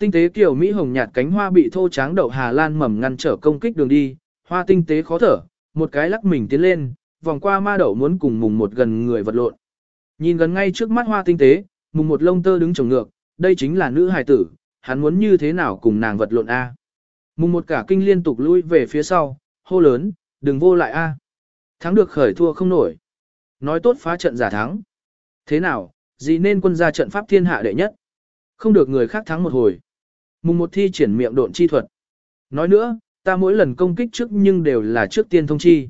Tinh tế kiểu Mỹ hồng nhạt cánh hoa bị thô tráng đậu Hà Lan mầm ngăn trở công kích đường đi, hoa tinh tế khó thở, một cái lắc mình tiến lên, vòng qua ma đậu muốn cùng mùng một gần người vật lộn. Nhìn gần ngay trước mắt hoa tinh tế, mùng một lông tơ đứng trồng ngược, đây chính là nữ hài tử, hắn muốn như thế nào cùng nàng vật lộn A. Mùng một cả kinh liên tục lui về phía sau, hô lớn, đừng vô lại A. Thắng được khởi thua không nổi. Nói tốt phá trận giả thắng. Thế nào, gì nên quân gia trận pháp thiên hạ đệ nhất. Không được người khác thắng một hồi. Mùng một thi triển miệng độn chi thuật. Nói nữa, ta mỗi lần công kích trước nhưng đều là trước tiên thông chi.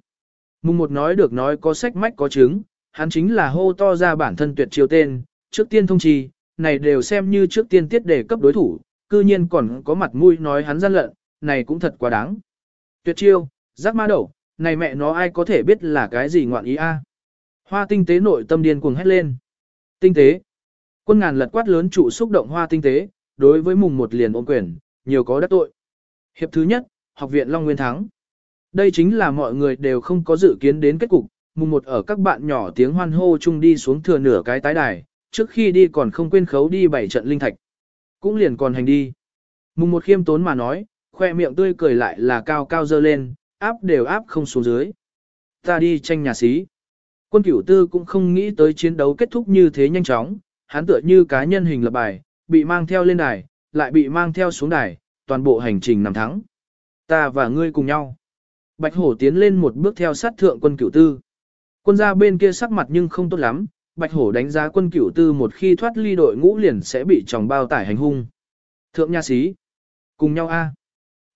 Mùng một nói được nói có sách mách có chứng, hắn chính là hô to ra bản thân tuyệt chiêu tên, trước tiên thông chi, này đều xem như trước tiên tiết đề cấp đối thủ, cư nhiên còn có mặt mũi nói hắn gian lận, này cũng thật quá đáng. Tuyệt chiêu, giác ma đầu, này mẹ nó ai có thể biết là cái gì ngoạn ý a? Hoa tinh tế nội tâm điên cuồng hét lên. Tinh tế. Quân ngàn lật quát lớn trụ xúc động hoa tinh tế, đối với mùng một liền ôm quyền, nhiều có đắc tội. Hiệp thứ nhất, học viện Long Nguyên thắng. Đây chính là mọi người đều không có dự kiến đến kết cục, mùng một ở các bạn nhỏ tiếng hoan hô chung đi xuống thừa nửa cái tái đài, trước khi đi còn không quên khấu đi bảy trận linh thạch. Cũng liền còn hành đi. Mùng một khiêm tốn mà nói, khoe miệng tươi cười lại là cao cao dơ lên, áp đều áp không xuống dưới. Ta đi tranh nhà xí. Quân cửu tư cũng không nghĩ tới chiến đấu kết thúc như thế nhanh chóng, hắn tựa như cá nhân hình lập bài, bị mang theo lên đài, lại bị mang theo xuống đài, toàn bộ hành trình nằm thắng. Ta và ngươi cùng nhau. Bạch hổ tiến lên một bước theo sát thượng quân cửu tư. Quân gia bên kia sắc mặt nhưng không tốt lắm, bạch hổ đánh giá quân cửu tư một khi thoát ly đội ngũ liền sẽ bị tròng bao tải hành hung. Thượng nha sĩ. Cùng nhau a.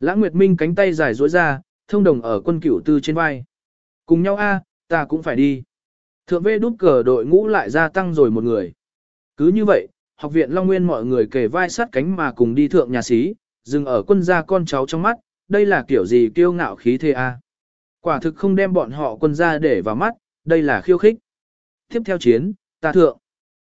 Lã Nguyệt Minh cánh tay dài duỗi ra, thông đồng ở quân cửu tư trên vai. Cùng nhau a, ta cũng phải đi. Thượng vê đút cờ đội ngũ lại gia tăng rồi một người. Cứ như vậy, học viện Long Nguyên mọi người kề vai sát cánh mà cùng đi thượng nhà sĩ, dừng ở quân gia con cháu trong mắt, đây là kiểu gì kiêu ngạo khí thế a? Quả thực không đem bọn họ quân gia để vào mắt, đây là khiêu khích. Tiếp theo chiến, ta thượng.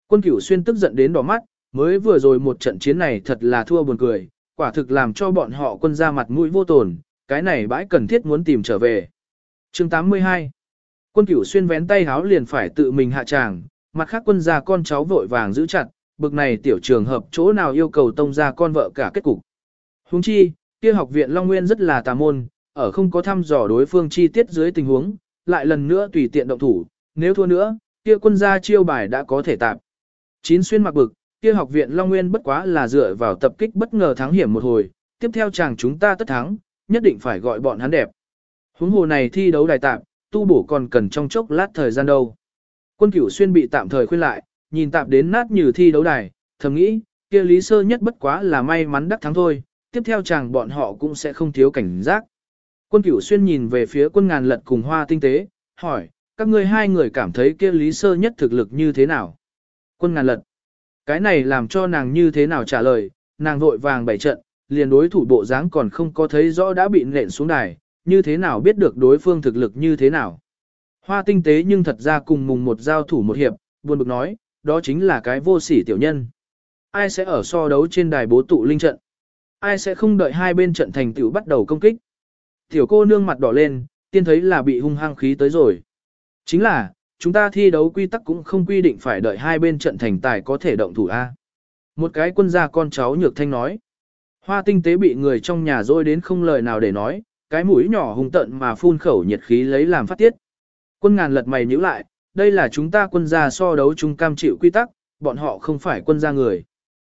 Quân cửu xuyên tức giận đến đỏ mắt, mới vừa rồi một trận chiến này thật là thua buồn cười, quả thực làm cho bọn họ quân gia mặt mũi vô tồn, cái này bãi cần thiết muốn tìm trở về. chương 82 Quân cửu xuyên vén tay háo liền phải tự mình hạ tràng, mặt khác quân gia con cháu vội vàng giữ chặt, bực này tiểu trường hợp chỗ nào yêu cầu tông ra con vợ cả kết cục. Huống chi, kia học viện Long Nguyên rất là tà môn, ở không có thăm dò đối phương chi tiết dưới tình huống, lại lần nữa tùy tiện động thủ, nếu thua nữa, kia quân gia chiêu bài đã có thể tạp. Chín xuyên mặc bực, kia học viện Long Nguyên bất quá là dựa vào tập kích bất ngờ thắng hiểm một hồi, tiếp theo chàng chúng ta tất thắng, nhất định phải gọi bọn hắn đẹp. Huống hồ này thi đấu đài tạm, tu bổ còn cần trong chốc lát thời gian đâu. Quân cửu xuyên bị tạm thời khuyên lại, nhìn tạm đến nát như thi đấu đài, thầm nghĩ, kia lý sơ nhất bất quá là may mắn đắc thắng thôi, tiếp theo chàng bọn họ cũng sẽ không thiếu cảnh giác. Quân cửu xuyên nhìn về phía quân ngàn lật cùng hoa tinh tế, hỏi, các ngươi hai người cảm thấy kia lý sơ nhất thực lực như thế nào? Quân ngàn lật. Cái này làm cho nàng như thế nào trả lời, nàng vội vàng bảy trận, liền đối thủ bộ dáng còn không có thấy rõ đã bị nện xuống đài, như thế nào biết được đối phương thực lực như thế nào. Hoa tinh tế nhưng thật ra cùng mùng một giao thủ một hiệp, buồn bực nói, đó chính là cái vô sỉ tiểu nhân. Ai sẽ ở so đấu trên đài bố tụ linh trận? Ai sẽ không đợi hai bên trận thành tiểu bắt đầu công kích? Tiểu cô nương mặt đỏ lên, tiên thấy là bị hung hăng khí tới rồi. Chính là, chúng ta thi đấu quy tắc cũng không quy định phải đợi hai bên trận thành tài có thể động thủ A. Một cái quân gia con cháu nhược thanh nói. Hoa tinh tế bị người trong nhà dôi đến không lời nào để nói, cái mũi nhỏ hung tận mà phun khẩu nhiệt khí lấy làm phát tiết. Quân ngàn lật mày nhíu lại, đây là chúng ta quân gia so đấu chung cam chịu quy tắc, bọn họ không phải quân gia người.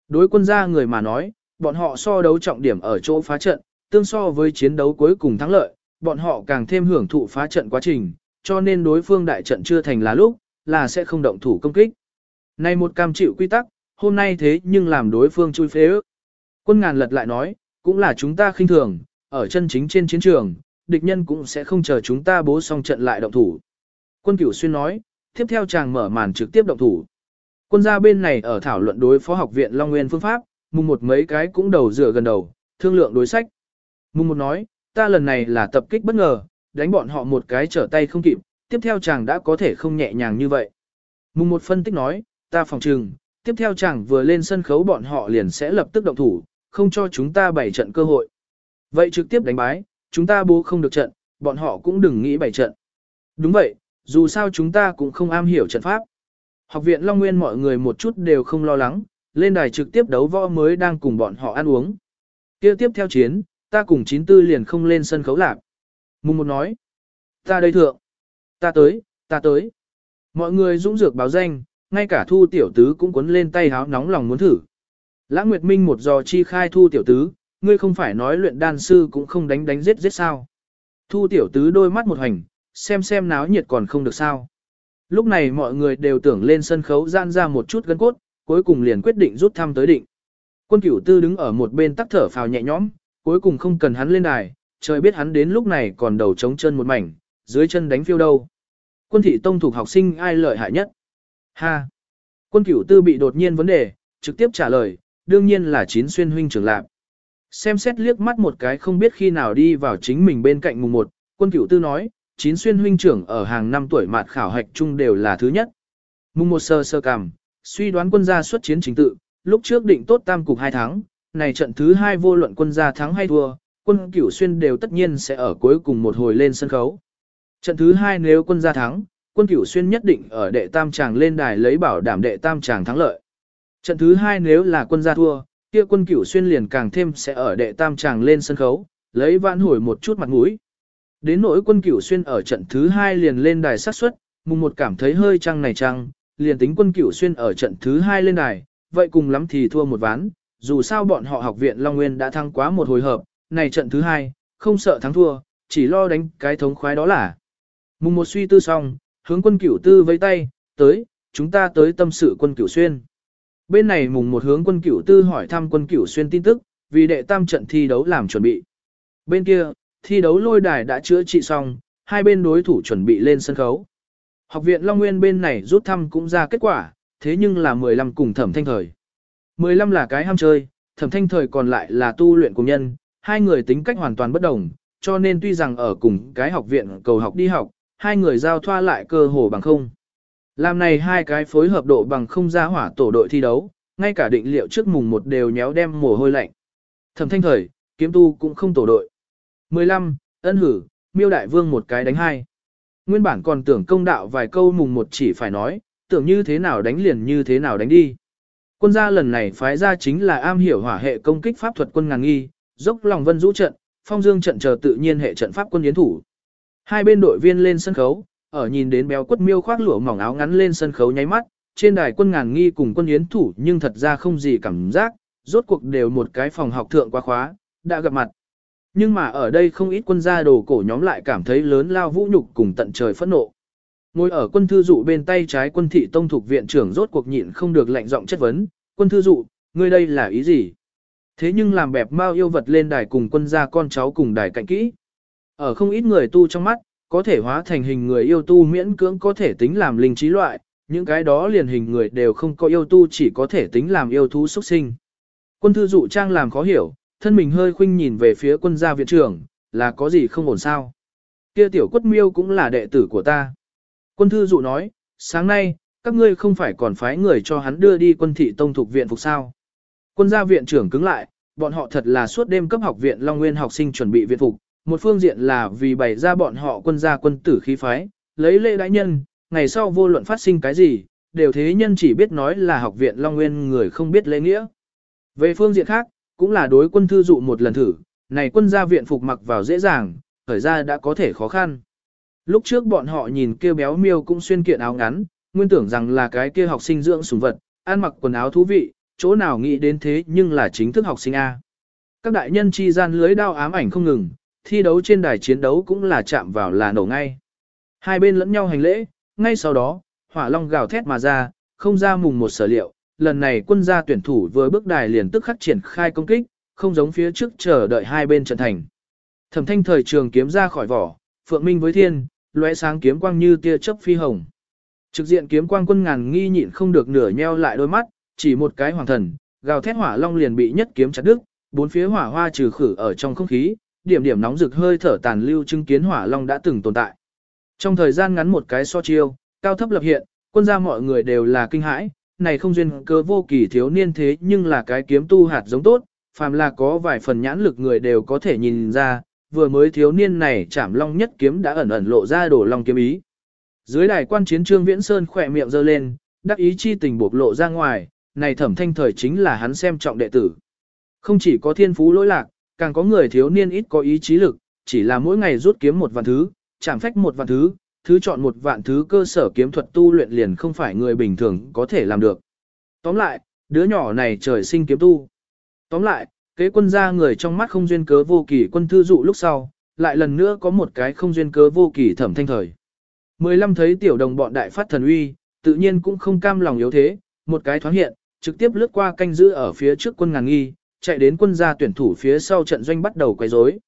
Đối quân gia người mà nói, bọn họ so đấu trọng điểm ở chỗ phá trận, tương so với chiến đấu cuối cùng thắng lợi, bọn họ càng thêm hưởng thụ phá trận quá trình, cho nên đối phương đại trận chưa thành là lúc, là sẽ không động thủ công kích. Này một cam chịu quy tắc, hôm nay thế nhưng làm đối phương chui phế ước. Quân ngàn lật lại nói, cũng là chúng ta khinh thường, ở chân chính trên chiến trường, địch nhân cũng sẽ không chờ chúng ta bố xong trận lại động thủ. Quân cửu xuyên nói, tiếp theo chàng mở màn trực tiếp động thủ. Quân gia bên này ở thảo luận đối phó học viện Long Nguyên phương pháp, mùng một mấy cái cũng đầu dựa gần đầu, thương lượng đối sách. Mùng một nói, ta lần này là tập kích bất ngờ, đánh bọn họ một cái trở tay không kịp, tiếp theo chàng đã có thể không nhẹ nhàng như vậy. Mùng một phân tích nói, ta phòng trừng, tiếp theo chàng vừa lên sân khấu bọn họ liền sẽ lập tức động thủ, không cho chúng ta bảy trận cơ hội. Vậy trực tiếp đánh bái, chúng ta bố không được trận, bọn họ cũng đừng nghĩ bảy trận. Đúng vậy, dù sao chúng ta cũng không am hiểu trận pháp. Học viện Long Nguyên mọi người một chút đều không lo lắng, lên đài trực tiếp đấu võ mới đang cùng bọn họ ăn uống. Kia tiếp theo chiến, ta cùng chín tư liền không lên sân khấu lạc. Mùng một nói, ta đây thượng, ta tới, ta tới. Mọi người dũng dược báo danh, ngay cả thu tiểu tứ cũng cuốn lên tay háo nóng lòng muốn thử. Lã Nguyệt Minh một giò chi khai thu tiểu tứ, ngươi không phải nói luyện đan sư cũng không đánh đánh giết giết sao. Thu tiểu tứ đôi mắt một hành, xem xem náo nhiệt còn không được sao. Lúc này mọi người đều tưởng lên sân khấu gian ra một chút gân cốt, cuối cùng liền quyết định rút thăm tới định. Quân cửu tư đứng ở một bên tắc thở phào nhẹ nhõm, cuối cùng không cần hắn lên đài, trời biết hắn đến lúc này còn đầu trống chân một mảnh, dưới chân đánh phiêu đâu. Quân thị tông thuộc học sinh ai lợi hại nhất? Ha! Quân cửu tư bị đột nhiên vấn đề, trực tiếp trả lời, đương nhiên là chín xuyên huynh trưởng lạc. Xem xét liếc mắt một cái không biết khi nào đi vào chính mình bên cạnh mùng một, quân cửu tư nói, chín xuyên huynh trưởng ở hàng năm tuổi mạt khảo hạch chung đều là thứ nhất. Mùng một sơ sơ cằm, suy đoán quân gia xuất chiến chính tự, lúc trước định tốt tam cục hai tháng, này trận thứ hai vô luận quân gia thắng hay thua, quân cửu xuyên đều tất nhiên sẽ ở cuối cùng một hồi lên sân khấu. Trận thứ hai nếu quân gia thắng, quân cửu xuyên nhất định ở đệ tam tràng lên đài lấy bảo đảm đệ tam tràng thắng lợi. Trận thứ hai nếu là quân gia thua, kia quân cửu xuyên liền càng thêm sẽ ở đệ tam tràng lên sân khấu, lấy vãn hồi một chút mặt mũi. Đến nỗi quân cửu xuyên ở trận thứ hai liền lên đài sát xuất mùng một cảm thấy hơi trăng này trăng, liền tính quân cửu xuyên ở trận thứ hai lên đài, vậy cùng lắm thì thua một ván, dù sao bọn họ học viện Long Nguyên đã thắng quá một hồi hợp, này trận thứ hai, không sợ thắng thua, chỉ lo đánh cái thống khoái đó là. Mùng một suy tư xong, hướng quân cửu tư với tay, tới, chúng ta tới tâm sự quân cửu xuyên. Bên này mùng một hướng quân cửu tư hỏi thăm quân cửu xuyên tin tức, vì đệ tam trận thi đấu làm chuẩn bị. Bên kia, thi đấu lôi đài đã chữa trị xong, hai bên đối thủ chuẩn bị lên sân khấu. Học viện Long Nguyên bên này rút thăm cũng ra kết quả, thế nhưng là 15 cùng thẩm thanh thời. 15 là cái ham chơi, thẩm thanh thời còn lại là tu luyện cùng nhân, hai người tính cách hoàn toàn bất đồng, cho nên tuy rằng ở cùng cái học viện cầu học đi học, hai người giao thoa lại cơ hồ bằng không. Làm này hai cái phối hợp độ bằng không ra hỏa tổ đội thi đấu, ngay cả định liệu trước mùng một đều nhéo đem mồ hôi lạnh. Thẩm thanh thời, kiếm tu cũng không tổ đội. 15. Ân hử, miêu đại vương một cái đánh hai. Nguyên bản còn tưởng công đạo vài câu mùng một chỉ phải nói, tưởng như thế nào đánh liền như thế nào đánh đi. Quân gia lần này phái ra chính là am hiểu hỏa hệ công kích pháp thuật quân ngàn nghi, dốc lòng vân rũ trận, phong dương trận chờ tự nhiên hệ trận pháp quân yến thủ. Hai bên đội viên lên sân khấu, ở nhìn đến béo quất miêu khoác lụa mỏng áo ngắn lên sân khấu nháy mắt, trên đài quân ngàn nghi cùng quân yến thủ nhưng thật ra không gì cảm giác, rốt cuộc đều một cái phòng học thượng qua khóa, đã gặp mặt. Nhưng mà ở đây không ít quân gia đồ cổ nhóm lại cảm thấy lớn lao vũ nhục cùng tận trời phẫn nộ. Ngồi ở quân thư dụ bên tay trái quân thị tông thuộc viện trưởng rốt cuộc nhịn không được lạnh giọng chất vấn, quân thư dụ, ngươi đây là ý gì? Thế nhưng làm bẹp mau yêu vật lên đài cùng quân gia con cháu cùng đài cạnh kỹ. Ở không ít người tu trong mắt, có thể hóa thành hình người yêu tu miễn cưỡng có thể tính làm linh trí loại, những cái đó liền hình người đều không có yêu tu chỉ có thể tính làm yêu thú xuất sinh. Quân thư dụ trang làm khó hiểu, thân mình hơi khuynh nhìn về phía quân gia viện trưởng, là có gì không ổn sao. Kia tiểu quất miêu cũng là đệ tử của ta. Quân thư dụ nói, sáng nay, các ngươi không phải còn phái người cho hắn đưa đi quân thị tông thuộc viện phục sao. Quân gia viện trưởng cứng lại, bọn họ thật là suốt đêm cấp học viện Long Nguyên học sinh chuẩn bị viện phục, một phương diện là vì bày ra bọn họ quân gia quân tử khí phái, lấy lễ đãi nhân, ngày sau vô luận phát sinh cái gì, đều thế nhân chỉ biết nói là học viện Long Nguyên người không biết lễ nghĩa. Về phương diện khác, cũng là đối quân thư dụ một lần thử, này quân gia viện phục mặc vào dễ dàng, thời ra đã có thể khó khăn. Lúc trước bọn họ nhìn kia béo miêu cũng xuyên kiện áo ngắn, nguyên tưởng rằng là cái kia học sinh dưỡng sủng vật, ăn mặc quần áo thú vị, chỗ nào nghĩ đến thế nhưng là chính thức học sinh A. Các đại nhân chi gian lưới đao ám ảnh không ngừng, thi đấu trên đài chiến đấu cũng là chạm vào là nổ ngay. Hai bên lẫn nhau hành lễ, ngay sau đó, hỏa long gào thét mà ra, không ra mùng một sở liệu, lần này quân gia tuyển thủ vừa bước đài liền tức khắc triển khai công kích, không giống phía trước chờ đợi hai bên trận thành. Thẩm thanh thời trường kiếm ra khỏi vỏ, phượng minh với thiên, lóe sáng kiếm quang như tia chớp phi hồng. Trực diện kiếm quang quân ngàn nghi nhịn không được nửa nheo lại đôi mắt, chỉ một cái hoàng thần, gào thét hỏa long liền bị nhất kiếm chặt đứt, bốn phía hỏa hoa trừ khử ở trong không khí, điểm điểm nóng rực hơi thở tàn lưu chứng kiến hỏa long đã từng tồn tại. Trong thời gian ngắn một cái so chiêu, cao thấp lập hiện, quân gia mọi người đều là kinh hãi, này không duyên cơ vô kỳ thiếu niên thế nhưng là cái kiếm tu hạt giống tốt, phàm là có vài phần nhãn lực người đều có thể nhìn ra, vừa mới thiếu niên này chạm long nhất kiếm đã ẩn ẩn lộ ra đổ long kiếm ý. Dưới đài quan chiến trương viễn sơn khỏe miệng giơ lên, đắc ý chi tình bộc lộ ra ngoài, này thẩm thanh thời chính là hắn xem trọng đệ tử. Không chỉ có thiên phú lỗi lạc, càng có người thiếu niên ít có ý chí lực, chỉ là mỗi ngày rút kiếm một vạn thứ, chạm phách một vạn thứ, thứ chọn một vạn thứ cơ sở kiếm thuật tu luyện liền không phải người bình thường có thể làm được. Tóm lại, đứa nhỏ này trời sinh kiếm tu. Tóm lại, kế quân gia người trong mắt không duyên cớ vô kỳ quân thư dụ lúc sau, lại lần nữa có một cái không duyên cớ vô kỳ thẩm thanh thời. Mười lăm thấy tiểu đồng bọn đại phát thần uy, tự nhiên cũng không cam lòng yếu thế, một cái thoáng hiện, trực tiếp lướt qua canh giữ ở phía trước quân ngàn nghi, chạy đến quân gia tuyển thủ phía sau trận doanh bắt đầu quay rối.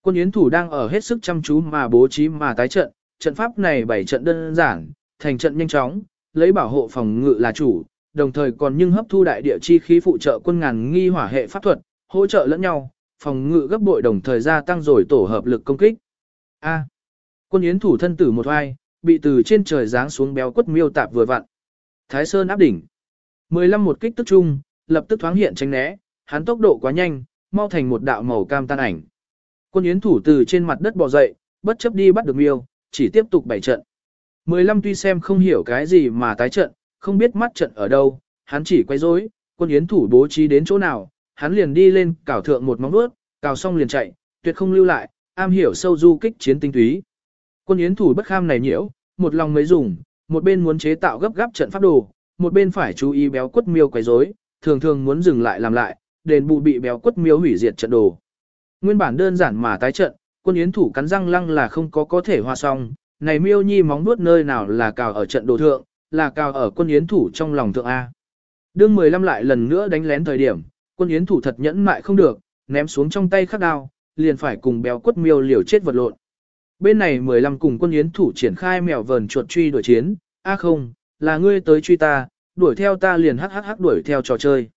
Quân yến thủ đang ở hết sức chăm chú mà bố trí mà tái trận, trận pháp này bảy trận đơn giản, thành trận nhanh chóng, lấy bảo hộ phòng ngự là chủ, đồng thời còn nhưng hấp thu đại địa chi khí phụ trợ quân ngàn nghi hỏa hệ pháp thuật, hỗ trợ lẫn nhau, phòng ngự gấp bội đồng thời gia tăng rồi tổ hợp lực công kích. A. quân yến thủ thân tử một oai, bị từ trên trời giáng xuống béo quất miêu tạp vừa vặn. Thái Sơn áp đỉnh. 15 một kích tức trung, lập tức thoáng hiện tránh né, hắn tốc độ quá nhanh, mau thành một đạo màu cam tan ảnh. Quân yến thủ từ trên mặt đất bò dậy, bất chấp đi bắt được miêu, chỉ tiếp tục bảy trận. 15 tuy xem không hiểu cái gì mà tái trận, không biết mắt trận ở đâu, hắn chỉ quay rối, quân yến thủ bố trí đến chỗ nào, hắn liền đi lên cào thượng một móng vuốt, cào xong liền chạy, tuyệt không lưu lại, am hiểu sâu du kích chiến tinh túy. Quân yến thủ bất kham này nhiễu, một lòng mới dùng, một bên muốn chế tạo gấp gáp trận pháp đồ, một bên phải chú ý béo quất miêu quấy rối, thường thường muốn dừng lại làm lại, đền bù bị béo quất miêu hủy diệt trận đồ. Nguyên bản đơn giản mà tái trận, quân yến thủ cắn răng lăng là không có có thể hòa xong, này miêu nhi móng nuốt nơi nào là cào ở trận đồ thượng, là cào ở quân yến thủ trong lòng thượng A. Đương 15 lại lần nữa đánh lén thời điểm, quân yến thủ thật nhẫn mại không được, ném xuống trong tay khắc đao, liền phải cùng béo quất miêu liều chết vật lộn. Bên này 15 cùng quân yến thủ triển khai mèo vờn chuột truy đuổi chiến, a không, là ngươi tới truy ta, đuổi theo ta liền hắc hắc hắc đuổi theo trò chơi.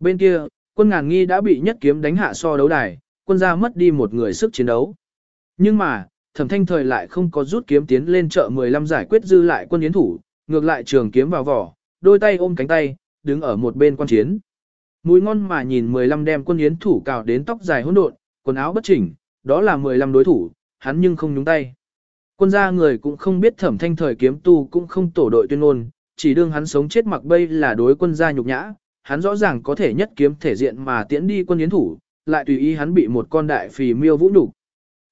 Bên kia, quân ngàn nghi đã bị nhất kiếm đánh hạ so đấu đài, quân gia mất đi một người sức chiến đấu. Nhưng mà, thẩm thanh thời lại không có rút kiếm tiến lên chợ 15 giải quyết dư lại quân yến thủ, ngược lại trường kiếm vào vỏ, đôi tay ôm cánh tay, đứng ở một bên quan chiến. Mùi ngon mà nhìn 15 đem quân yến thủ cào đến tóc dài hỗn độn, quần áo bất chỉnh, đó là 15 đối thủ, hắn nhưng không nhúng tay. Quân gia người cũng không biết thẩm thanh thời kiếm tu cũng không tổ đội tuyên ngôn, chỉ đương hắn sống chết mặc bây là đối quân gia nhục nhã, hắn rõ ràng có thể nhất kiếm thể diện mà tiễn đi quân yến thủ, lại tùy ý hắn bị một con đại phì miêu vũ nhục.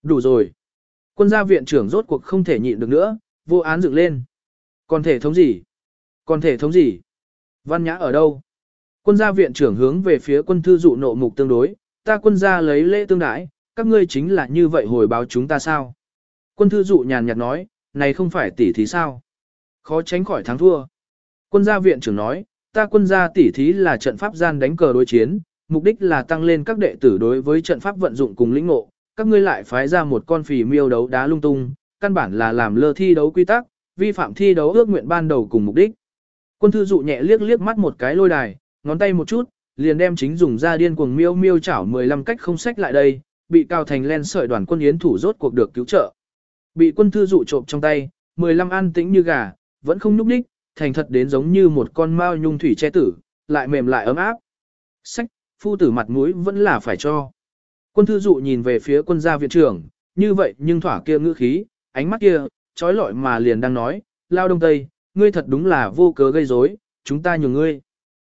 Đủ rồi. Quân gia viện trưởng rốt cuộc không thể nhịn được nữa, vô án dựng lên. Còn thể thống gì? Còn thể thống gì? Văn nhã ở đâu? Quân gia viện trưởng hướng về phía quân thư dụ nộ mục tương đối, ta quân gia lấy lễ tương đãi, các ngươi chính là như vậy hồi báo chúng ta sao? Quân thư dụ nhàn nhạt nói, này không phải tỷ thí sao? Khó tránh khỏi thắng thua. Quân gia viện trưởng nói, ta quân gia tỷ thí là trận pháp gian đánh cờ đối chiến, mục đích là tăng lên các đệ tử đối với trận pháp vận dụng cùng lĩnh ngộ. Các ngươi lại phái ra một con phì miêu đấu đá lung tung, căn bản là làm lơ thi đấu quy tắc, vi phạm thi đấu ước nguyện ban đầu cùng mục đích. Quân thư dụ nhẹ liếc liếc mắt một cái lôi đài, ngón tay một chút, liền đem chính dùng ra điên cuồng miêu miêu chảo 15 cách không sách lại đây, bị cao thành len sợi đoàn quân yến thủ rốt cuộc được cứu trợ. Bị quân thư dụ trộm trong tay, 15 an tĩnh như gà, vẫn không nhúc nhích, thành thật đến giống như một con mao nhung thủy che tử, lại mềm lại ấm áp. Sách, phu tử mặt mũi vẫn là phải cho. Quân thư dụ nhìn về phía quân gia viện trưởng, như vậy nhưng thỏa kia ngữ khí, ánh mắt kia, trói lọi mà liền đang nói, lao đông tây, ngươi thật đúng là vô cớ gây rối, chúng ta nhường ngươi.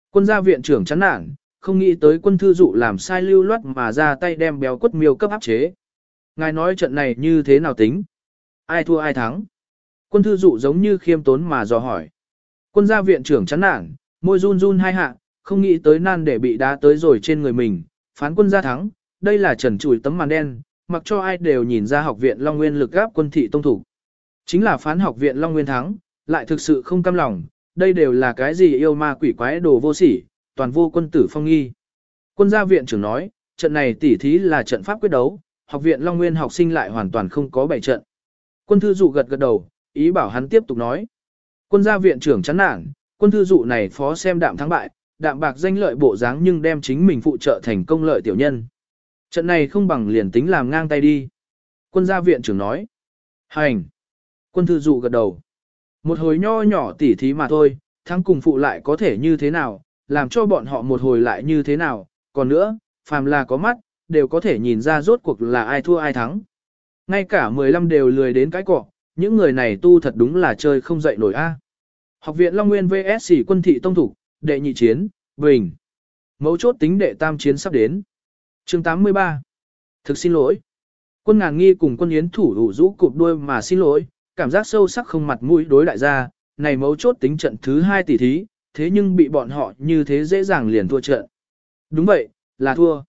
Quân gia viện trưởng chán nản, không nghĩ tới quân thư dụ làm sai lưu loát mà ra tay đem béo quất miêu cấp áp chế. Ngài nói trận này như thế nào tính? Ai thua ai thắng? Quân thư dụ giống như khiêm tốn mà dò hỏi. Quân gia viện trưởng chán nản, môi run run hai hạ, không nghĩ tới nan để bị đá tới rồi trên người mình, phán quân gia thắng, đây là trần chùi tấm màn đen, mặc cho ai đều nhìn ra học viện Long Nguyên lực gáp quân thị tông thủ. Chính là phán học viện Long Nguyên thắng, lại thực sự không cam lòng, đây đều là cái gì yêu ma quỷ quái đồ vô sỉ, toàn vô quân tử phong nghi. Quân gia viện trưởng nói, trận này tỉ thí là trận pháp quyết đấu, học viện Long Nguyên học sinh lại hoàn toàn không có bảy trận. Quân thư dụ gật gật đầu, ý bảo hắn tiếp tục nói. Quân gia viện trưởng chán nản, quân thư dụ này phó xem đạm thắng bại, đạm bạc danh lợi bộ dáng nhưng đem chính mình phụ trợ thành công lợi tiểu nhân. Trận này không bằng liền tính làm ngang tay đi. Quân gia viện trưởng nói. Hành. Quân thư dụ gật đầu. Một hồi nho nhỏ tỉ thí mà thôi, thắng cùng phụ lại có thể như thế nào, làm cho bọn họ một hồi lại như thế nào, còn nữa, phàm là có mắt, đều có thể nhìn ra rốt cuộc là ai thua ai thắng. Ngay cả 15 đều lười đến cái cỏ những người này tu thật đúng là chơi không dậy nổi a. Học viện Long Nguyên VS quân thị tông thủ, đệ nhị chiến, bình. Mấu chốt tính đệ tam chiến sắp đến. chương 83. Thực xin lỗi. Quân ngàn nghi cùng quân yến thủ đủ rũ cụp đuôi mà xin lỗi, cảm giác sâu sắc không mặt mũi đối đại gia, này mấu chốt tính trận thứ hai tỷ thí, thế nhưng bị bọn họ như thế dễ dàng liền thua trận. Đúng vậy, là thua.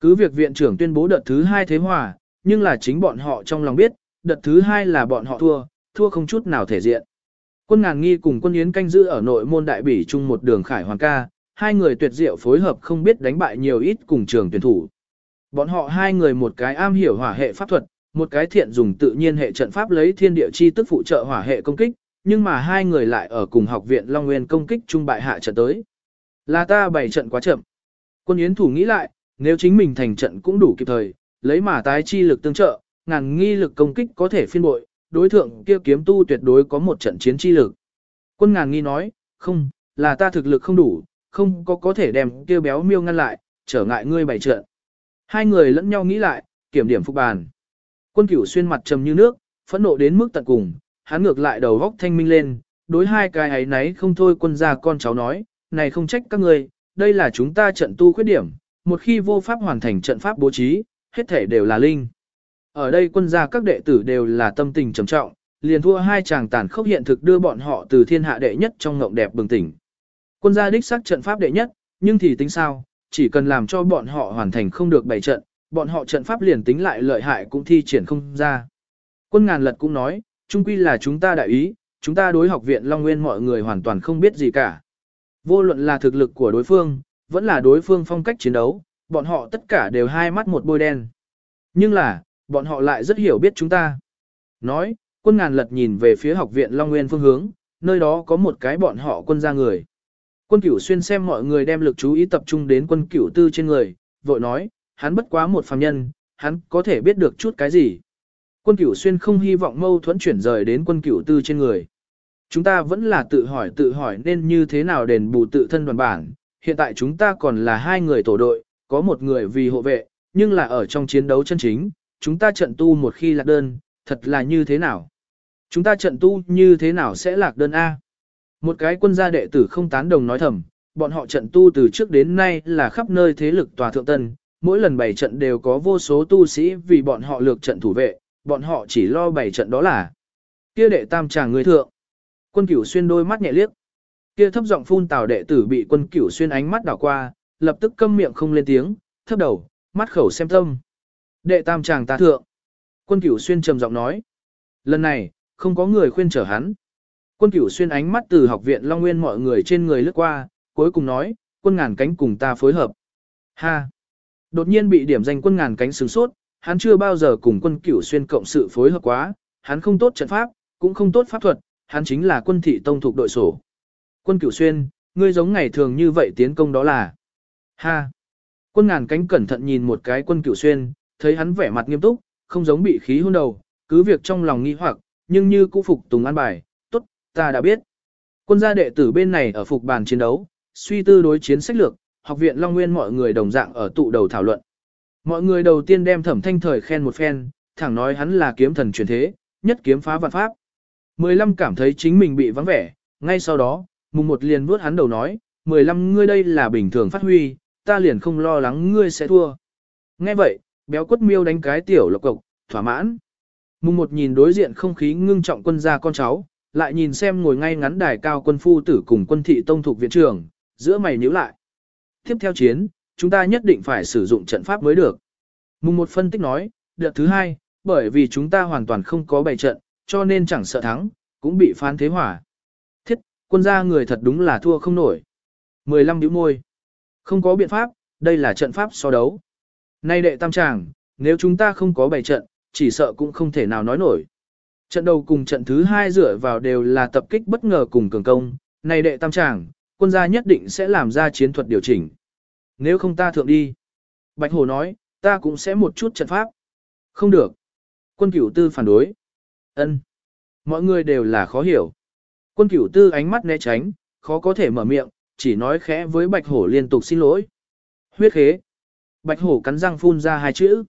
Cứ việc viện trưởng tuyên bố đợt thứ hai thế hòa, nhưng là chính bọn họ trong lòng biết, đợt thứ hai là bọn họ thua, thua không chút nào thể diện. Quân ngàn nghi cùng quân yến canh giữ ở nội môn đại bỉ chung một đường khải hoàng ca, hai người tuyệt diệu phối hợp không biết đánh bại nhiều ít cùng trường tuyển thủ. Bọn họ hai người một cái am hiểu hỏa hệ pháp thuật, một cái thiện dùng tự nhiên hệ trận pháp lấy thiên địa chi tức phụ trợ hỏa hệ công kích, nhưng mà hai người lại ở cùng học viện Long Nguyên công kích trung bại hạ trận tới. Là ta bày trận quá chậm. Quân Yến thủ nghĩ lại, nếu chính mình thành trận cũng đủ kịp thời, lấy mà tái chi lực tương trợ, ngàn nghi lực công kích có thể phiên bội, đối thượng kia kiếm tu tuyệt đối có một trận chiến chi lực. Quân ngàn nghi nói, không, là ta thực lực không đủ, không có có thể đem kia béo miêu ngăn lại, trở ngại ngươi bày trận. Hai người lẫn nhau nghĩ lại, kiểm điểm phục bàn. Quân cửu xuyên mặt trầm như nước, phẫn nộ đến mức tận cùng, hắn ngược lại đầu góc thanh minh lên, đối hai cái ấy nấy không thôi quân gia con cháu nói, này không trách các ngươi, đây là chúng ta trận tu khuyết điểm, một khi vô pháp hoàn thành trận pháp bố trí, hết thể đều là linh. Ở đây quân gia các đệ tử đều là tâm tình trầm trọng, liền thua hai chàng tàn khốc hiện thực đưa bọn họ từ thiên hạ đệ nhất trong ngộng đẹp bừng tỉnh. Quân gia đích xác trận pháp đệ nhất, nhưng thì tính sao, chỉ cần làm cho bọn họ hoàn thành không được bảy trận, bọn họ trận pháp liền tính lại lợi hại cũng thi triển không ra. Quân ngàn lật cũng nói, chung quy là chúng ta đại ý, chúng ta đối học viện Long Nguyên mọi người hoàn toàn không biết gì cả. Vô luận là thực lực của đối phương, vẫn là đối phương phong cách chiến đấu, bọn họ tất cả đều hai mắt một bôi đen. Nhưng là, bọn họ lại rất hiểu biết chúng ta. Nói, quân ngàn lật nhìn về phía học viện Long Nguyên phương hướng, nơi đó có một cái bọn họ quân ra người. Quân cửu xuyên xem mọi người đem lực chú ý tập trung đến quân cửu tư trên người, vội nói, hắn bất quá một phàm nhân, hắn có thể biết được chút cái gì. Quân cửu xuyên không hy vọng mâu thuẫn chuyển rời đến quân cửu tư trên người. Chúng ta vẫn là tự hỏi tự hỏi nên như thế nào đền bù tự thân đoàn bản, hiện tại chúng ta còn là hai người tổ đội, có một người vì hộ vệ, nhưng là ở trong chiến đấu chân chính, chúng ta trận tu một khi lạc đơn, thật là như thế nào? Chúng ta trận tu như thế nào sẽ lạc đơn A? Một cái quân gia đệ tử không tán đồng nói thầm, bọn họ trận tu từ trước đến nay là khắp nơi thế lực tòa thượng tân, mỗi lần bày trận đều có vô số tu sĩ vì bọn họ lược trận thủ vệ, bọn họ chỉ lo bày trận đó là kia đệ tam tràng người thượng. Quân cửu xuyên đôi mắt nhẹ liếc. Kia thấp giọng phun tào đệ tử bị quân cửu xuyên ánh mắt đảo qua, lập tức câm miệng không lên tiếng, thấp đầu, mắt khẩu xem tâm. Đệ tam chàng ta thượng. Quân cửu xuyên trầm giọng nói. Lần này, không có người khuyên trở hắn. Quân cửu xuyên ánh mắt từ học viện Long Nguyên mọi người trên người lướt qua, cuối cùng nói, quân ngàn cánh cùng ta phối hợp. Ha! Đột nhiên bị điểm danh quân ngàn cánh sướng sốt, hắn chưa bao giờ cùng quân cửu xuyên cộng sự phối hợp quá, hắn không tốt trận pháp, cũng không tốt pháp thuật, hắn chính là quân thị tông thuộc đội sổ. Quân cửu xuyên, ngươi giống ngày thường như vậy tiến công đó là. Ha! Quân ngàn cánh cẩn thận nhìn một cái quân cửu xuyên, thấy hắn vẻ mặt nghiêm túc, không giống bị khí hôn đầu, cứ việc trong lòng nghi hoặc, nhưng như cũ phục tùng an bài, tốt, ta đã biết. Quân gia đệ tử bên này ở phục bàn chiến đấu, suy tư đối chiến sách lược, học viện Long Nguyên mọi người đồng dạng ở tụ đầu thảo luận. Mọi người đầu tiên đem thẩm thanh thời khen một phen, thẳng nói hắn là kiếm thần truyền thế, nhất kiếm phá vạn pháp. Mười lăm cảm thấy chính mình bị vắng vẻ, ngay sau đó, mùng một liền vuốt hắn đầu nói, mười lăm ngươi đây là bình thường phát huy, ta liền không lo lắng ngươi sẽ thua. Nghe vậy, béo quất miêu đánh cái tiểu lộc cộc, thỏa mãn. Mùng một nhìn đối diện không khí ngưng trọng quân gia con cháu, lại nhìn xem ngồi ngay ngắn đài cao quân phu tử cùng quân thị tông thuộc viện trưởng, giữa mày nhíu lại. Tiếp theo chiến, chúng ta nhất định phải sử dụng trận pháp mới được. Mùng một phân tích nói, đợt thứ hai, bởi vì chúng ta hoàn toàn không có bày trận, cho nên chẳng sợ thắng, cũng bị phán thế hỏa. Thiết, quân gia người thật đúng là thua không nổi. 15 điểm môi. Không có biện pháp, đây là trận pháp so đấu. Nay đệ tam tràng, nếu chúng ta không có bày trận, chỉ sợ cũng không thể nào nói nổi. Trận đầu cùng trận thứ hai dựa vào đều là tập kích bất ngờ cùng cường công, nay đệ tam tràng, quân gia nhất định sẽ làm ra chiến thuật điều chỉnh. Nếu không ta thượng đi. Bạch Hồ nói, ta cũng sẽ một chút trận pháp. Không được. Quân cửu tư phản đối. ân Mọi người đều là khó hiểu. Quân cửu tư ánh mắt né tránh, khó có thể mở miệng, chỉ nói khẽ với Bạch Hổ liên tục xin lỗi. Huyết khế. Bạch Hổ cắn răng phun ra hai chữ.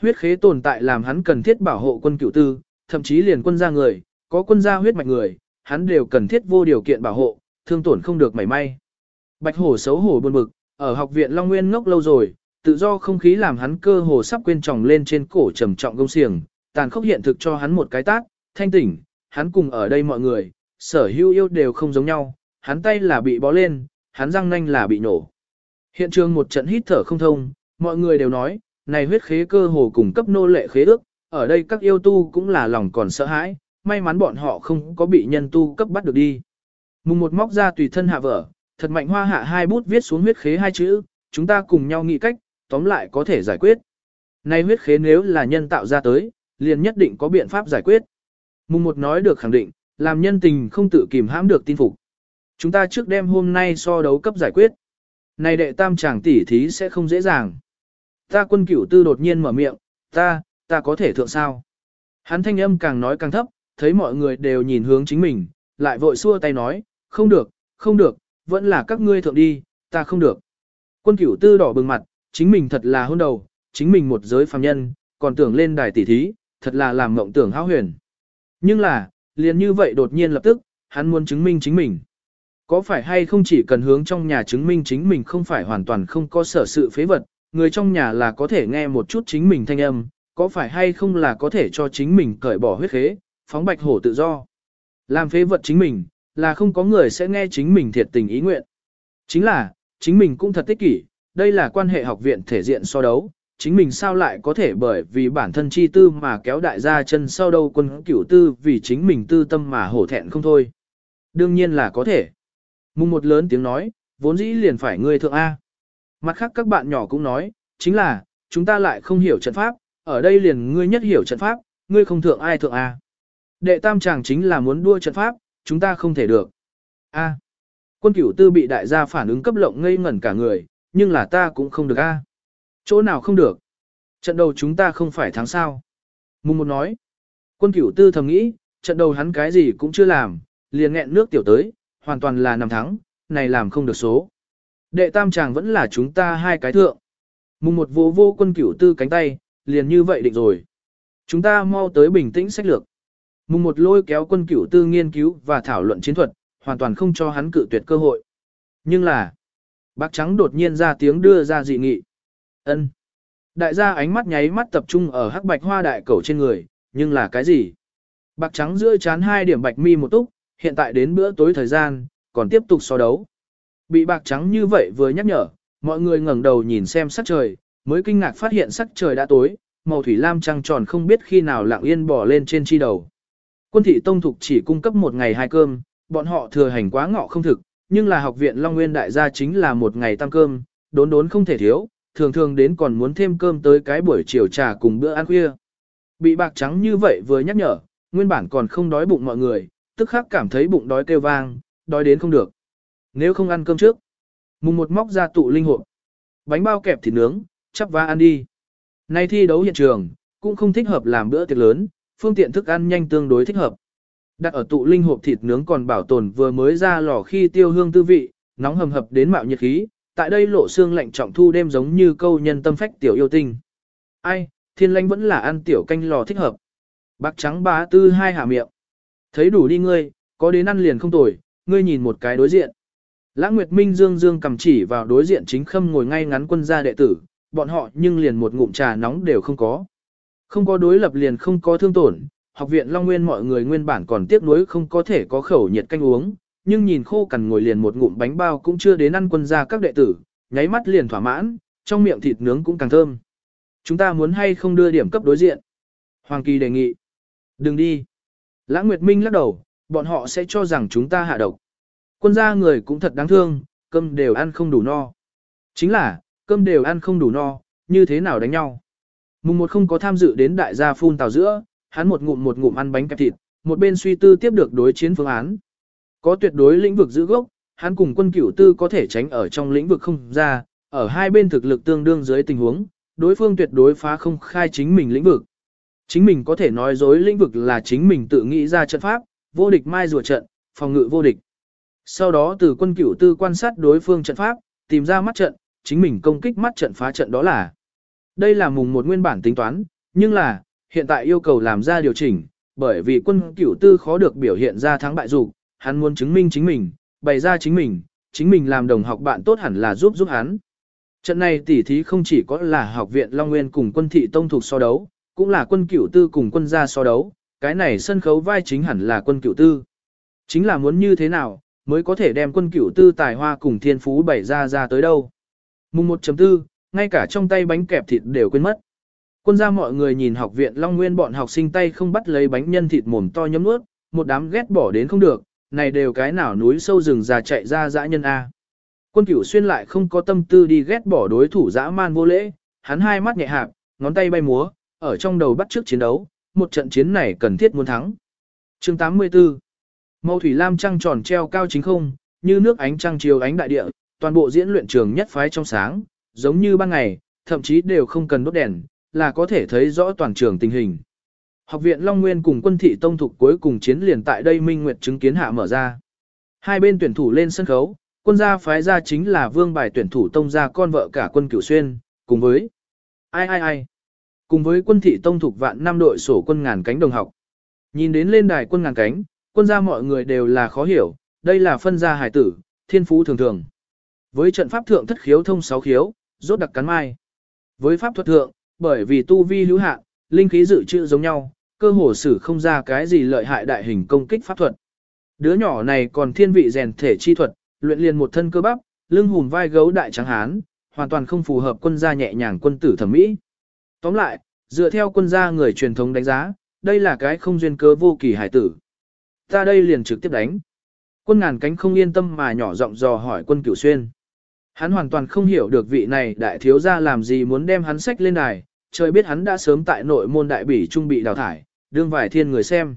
Huyết khế tồn tại làm hắn cần thiết bảo hộ quân cựu tư, thậm chí liền quân gia người, có quân gia huyết mạch người, hắn đều cần thiết vô điều kiện bảo hộ, thương tổn không được mảy may. Bạch hổ xấu hổ buồn bực, ở học viện Long Nguyên ngốc lâu rồi, tự do không khí làm hắn cơ hồ sắp quên tròng lên trên cổ trầm trọng gông xiềng, tàn khốc hiện thực cho hắn một cái tác, thanh tỉnh, hắn cùng ở đây mọi người, sở hữu yêu đều không giống nhau, hắn tay là bị bó lên, hắn răng nanh là bị nổ. Hiện trường một trận hít thở không thông, mọi người đều nói, này huyết khế cơ hồ cùng cấp nô lệ khế ước, ở đây các yêu tu cũng là lòng còn sợ hãi, may mắn bọn họ không có bị nhân tu cấp bắt được đi. Mùng một móc ra tùy thân hạ vở, thật mạnh hoa hạ hai bút viết xuống huyết khế hai chữ, chúng ta cùng nhau nghĩ cách, tóm lại có thể giải quyết. Này huyết khế nếu là nhân tạo ra tới, liền nhất định có biện pháp giải quyết. Mùng một nói được khẳng định, làm nhân tình không tự kìm hãm được tin phục. Chúng ta trước đêm hôm nay so đấu cấp giải quyết. Này đệ tam chàng tỷ thí sẽ không dễ dàng. Ta quân cửu tư đột nhiên mở miệng, ta, ta có thể thượng sao. Hắn thanh âm càng nói càng thấp, thấy mọi người đều nhìn hướng chính mình, lại vội xua tay nói, không được, không được, vẫn là các ngươi thượng đi, ta không được. Quân cửu tư đỏ bừng mặt, chính mình thật là hôn đầu, chính mình một giới phàm nhân, còn tưởng lên đài tỷ thí, thật là làm mộng tưởng hão huyền. Nhưng là, liền như vậy đột nhiên lập tức, hắn muốn chứng minh chính mình. Có phải hay không chỉ cần hướng trong nhà chứng minh chính mình không phải hoàn toàn không có sở sự phế vật, người trong nhà là có thể nghe một chút chính mình thanh âm, có phải hay không là có thể cho chính mình cởi bỏ huyết khế, phóng bạch hổ tự do. Làm phế vật chính mình, là không có người sẽ nghe chính mình thiệt tình ý nguyện. Chính là, chính mình cũng thật tích kỷ, đây là quan hệ học viện thể diện so đấu, chính mình sao lại có thể bởi vì bản thân chi tư mà kéo đại gia chân sau đâu quân cửu tư vì chính mình tư tâm mà hổ thẹn không thôi. Đương nhiên là có thể. Mùng một lớn tiếng nói, vốn dĩ liền phải ngươi thượng A. Mặt khác các bạn nhỏ cũng nói, chính là, chúng ta lại không hiểu trận pháp, ở đây liền ngươi nhất hiểu trận pháp, ngươi không thượng ai thượng A. Đệ tam chàng chính là muốn đua trận pháp, chúng ta không thể được. A. Quân cửu tư bị đại gia phản ứng cấp lộng ngây ngẩn cả người, nhưng là ta cũng không được A. Chỗ nào không được? Trận đầu chúng ta không phải thắng sao. Mùng một nói. Quân cửu tư thầm nghĩ, trận đầu hắn cái gì cũng chưa làm, liền nghẹn nước tiểu tới, hoàn toàn là nằm thắng, này làm không được số. Đệ tam chàng vẫn là chúng ta hai cái thượng. Mùng một vô vô quân cửu tư cánh tay, liền như vậy định rồi. Chúng ta mau tới bình tĩnh sách lược. Mùng một lôi kéo quân cửu tư nghiên cứu và thảo luận chiến thuật, hoàn toàn không cho hắn cự tuyệt cơ hội. Nhưng là, bác trắng đột nhiên ra tiếng đưa ra dị nghị. ân Đại gia ánh mắt nháy mắt tập trung ở hắc bạch hoa đại cầu trên người, nhưng là cái gì? Bạc trắng giữa chán hai điểm bạch mi một túc, hiện tại đến bữa tối thời gian, còn tiếp tục so đấu. Bị bạc trắng như vậy vừa nhắc nhở, mọi người ngẩng đầu nhìn xem sắc trời, mới kinh ngạc phát hiện sắc trời đã tối, màu thủy lam trăng tròn không biết khi nào lặng yên bỏ lên trên chi đầu. Quân thị tông thục chỉ cung cấp một ngày hai cơm, bọn họ thừa hành quá ngọ không thực, nhưng là học viện Long Nguyên đại gia chính là một ngày tăng cơm, đốn đốn không thể thiếu, thường thường đến còn muốn thêm cơm tới cái buổi chiều trà cùng bữa ăn khuya. Bị bạc trắng như vậy vừa nhắc nhở, nguyên bản còn không đói bụng mọi người, tức khắc cảm thấy bụng đói kêu vang, đói đến không được. Nếu không ăn cơm trước, mùng một móc ra tụ linh hộp, bánh bao kẹp thịt nướng, chắp và ăn đi. Nay thi đấu hiện trường, cũng không thích hợp làm bữa tiệc lớn, phương tiện thức ăn nhanh tương đối thích hợp. Đặt ở tụ linh hộp thịt nướng còn bảo tồn vừa mới ra lò khi tiêu hương tư vị, nóng hầm hập đến mạo nhiệt khí, tại đây lộ xương lạnh trọng thu đêm giống như câu nhân tâm phách tiểu yêu tinh. Ai, thiên lãnh vẫn là ăn tiểu canh lò thích hợp. Bạc trắng bá tư hai hạ miệng. Thấy đủ đi ngươi, có đến ăn liền không tồi, ngươi nhìn một cái đối diện. Lãng Nguyệt Minh dương dương cầm chỉ vào đối diện chính khâm ngồi ngay ngắn quân gia đệ tử, bọn họ nhưng liền một ngụm trà nóng đều không có. Không có đối lập liền không có thương tổn, học viện Long Nguyên mọi người nguyên bản còn tiếc nuối không có thể có khẩu nhiệt canh uống, nhưng nhìn khô cằn ngồi liền một ngụm bánh bao cũng chưa đến ăn quân gia các đệ tử, nháy mắt liền thỏa mãn, trong miệng thịt nướng cũng càng thơm. Chúng ta muốn hay không đưa điểm cấp đối diện? Hoàng Kỳ đề nghị. Đừng đi. Lãng Nguyệt Minh lắc đầu, bọn họ sẽ cho rằng chúng ta hạ độc. Quân gia người cũng thật đáng thương, cơm đều ăn không đủ no. Chính là, cơm đều ăn không đủ no, như thế nào đánh nhau. Mùng một không có tham dự đến đại gia phun tàu giữa, hắn một ngụm một ngụm ăn bánh kẹp thịt, một bên suy tư tiếp được đối chiến phương án. Có tuyệt đối lĩnh vực giữ gốc, hắn cùng quân cửu tư có thể tránh ở trong lĩnh vực không ra, ở hai bên thực lực tương đương dưới tình huống, đối phương tuyệt đối phá không khai chính mình lĩnh vực. Chính mình có thể nói dối lĩnh vực là chính mình tự nghĩ ra trận pháp, vô địch mai rùa trận, phòng ngự vô địch. Sau đó từ quân cửu tư quan sát đối phương trận pháp, tìm ra mắt trận, chính mình công kích mắt trận phá trận đó là. Đây là mùng một nguyên bản tính toán, nhưng là, hiện tại yêu cầu làm ra điều chỉnh, bởi vì quân cửu tư khó được biểu hiện ra thắng bại dục hắn muốn chứng minh chính mình, bày ra chính mình, chính mình làm đồng học bạn tốt hẳn là giúp giúp hắn. Trận này tỉ thí không chỉ có là học viện Long Nguyên cùng quân thị tông thuộc so đấu, cũng là quân cửu tư cùng quân gia so đấu, cái này sân khấu vai chính hẳn là quân cửu tư. Chính là muốn như thế nào, mới có thể đem quân cửu tư tài hoa cùng thiên phú bày ra ra tới đâu. Mùng 1.4, ngay cả trong tay bánh kẹp thịt đều quên mất. Quân gia mọi người nhìn học viện Long Nguyên bọn học sinh tay không bắt lấy bánh nhân thịt mồm to nhấm nuốt, một đám ghét bỏ đến không được, này đều cái nào núi sâu rừng già chạy ra dã nhân A. Quân cửu xuyên lại không có tâm tư đi ghét bỏ đối thủ dã man vô lễ, hắn hai mắt nhẹ hạp, ngón tay bay múa, ở trong đầu bắt trước chiến đấu, một trận chiến này cần thiết muốn thắng. chương 84 Màu thủy lam trăng tròn treo cao chính không, như nước ánh trăng chiều ánh đại địa, toàn bộ diễn luyện trường nhất phái trong sáng, giống như ban ngày, thậm chí đều không cần đốt đèn, là có thể thấy rõ toàn trường tình hình. Học viện Long Nguyên cùng quân thị tông thục cuối cùng chiến liền tại đây Minh Nguyệt chứng kiến hạ mở ra. Hai bên tuyển thủ lên sân khấu, quân gia phái ra chính là vương bài tuyển thủ tông gia con vợ cả quân cửu xuyên, cùng với ai ai ai, cùng với quân thị tông thục vạn năm đội sổ quân ngàn cánh đồng học. Nhìn đến lên đài quân ngàn cánh, quân gia mọi người đều là khó hiểu, đây là phân gia hải tử, thiên phú thường thường. Với trận pháp thượng thất khiếu thông sáu khiếu, rốt đặc cắn mai. Với pháp thuật thượng, bởi vì tu vi hữu hạn, linh khí dự trữ giống nhau, cơ hồ sử không ra cái gì lợi hại đại hình công kích pháp thuật. Đứa nhỏ này còn thiên vị rèn thể chi thuật, luyện liền một thân cơ bắp, lưng hùm vai gấu đại trắng hán, hoàn toàn không phù hợp quân gia nhẹ nhàng quân tử thẩm mỹ. Tóm lại, dựa theo quân gia người truyền thống đánh giá, đây là cái không duyên cớ vô kỳ hải tử. Ta đây liền trực tiếp đánh. Quân ngàn cánh không yên tâm mà nhỏ giọng dò hỏi quân cửu xuyên. Hắn hoàn toàn không hiểu được vị này đại thiếu gia làm gì muốn đem hắn sách lên đài, trời biết hắn đã sớm tại nội môn đại bỉ trung bị đào thải, đương vài thiên người xem.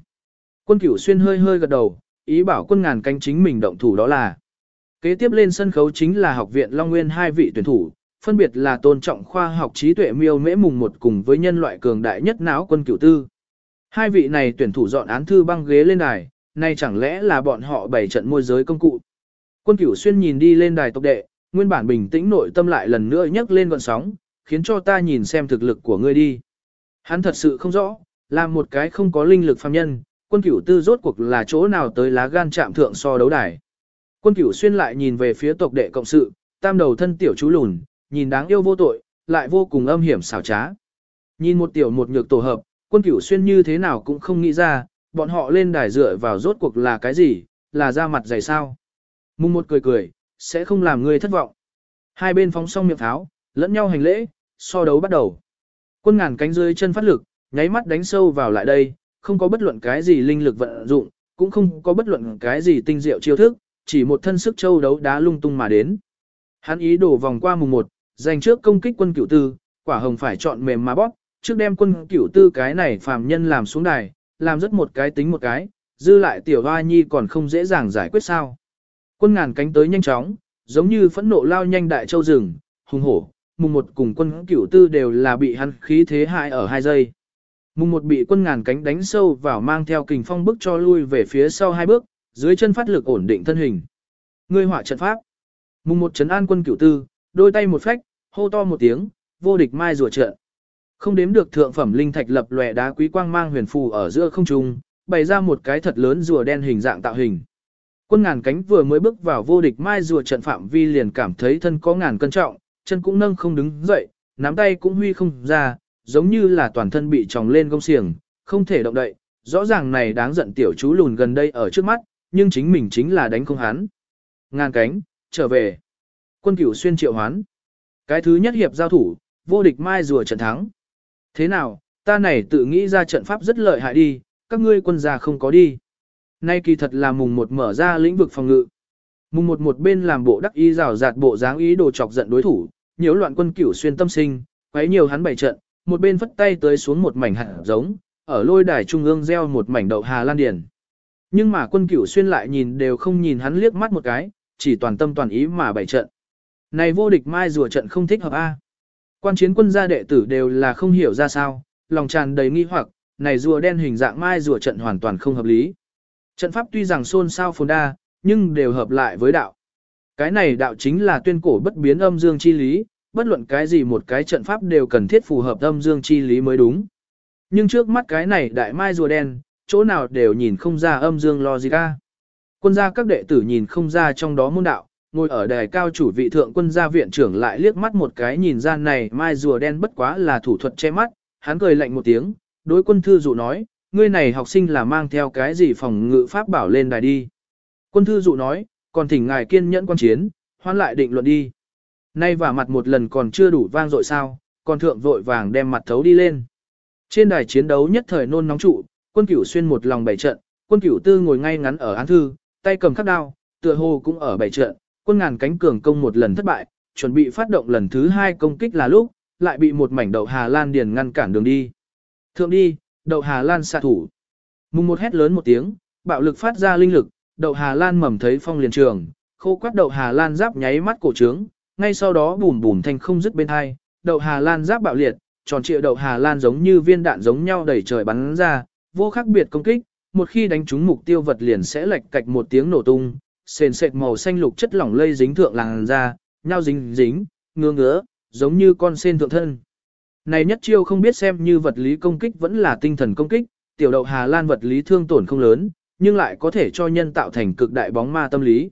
Quân cửu xuyên hơi hơi gật đầu, ý bảo quân ngàn cánh chính mình động thủ đó là. Kế tiếp lên sân khấu chính là học viện Long Nguyên hai vị tuyển thủ, phân biệt là tôn trọng khoa học trí tuệ miêu mễ mùng một cùng với nhân loại cường đại nhất não quân cửu tư. Hai vị này tuyển thủ dọn án thư băng ghế lên đài, nay chẳng lẽ là bọn họ bày trận môi giới công cụ. Quân cửu xuyên nhìn đi lên đài tộc đệ, nguyên bản bình tĩnh nội tâm lại lần nữa nhấc lên gọn sóng, khiến cho ta nhìn xem thực lực của ngươi đi. Hắn thật sự không rõ, làm một cái không có linh lực phàm nhân, quân cửu tư rốt cuộc là chỗ nào tới lá gan chạm thượng so đấu đài. Quân cửu xuyên lại nhìn về phía tộc đệ cộng sự, tam đầu thân tiểu chú lùn, nhìn đáng yêu vô tội, lại vô cùng âm hiểm xảo trá. Nhìn một tiểu một nhược tổ hợp, quân cửu xuyên như thế nào cũng không nghĩ ra, bọn họ lên đài dựa vào rốt cuộc là cái gì, là ra mặt dày sao. Mùng một cười cười, sẽ không làm ngươi thất vọng. Hai bên phóng xong miệng tháo, lẫn nhau hành lễ, so đấu bắt đầu. Quân ngàn cánh dưới chân phát lực, nháy mắt đánh sâu vào lại đây, không có bất luận cái gì linh lực vận dụng, cũng không có bất luận cái gì tinh diệu chiêu thức, chỉ một thân sức châu đấu đá lung tung mà đến. Hắn ý đổ vòng qua mùng 1, giành trước công kích quân cửu tư, quả hồng phải chọn mềm mà bóp, trước đem quân cửu tư cái này phàm nhân làm xuống đài, làm rất một cái tính một cái, dư lại tiểu hoa nhi còn không dễ dàng giải quyết sao. Quân ngàn cánh tới nhanh chóng, giống như phẫn nộ lao nhanh đại châu rừng, hùng hổ, mùng một cùng quân cửu tư đều là bị hắn khí thế hại ở hai giây. Mùng một bị quân ngàn cánh đánh sâu vào mang theo kình phong bức cho lui về phía sau hai bước, dưới chân phát lực ổn định thân hình. Ngươi hỏa trận pháp. Mùng một chấn an quân cửu tư, đôi tay một phách, hô to một tiếng, vô địch mai rùa trận. Không đếm được thượng phẩm linh thạch lập lòe đá quý quang mang huyền phù ở giữa không trung, bày ra một cái thật lớn rùa đen hình dạng tạo hình. Quân ngàn cánh vừa mới bước vào vô địch mai rùa trận phạm vi liền cảm thấy thân có ngàn cân trọng, chân cũng nâng không đứng dậy, nắm tay cũng huy không ra, giống như là toàn thân bị tròng lên gông xiềng, không thể động đậy. Rõ ràng này đáng giận tiểu chú lùn gần đây ở trước mắt, nhưng chính mình chính là đánh không hắn. Ngàn cánh, trở về. Quân cửu xuyên triệu hoán. Cái thứ nhất hiệp giao thủ, vô địch mai rùa trận thắng. Thế nào, ta này tự nghĩ ra trận pháp rất lợi hại đi, các ngươi quân gia không có đi. Nay kỳ thật là mùng một mở ra lĩnh vực phòng ngự. Mùng một một bên làm bộ đắc ý rào rạt bộ dáng ý đồ chọc giận đối thủ, nhiễu loạn quân cửu xuyên tâm sinh, quấy nhiều hắn bảy trận, một bên phất tay tới xuống một mảnh hạt giống, ở lôi đài trung ương gieo một mảnh đậu hà lan điển. Nhưng mà quân cửu xuyên lại nhìn đều không nhìn hắn liếc mắt một cái, chỉ toàn tâm toàn ý mà bảy trận. Này vô địch mai rùa trận không thích hợp A. Quan chiến quân gia đệ tử đều là không hiểu ra sao, lòng tràn đầy nghi hoặc, này rùa đen hình dạng mai rùa trận hoàn toàn không hợp lý. Trận pháp tuy rằng xôn xao phồn đa, nhưng đều hợp lại với đạo. Cái này đạo chính là tuyên cổ bất biến âm dương chi lý, bất luận cái gì một cái trận pháp đều cần thiết phù hợp âm dương chi lý mới đúng. Nhưng trước mắt cái này đại mai rùa đen, chỗ nào đều nhìn không ra âm dương logica. Quân gia các đệ tử nhìn không ra trong đó môn đạo, ngồi ở đài cao chủ vị thượng quân gia viện trưởng lại liếc mắt một cái nhìn ra này mai rùa đen bất quá là thủ thuật che mắt, hắn cười lạnh một tiếng, đối quân thư dụ nói, ngươi này học sinh là mang theo cái gì phòng ngự pháp bảo lên đài đi. Quân thư dụ nói, còn thỉnh ngài kiên nhẫn quan chiến, hoan lại định luận đi. Nay và mặt một lần còn chưa đủ vang dội sao, còn thượng vội vàng đem mặt thấu đi lên. Trên đài chiến đấu nhất thời nôn nóng trụ, quân cửu xuyên một lòng bảy trận, quân cửu tư ngồi ngay ngắn ở án thư, tay cầm khắc đao, tựa hồ cũng ở bảy trận, quân ngàn cánh cường công một lần thất bại, chuẩn bị phát động lần thứ hai công kích là lúc, lại bị một mảnh đậu Hà Lan điền ngăn cản đường đi. Thượng đi, đậu Hà Lan xạ thủ. Mùng một hét lớn một tiếng, bạo lực phát ra linh lực, đậu Hà Lan mầm thấy phong liền trường, khô quát đậu Hà Lan giáp nháy mắt cổ trướng, ngay sau đó bùm bùm thanh không dứt bên hai, đậu Hà Lan giáp bạo liệt, tròn trịa đậu Hà Lan giống như viên đạn giống nhau đẩy trời bắn ra, vô khác biệt công kích, một khi đánh trúng mục tiêu vật liền sẽ lệch cạch một tiếng nổ tung, sền sệt màu xanh lục chất lỏng lây dính thượng làn da, nhau dính dính, ngứa ngứa, giống như con sen thượng thân. Này nhất chiêu không biết xem như vật lý công kích vẫn là tinh thần công kích, tiểu đậu Hà Lan vật lý thương tổn không lớn, nhưng lại có thể cho nhân tạo thành cực đại bóng ma tâm lý.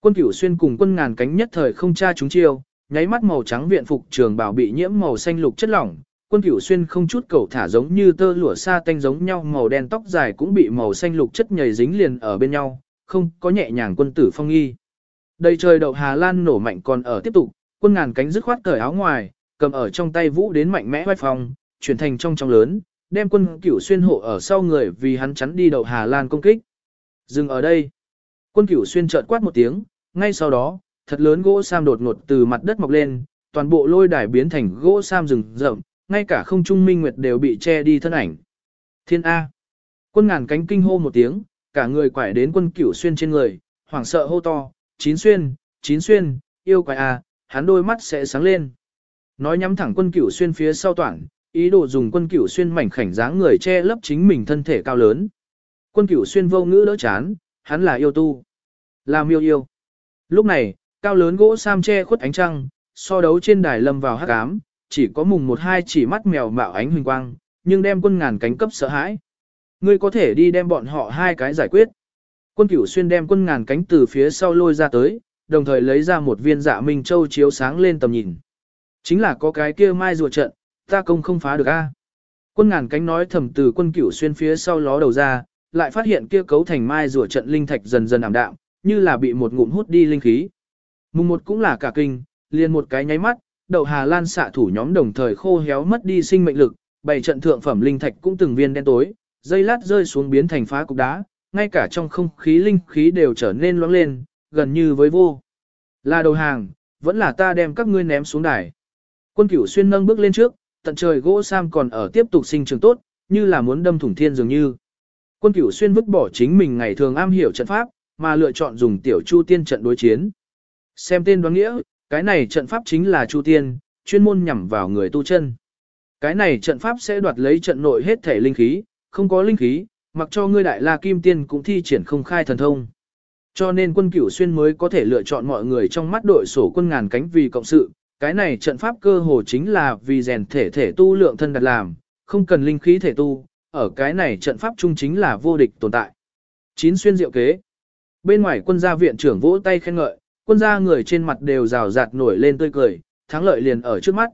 Quân cửu xuyên cùng quân ngàn cánh nhất thời không tra chúng chiêu, nháy mắt màu trắng viện phục trường bảo bị nhiễm màu xanh lục chất lỏng, quân cửu xuyên không chút cầu thả giống như tơ lụa sa tanh giống nhau màu đen tóc dài cũng bị màu xanh lục chất nhầy dính liền ở bên nhau, không có nhẹ nhàng quân tử phong nghi. Đầy trời đậu Hà Lan nổ mạnh còn ở tiếp tục, quân ngàn cánh dứt khoát cởi áo ngoài, cầm ở trong tay vũ đến mạnh mẽ vai phong, chuyển thành trong trong lớn, đem quân cửu xuyên hộ ở sau người vì hắn chắn đi đậu Hà Lan công kích. Dừng ở đây. Quân cửu xuyên chợt quát một tiếng, ngay sau đó, thật lớn gỗ sam đột ngột từ mặt đất mọc lên, toàn bộ lôi đài biến thành gỗ sam rừng rậm, ngay cả không trung minh nguyệt đều bị che đi thân ảnh. Thiên A. Quân ngàn cánh kinh hô một tiếng, cả người quải đến quân cửu xuyên trên người, hoảng sợ hô to, chín xuyên, chín xuyên, yêu quái à, hắn đôi mắt sẽ sáng lên. Nói nhắm thẳng quân cửu xuyên phía sau toàn ý đồ dùng quân cửu xuyên mảnh khảnh dáng người che lấp chính mình thân thể cao lớn. Quân cửu xuyên vô ngữ đỡ chán, hắn là yêu tu. Là miêu yêu. Lúc này, cao lớn gỗ sam che khuất ánh trăng, so đấu trên đài lâm vào hắc ám, chỉ có mùng một hai chỉ mắt mèo mạo ánh huỳnh quang, nhưng đem quân ngàn cánh cấp sợ hãi. Ngươi có thể đi đem bọn họ hai cái giải quyết. Quân cửu xuyên đem quân ngàn cánh từ phía sau lôi ra tới, đồng thời lấy ra một viên dạ minh châu chiếu sáng lên tầm nhìn. Chính là có cái kia mai rùa trận, ta công không phá được a. Quân ngàn cánh nói thầm từ quân cửu xuyên phía sau ló đầu ra, lại phát hiện kia cấu thành mai rùa trận linh thạch dần dần ảm đạm, như là bị một ngụm hút đi linh khí. Mùng một cũng là cả kinh, liền một cái nháy mắt, đậu Hà Lan xạ thủ nhóm đồng thời khô héo mất đi sinh mệnh lực, bảy trận thượng phẩm linh thạch cũng từng viên đen tối, dây lát rơi xuống biến thành phá cục đá, ngay cả trong không khí linh khí đều trở nên loãng lên, gần như với vô. Là đầu hàng, vẫn là ta đem các ngươi ném xuống đài. Quân cửu xuyên nâng bước lên trước, tận trời gỗ sam còn ở tiếp tục sinh trường tốt, như là muốn đâm thủng thiên dường như. Quân cửu xuyên vứt bỏ chính mình ngày thường am hiểu trận pháp, mà lựa chọn dùng tiểu chu tiên trận đối chiến. Xem tên đoán nghĩa, cái này trận pháp chính là chu tiên, chuyên môn nhằm vào người tu chân. Cái này trận pháp sẽ đoạt lấy trận nội hết thể linh khí, không có linh khí, mặc cho ngươi đại la kim tiên cũng thi triển không khai thần thông. Cho nên quân cửu xuyên mới có thể lựa chọn mọi người trong mắt đội sổ quân ngàn cánh vì cộng sự, cái này trận pháp cơ hồ chính là vì rèn thể thể tu lượng thân đặt làm, không cần linh khí thể tu, ở cái này trận pháp chung chính là vô địch tồn tại. Chín xuyên diệu kế. Bên ngoài quân gia viện trưởng vỗ tay khen ngợi, quân gia người trên mặt đều rào rạt nổi lên tươi cười, thắng lợi liền ở trước mắt.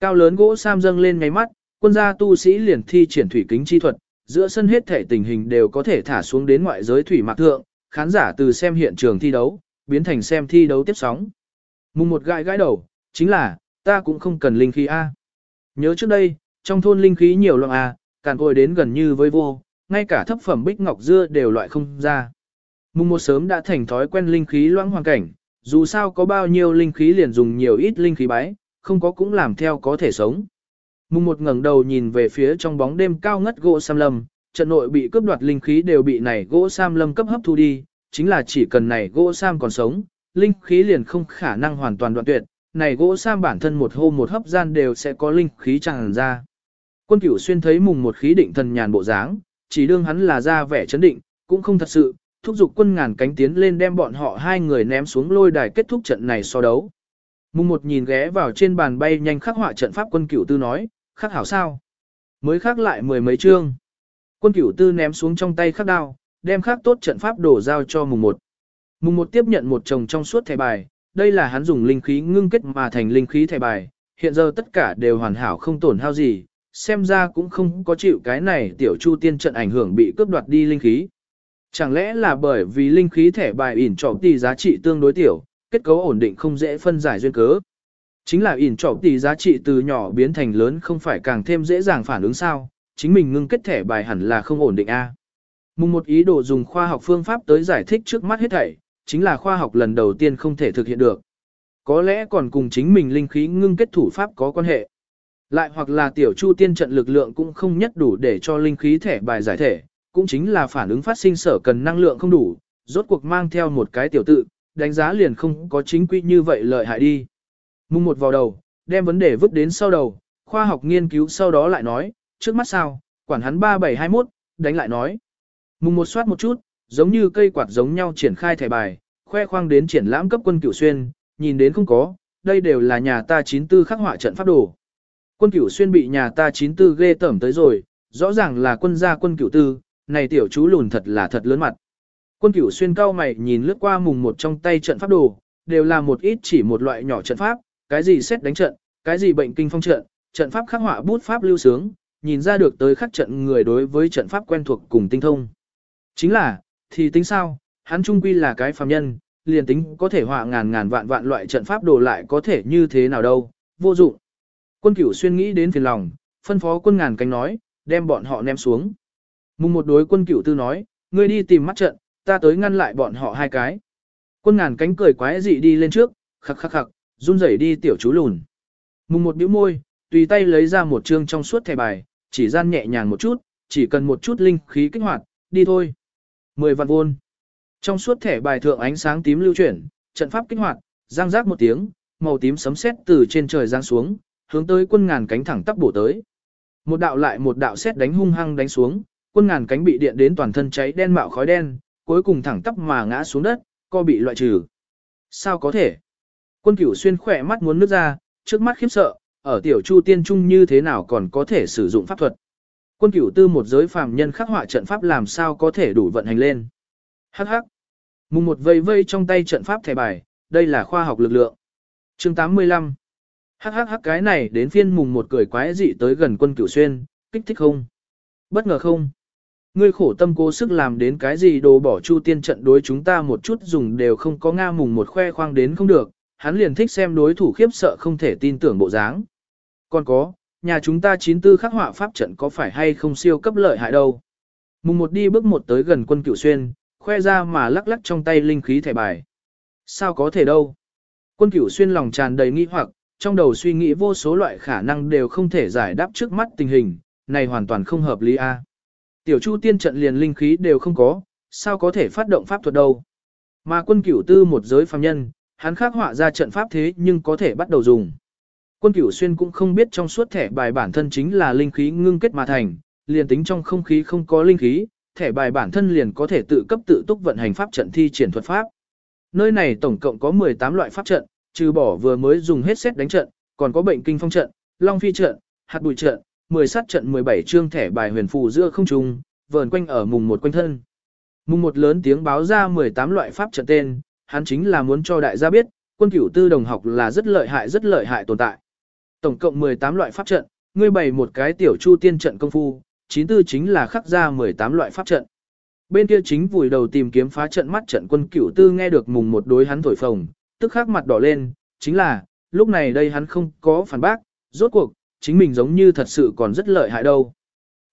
Cao lớn gỗ sam dâng lên ngay mắt, quân gia tu sĩ liền thi triển thủy kính chi thuật, giữa sân hết thể tình hình đều có thể thả xuống đến ngoại giới thủy mạc thượng, khán giả từ xem hiện trường thi đấu, biến thành xem thi đấu tiếp sóng. Mùng một gãi gãi đầu, chính là, ta cũng không cần linh khí A. Nhớ trước đây, trong thôn linh khí nhiều loạn A, càn côi đến gần như với vô, ngay cả thấp phẩm bích ngọc dưa đều loại không ra. Mùng một sớm đã thành thói quen linh khí loãng hoàn cảnh, dù sao có bao nhiêu linh khí liền dùng nhiều ít linh khí bái, không có cũng làm theo có thể sống. Mùng một ngẩng đầu nhìn về phía trong bóng đêm cao ngất gỗ sam lâm, trận nội bị cướp đoạt linh khí đều bị này gỗ sam lâm cấp hấp thu đi, chính là chỉ cần này gỗ sam còn sống, linh khí liền không khả năng hoàn toàn đoạn tuyệt, này gỗ sam bản thân một hô một hấp gian đều sẽ có linh khí tràn ra. Quân cửu xuyên thấy mùng một khí định thần nhàn bộ dáng, chỉ đương hắn là ra vẻ chấn định, cũng không thật sự, thúc giục quân ngàn cánh tiến lên đem bọn họ hai người ném xuống lôi đài kết thúc trận này so đấu. Mùng một nhìn ghé vào trên bàn bay nhanh khắc họa trận pháp quân cửu tư nói, khắc hảo sao? Mới khắc lại mười mấy chương. Quân cửu tư ném xuống trong tay khắc đao, đem khắc tốt trận pháp đổ giao cho mùng một. Mùng một tiếp nhận một chồng trong suốt thẻ bài, đây là hắn dùng linh khí ngưng kết mà thành linh khí thẻ bài, hiện giờ tất cả đều hoàn hảo không tổn hao gì, xem ra cũng không có chịu cái này tiểu chu tiên trận ảnh hưởng bị cướp đoạt đi linh khí. Chẳng lẽ là bởi vì linh khí thẻ bài ỉn trọng tỷ giá trị tương đối tiểu, kết cấu ổn định không dễ phân giải duyên cớ. Chính là ỉn trọc tỷ giá trị từ nhỏ biến thành lớn không phải càng thêm dễ dàng phản ứng sao, chính mình ngưng kết thẻ bài hẳn là không ổn định a. Mùng một ý đồ dùng khoa học phương pháp tới giải thích trước mắt hết thảy, chính là khoa học lần đầu tiên không thể thực hiện được. Có lẽ còn cùng chính mình linh khí ngưng kết thủ pháp có quan hệ. Lại hoặc là tiểu chu tiên trận lực lượng cũng không nhất đủ để cho linh khí thẻ bài giải thể, cũng chính là phản ứng phát sinh sở cần năng lượng không đủ, rốt cuộc mang theo một cái tiểu tự, đánh giá liền không có chính quy như vậy lợi hại đi. Mùng một vào đầu, đem vấn đề vứt đến sau đầu, khoa học nghiên cứu sau đó lại nói, trước mắt sao, quản hắn 3721, đánh lại nói. Mùng một soát một chút, giống như cây quạt giống nhau triển khai thẻ bài, khoe khoang đến triển lãm cấp quân cửu xuyên, nhìn đến không có, đây đều là nhà ta 94 khắc họa trận pháp đồ. Quân cửu xuyên bị nhà ta 94 ghê tẩm tới rồi, rõ ràng là quân gia quân cửu tư, này tiểu chú lùn thật là thật lớn mặt. Quân cửu xuyên cao mày nhìn lướt qua mùng một trong tay trận pháp đồ, đều là một ít chỉ một loại nhỏ trận pháp, cái gì xét đánh trận, cái gì bệnh kinh phong trận, trận pháp khắc họa bút pháp lưu sướng, nhìn ra được tới khắc trận người đối với trận pháp quen thuộc cùng tinh thông. Chính là, thì tính sao, hắn trung quy là cái phàm nhân, liền tính có thể họa ngàn ngàn vạn vạn loại trận pháp đồ lại có thể như thế nào đâu, vô dụng. Quân cửu xuyên nghĩ đến phiền lòng, phân phó quân ngàn cánh nói, đem bọn họ ném xuống. Mùng một đối quân cửu tư nói, ngươi đi tìm mắt trận, ta tới ngăn lại bọn họ hai cái. Quân ngàn cánh cười quái dị đi lên trước, khắc khắc khắc, run rẩy đi tiểu chú lùn. Mùng một bĩu môi, tùy tay lấy ra một chương trong suốt thẻ bài, chỉ gian nhẹ nhàng một chút, chỉ cần một chút linh khí kích hoạt, đi thôi. Mười vạn vôn. Trong suốt thẻ bài thượng ánh sáng tím lưu chuyển, trận pháp kích hoạt, giang rác một tiếng, màu tím sấm sét từ trên trời giáng xuống, hướng tới quân ngàn cánh thẳng tắp bổ tới. Một đạo lại một đạo sét đánh hung hăng đánh xuống, quân ngàn cánh bị điện đến toàn thân cháy đen mạo khói đen, cuối cùng thẳng tắp mà ngã xuống đất, co bị loại trừ. Sao có thể? Quân cửu xuyên khỏe mắt muốn nước ra, trước mắt khiếp sợ, ở tiểu chu tiên trung như thế nào còn có thể sử dụng pháp thuật. Quân cửu tư một giới phàm nhân khắc họa trận pháp làm sao có thể đủ vận hành lên. Hắc hắc. Mùng một vây vây trong tay trận pháp thẻ bài, đây là khoa học lực lượng. chương 85. Hắc hắc hắc cái này đến phiên mùng một cười quái dị tới gần quân cửu xuyên, kích thích không? Bất ngờ không? Ngươi khổ tâm cố sức làm đến cái gì đồ bỏ chu tiên trận đối chúng ta một chút dùng đều không có nga mùng một khoe khoang đến không được, hắn liền thích xem đối thủ khiếp sợ không thể tin tưởng bộ dáng. Còn có, nhà chúng ta chín tư khắc họa pháp trận có phải hay không siêu cấp lợi hại đâu. Mùng một đi bước một tới gần quân cựu xuyên, khoe ra mà lắc lắc trong tay linh khí thẻ bài. Sao có thể đâu? Quân cửu xuyên lòng tràn đầy nghi hoặc, trong đầu suy nghĩ vô số loại khả năng đều không thể giải đáp trước mắt tình hình, này hoàn toàn không hợp lý a. Tiểu Chu tiên trận liền linh khí đều không có, sao có thể phát động pháp thuật đâu? Mà quân cửu tư một giới phàm nhân, hắn khắc họa ra trận pháp thế nhưng có thể bắt đầu dùng. Quân cửu xuyên cũng không biết trong suốt thẻ bài bản thân chính là linh khí ngưng kết mà thành, liền tính trong không khí không có linh khí, thẻ bài bản thân liền có thể tự cấp tự túc vận hành pháp trận thi triển thuật pháp. Nơi này tổng cộng có 18 loại pháp trận, trừ bỏ vừa mới dùng hết xét đánh trận, còn có bệnh kinh phong trận, long phi trận, hạt bụi trận, 10 sát trận 17 chương thẻ bài huyền phù giữa không trung, vờn quanh ở mùng một quanh thân. Mùng một lớn tiếng báo ra 18 loại pháp trận tên, hắn chính là muốn cho đại gia biết, quân cửu tư đồng học là rất lợi hại rất lợi hại tồn tại. Tổng cộng 18 loại pháp trận, ngươi bày một cái tiểu chu tiên trận công phu, chín tư chính là khắc ra 18 loại pháp trận. Bên kia chính vùi đầu tìm kiếm phá trận mắt trận quân cửu tư nghe được mùng một đối hắn thổi phồng, tức khắc mặt đỏ lên, chính là, lúc này đây hắn không có phản bác, rốt cuộc, chính mình giống như thật sự còn rất lợi hại đâu.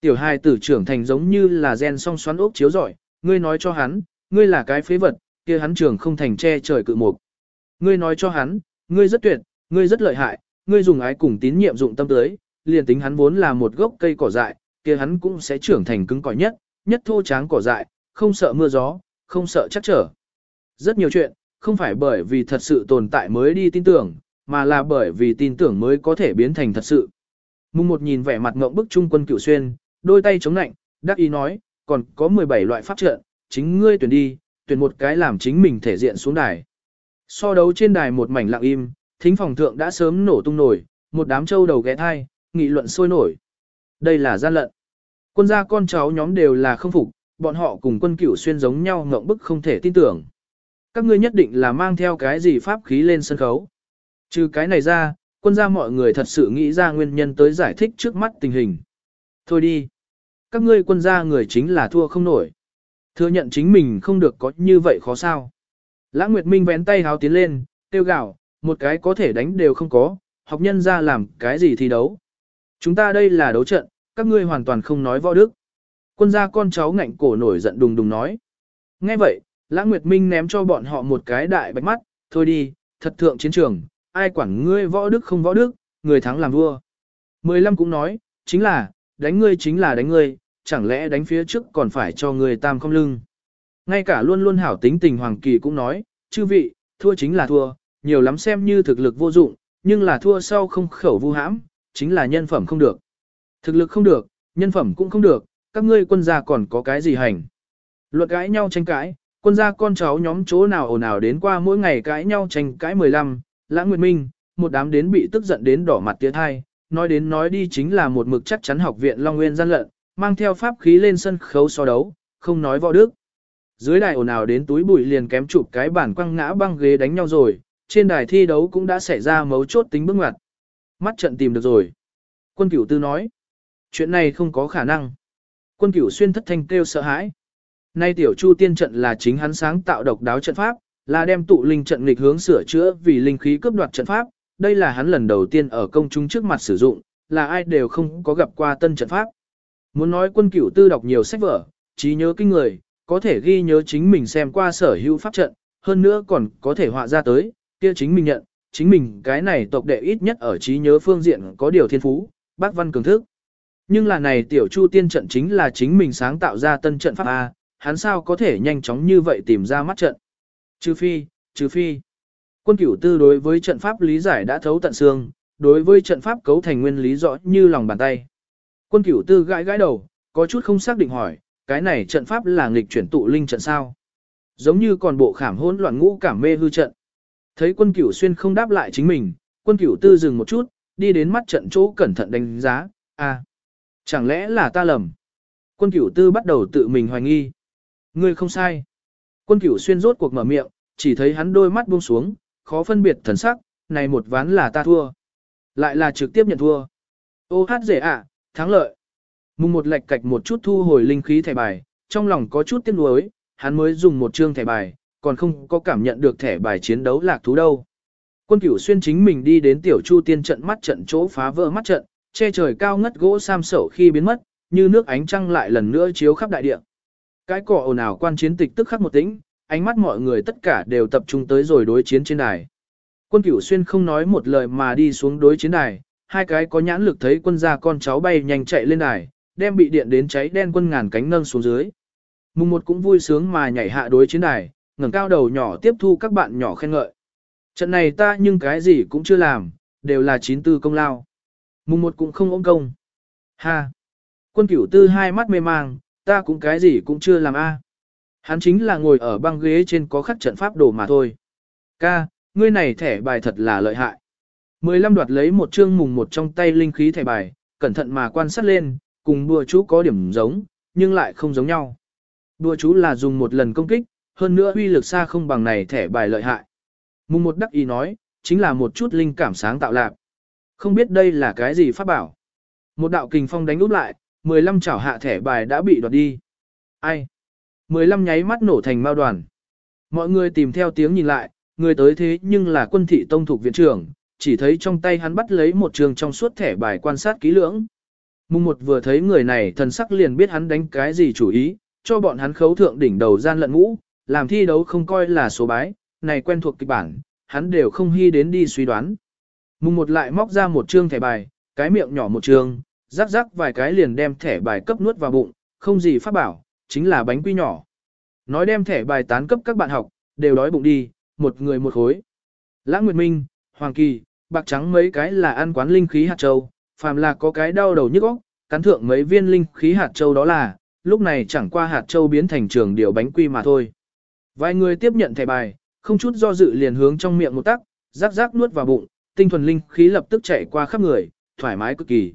Tiểu hài tử trưởng thành giống như là gen song xoắn ốc chiếu giỏi, ngươi nói cho hắn, ngươi là cái phế vật, kia hắn trưởng không thành che trời cự mục. Ngươi nói cho hắn, ngươi rất tuyệt, ngươi rất lợi hại, ngươi dùng ái cùng tín nhiệm dụng tâm tới, liền tính hắn vốn là một gốc cây cỏ dại, kia hắn cũng sẽ trưởng thành cứng cỏi nhất, nhất thô tráng cỏ dại, không sợ mưa gió, không sợ chắc trở. Rất nhiều chuyện, không phải bởi vì thật sự tồn tại mới đi tin tưởng, mà là bởi vì tin tưởng mới có thể biến thành thật sự. Mùng một nhìn vẻ mặt ngộng bức trung quân cựu xuyên, đôi tay chống nạnh, đắc ý nói, còn có 17 loại pháp trận, chính ngươi tuyển đi, tuyển một cái làm chính mình thể diện xuống đài. So đấu trên đài một mảnh lặng im, thính phòng thượng đã sớm nổ tung nổi, một đám trâu đầu ghé thai, nghị luận sôi nổi. Đây là gian lận. Quân gia con cháu nhóm đều là không phục, bọn họ cùng quân cửu xuyên giống nhau ngộng bức không thể tin tưởng. Các ngươi nhất định là mang theo cái gì pháp khí lên sân khấu. Trừ cái này ra, quân gia mọi người thật sự nghĩ ra nguyên nhân tới giải thích trước mắt tình hình. Thôi đi. Các ngươi quân gia người chính là thua không nổi. Thừa nhận chính mình không được có như vậy khó sao. Lãng Nguyệt Minh vén tay háo tiến lên, tiêu gạo, một cái có thể đánh đều không có, học nhân ra làm cái gì thi đấu. Chúng ta đây là đấu trận, các ngươi hoàn toàn không nói võ đức. Quân gia con cháu ngạnh cổ nổi giận đùng đùng nói. Nghe vậy, Lãng Nguyệt Minh ném cho bọn họ một cái đại bạch mắt, thôi đi, thật thượng chiến trường, ai quản ngươi võ đức không võ đức, người thắng làm vua. Mười lăm cũng nói, chính là, đánh ngươi chính là đánh ngươi, chẳng lẽ đánh phía trước còn phải cho người tam không lưng. Ngay cả luôn luôn hảo tính tình Hoàng Kỳ cũng nói, chư vị, thua chính là thua, nhiều lắm xem như thực lực vô dụng, nhưng là thua sau không khẩu vu hãm, chính là nhân phẩm không được. Thực lực không được, nhân phẩm cũng không được, các ngươi quân gia còn có cái gì hành. Luật cãi nhau tranh cãi, quân gia con cháu nhóm chỗ nào ồn ào đến qua mỗi ngày cãi nhau tranh cãi 15, lãng nguyệt minh, một đám đến bị tức giận đến đỏ mặt tiếng thai, nói đến nói đi chính là một mực chắc chắn học viện Long Nguyên gian lận, mang theo pháp khí lên sân khấu so đấu, không nói võ đức. Dưới đài ồn ào đến túi bụi liền kém chụp cái bản quăng ngã băng ghế đánh nhau rồi, trên đài thi đấu cũng đã xảy ra mấu chốt tính bước ngoặt. Mắt trận tìm được rồi. Quân cửu tư nói, chuyện này không có khả năng. Quân cửu xuyên thất thanh kêu sợ hãi. Nay tiểu chu tiên trận là chính hắn sáng tạo độc đáo trận pháp, là đem tụ linh trận nghịch hướng sửa chữa vì linh khí cướp đoạt trận pháp, đây là hắn lần đầu tiên ở công chúng trước mặt sử dụng, là ai đều không có gặp qua tân trận pháp. Muốn nói quân cửu tư đọc nhiều sách vở, trí nhớ kinh người, có thể ghi nhớ chính mình xem qua sở hữu pháp trận, hơn nữa còn có thể họa ra tới, kia chính mình nhận, chính mình cái này tộc đệ ít nhất ở trí nhớ phương diện có điều thiên phú, bác văn cường thức. Nhưng là này tiểu chu tiên trận chính là chính mình sáng tạo ra tân trận pháp A, hắn sao có thể nhanh chóng như vậy tìm ra mắt trận. Trừ phi, trừ phi. Quân cửu tư đối với trận pháp lý giải đã thấu tận xương, đối với trận pháp cấu thành nguyên lý rõ như lòng bàn tay. Quân cửu tư gãi gãi đầu, có chút không xác định hỏi, cái này trận pháp là nghịch chuyển tụ linh trận sao? Giống như còn bộ khảm hỗn loạn ngũ cảm mê hư trận. Thấy quân cửu xuyên không đáp lại chính mình, quân cửu tư dừng một chút, đi đến mắt trận chỗ cẩn thận đánh giá, à, chẳng lẽ là ta lầm? Quân cửu tư bắt đầu tự mình hoài nghi. Ngươi không sai. Quân cửu xuyên rốt cuộc mở miệng, chỉ thấy hắn đôi mắt buông xuống, khó phân biệt thần sắc, này một ván là ta thua. Lại là trực tiếp nhận thua. Ô hát dễ ạ, thắng lợi. Mùng một lệch cạch một chút thu hồi linh khí thẻ bài, trong lòng có chút tiếc nuối, hắn mới dùng một chương thẻ bài, còn không có cảm nhận được thẻ bài chiến đấu lạc thú đâu. Quân cửu xuyên chính mình đi đến tiểu chu tiên trận mắt trận chỗ phá vỡ mắt trận, che trời cao ngất gỗ sam sẩu khi biến mất, như nước ánh trăng lại lần nữa chiếu khắp đại địa. Cái cỏ ồn ào quan chiến tịch tức khắc một tĩnh, ánh mắt mọi người tất cả đều tập trung tới rồi đối chiến trên đài. Quân cửu xuyên không nói một lời mà đi xuống đối chiến đài, hai cái có nhãn lực thấy quân gia con cháu bay nhanh chạy lên đài, đem bị điện đến cháy đen quân ngàn cánh nâng xuống dưới. Mùng một cũng vui sướng mà nhảy hạ đối chiến đài, ngẩng cao đầu nhỏ tiếp thu các bạn nhỏ khen ngợi. Trận này ta nhưng cái gì cũng chưa làm, đều là chín tư công lao. Mùng một cũng không ôm công. Ha! Quân cửu tư hai mắt mê mang, ta cũng cái gì cũng chưa làm a. Hắn chính là ngồi ở băng ghế trên có khắc trận pháp đồ mà thôi. Ca, ngươi này thẻ bài thật là lợi hại. Mười lăm đoạt lấy một chương mùng một trong tay linh khí thẻ bài, cẩn thận mà quan sát lên, cùng đùa chú có điểm giống, nhưng lại không giống nhau. Đùa chú là dùng một lần công kích, hơn nữa uy lực xa không bằng này thẻ bài lợi hại. Mùng một đắc ý nói, chính là một chút linh cảm sáng tạo lạc. Không biết đây là cái gì pháp bảo. Một đạo kình phong đánh úp lại, 15 chảo hạ thẻ bài đã bị đoạt đi. Ai? 15 nháy mắt nổ thành mao đoàn. Mọi người tìm theo tiếng nhìn lại, người tới thế nhưng là quân thị tông thuộc viện trưởng, chỉ thấy trong tay hắn bắt lấy một trường trong suốt thẻ bài quan sát kỹ lưỡng. Mùng một vừa thấy người này thần sắc liền biết hắn đánh cái gì chủ ý, cho bọn hắn khấu thượng đỉnh đầu gian lận ngũ, làm thi đấu không coi là số bái, này quen thuộc kịch bản, hắn đều không hy đến đi suy đoán. Mùng một lại móc ra một trương thẻ bài, cái miệng nhỏ một trường, rắc rắc vài cái liền đem thẻ bài cấp nuốt vào bụng, không gì phát bảo, chính là bánh quy nhỏ. Nói đem thẻ bài tán cấp các bạn học, đều đói bụng đi, một người một khối. Lãng Nguyệt Minh, Hoàng Kỳ, bạc trắng mấy cái là ăn quán linh khí hạt châu, phàm là có cái đau đầu nhức óc, cắn thượng mấy viên linh khí hạt châu đó là, lúc này chẳng qua hạt châu biến thành trường điều bánh quy mà thôi. Vài người tiếp nhận thẻ bài, không chút do dự liền hướng trong miệng một tắc, rắc rắc nuốt vào bụng, tinh thuần linh khí lập tức chạy qua khắp người, thoải mái cực kỳ.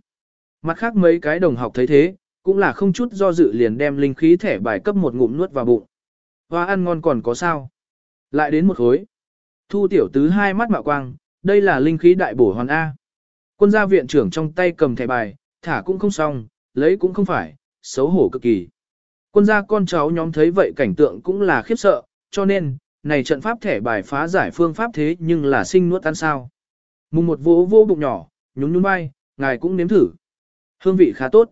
Mặt khác mấy cái đồng học thấy thế, cũng là không chút do dự liền đem linh khí thẻ bài cấp một ngụm nuốt vào bụng. Hoa ăn ngon còn có sao? Lại đến một khối. Thu tiểu tứ hai mắt mạo quang, đây là linh khí đại bổ hoàn A. Quân gia viện trưởng trong tay cầm thẻ bài, thả cũng không xong, lấy cũng không phải, xấu hổ cực kỳ. Quân gia con cháu nhóm thấy vậy cảnh tượng cũng là khiếp sợ, cho nên, này trận pháp thẻ bài phá giải phương pháp thế nhưng là sinh nuốt ăn sao. Mùng một vỗ vô bụng nhỏ, nhún nhún vai, ngài cũng nếm thử. Hương vị khá tốt.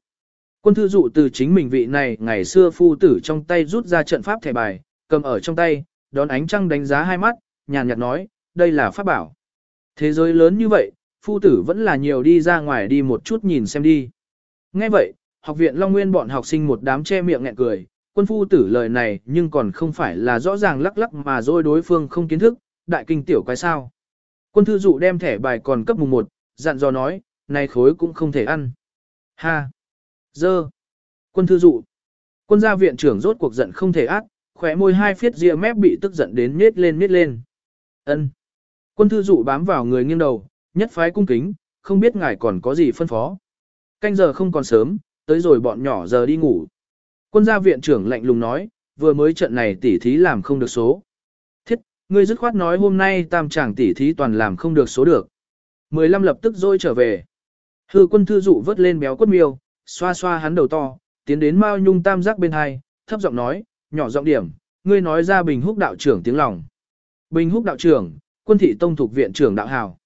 Quân thư dụ từ chính mình vị này ngày xưa phu tử trong tay rút ra trận pháp thẻ bài, cầm ở trong tay, đón ánh trăng đánh giá hai mắt, nhàn nhạt nói, đây là pháp bảo. Thế giới lớn như vậy, phu tử vẫn là nhiều đi ra ngoài đi một chút nhìn xem đi. Nghe vậy, học viện Long Nguyên bọn học sinh một đám che miệng nghẹn cười, quân phu tử lời này nhưng còn không phải là rõ ràng lắc lắc mà dối đối phương không kiến thức, đại kinh tiểu quái sao. Quân thư dụ đem thẻ bài còn cấp mùng một, dặn dò nói, này khối cũng không thể ăn. Ha! Dơ! Quân thư dụ! Quân gia viện trưởng rốt cuộc giận không thể ác, khỏe môi hai phiết ria mép bị tức giận đến miết lên miết lên. ân Quân thư dụ bám vào người nghiêng đầu, nhất phái cung kính, không biết ngài còn có gì phân phó. Canh giờ không còn sớm, tới rồi bọn nhỏ giờ đi ngủ. Quân gia viện trưởng lạnh lùng nói, vừa mới trận này tỉ thí làm không được số. Thiết, ngươi dứt khoát nói hôm nay tam chàng tỉ thí toàn làm không được số được. Mười lăm lập tức rồi trở về. Hư quân thư dụ vớt lên béo quất miêu, xoa xoa hắn đầu to, tiến đến Mao Nhung tam giác bên hai, thấp giọng nói, nhỏ giọng điểm, ngươi nói ra Bình Húc đạo trưởng tiếng lòng. Bình Húc đạo trưởng, quân thị tông thuộc viện trưởng đạo hào.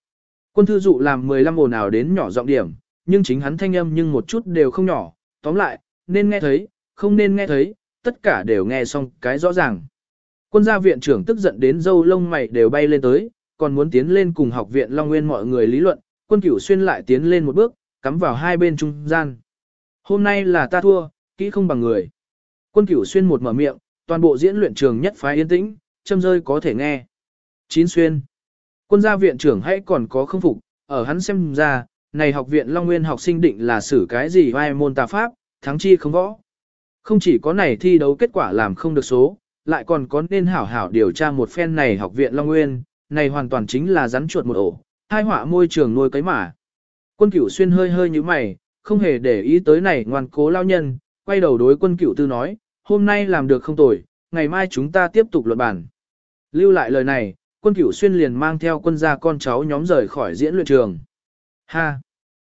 Quân thư dụ làm 15 ồn ào đến nhỏ giọng điểm, nhưng chính hắn thanh âm nhưng một chút đều không nhỏ, tóm lại, nên nghe thấy, không nên nghe thấy, tất cả đều nghe xong cái rõ ràng. Quân gia viện trưởng tức giận đến dâu lông mày đều bay lên tới, còn muốn tiến lên cùng học viện Long Nguyên mọi người lý luận, quân cửu xuyên lại tiến lên một bước, cắm vào hai bên trung gian. Hôm nay là ta thua, kỹ không bằng người. Quân cửu xuyên một mở miệng, toàn bộ diễn luyện trường nhất phái yên tĩnh, châm rơi có thể nghe. Chín xuyên. Quân gia viện trưởng hãy còn có không phục, ở hắn xem ra, này học viện Long Nguyên học sinh định là xử cái gì vai môn tà pháp, thắng chi không võ. Không chỉ có này thi đấu kết quả làm không được số, lại còn có nên hảo hảo điều tra một phen này học viện Long Nguyên, này hoàn toàn chính là rắn chuột một ổ, hai họa môi trường nuôi cấy mà. Quân cửu xuyên hơi hơi như mày, không hề để ý tới này ngoan cố lao nhân, quay đầu đối quân cửu tư nói, hôm nay làm được không tồi, ngày mai chúng ta tiếp tục luận bản. Lưu lại lời này, quân cửu xuyên liền mang theo quân gia con cháu nhóm rời khỏi diễn luyện trường. Ha!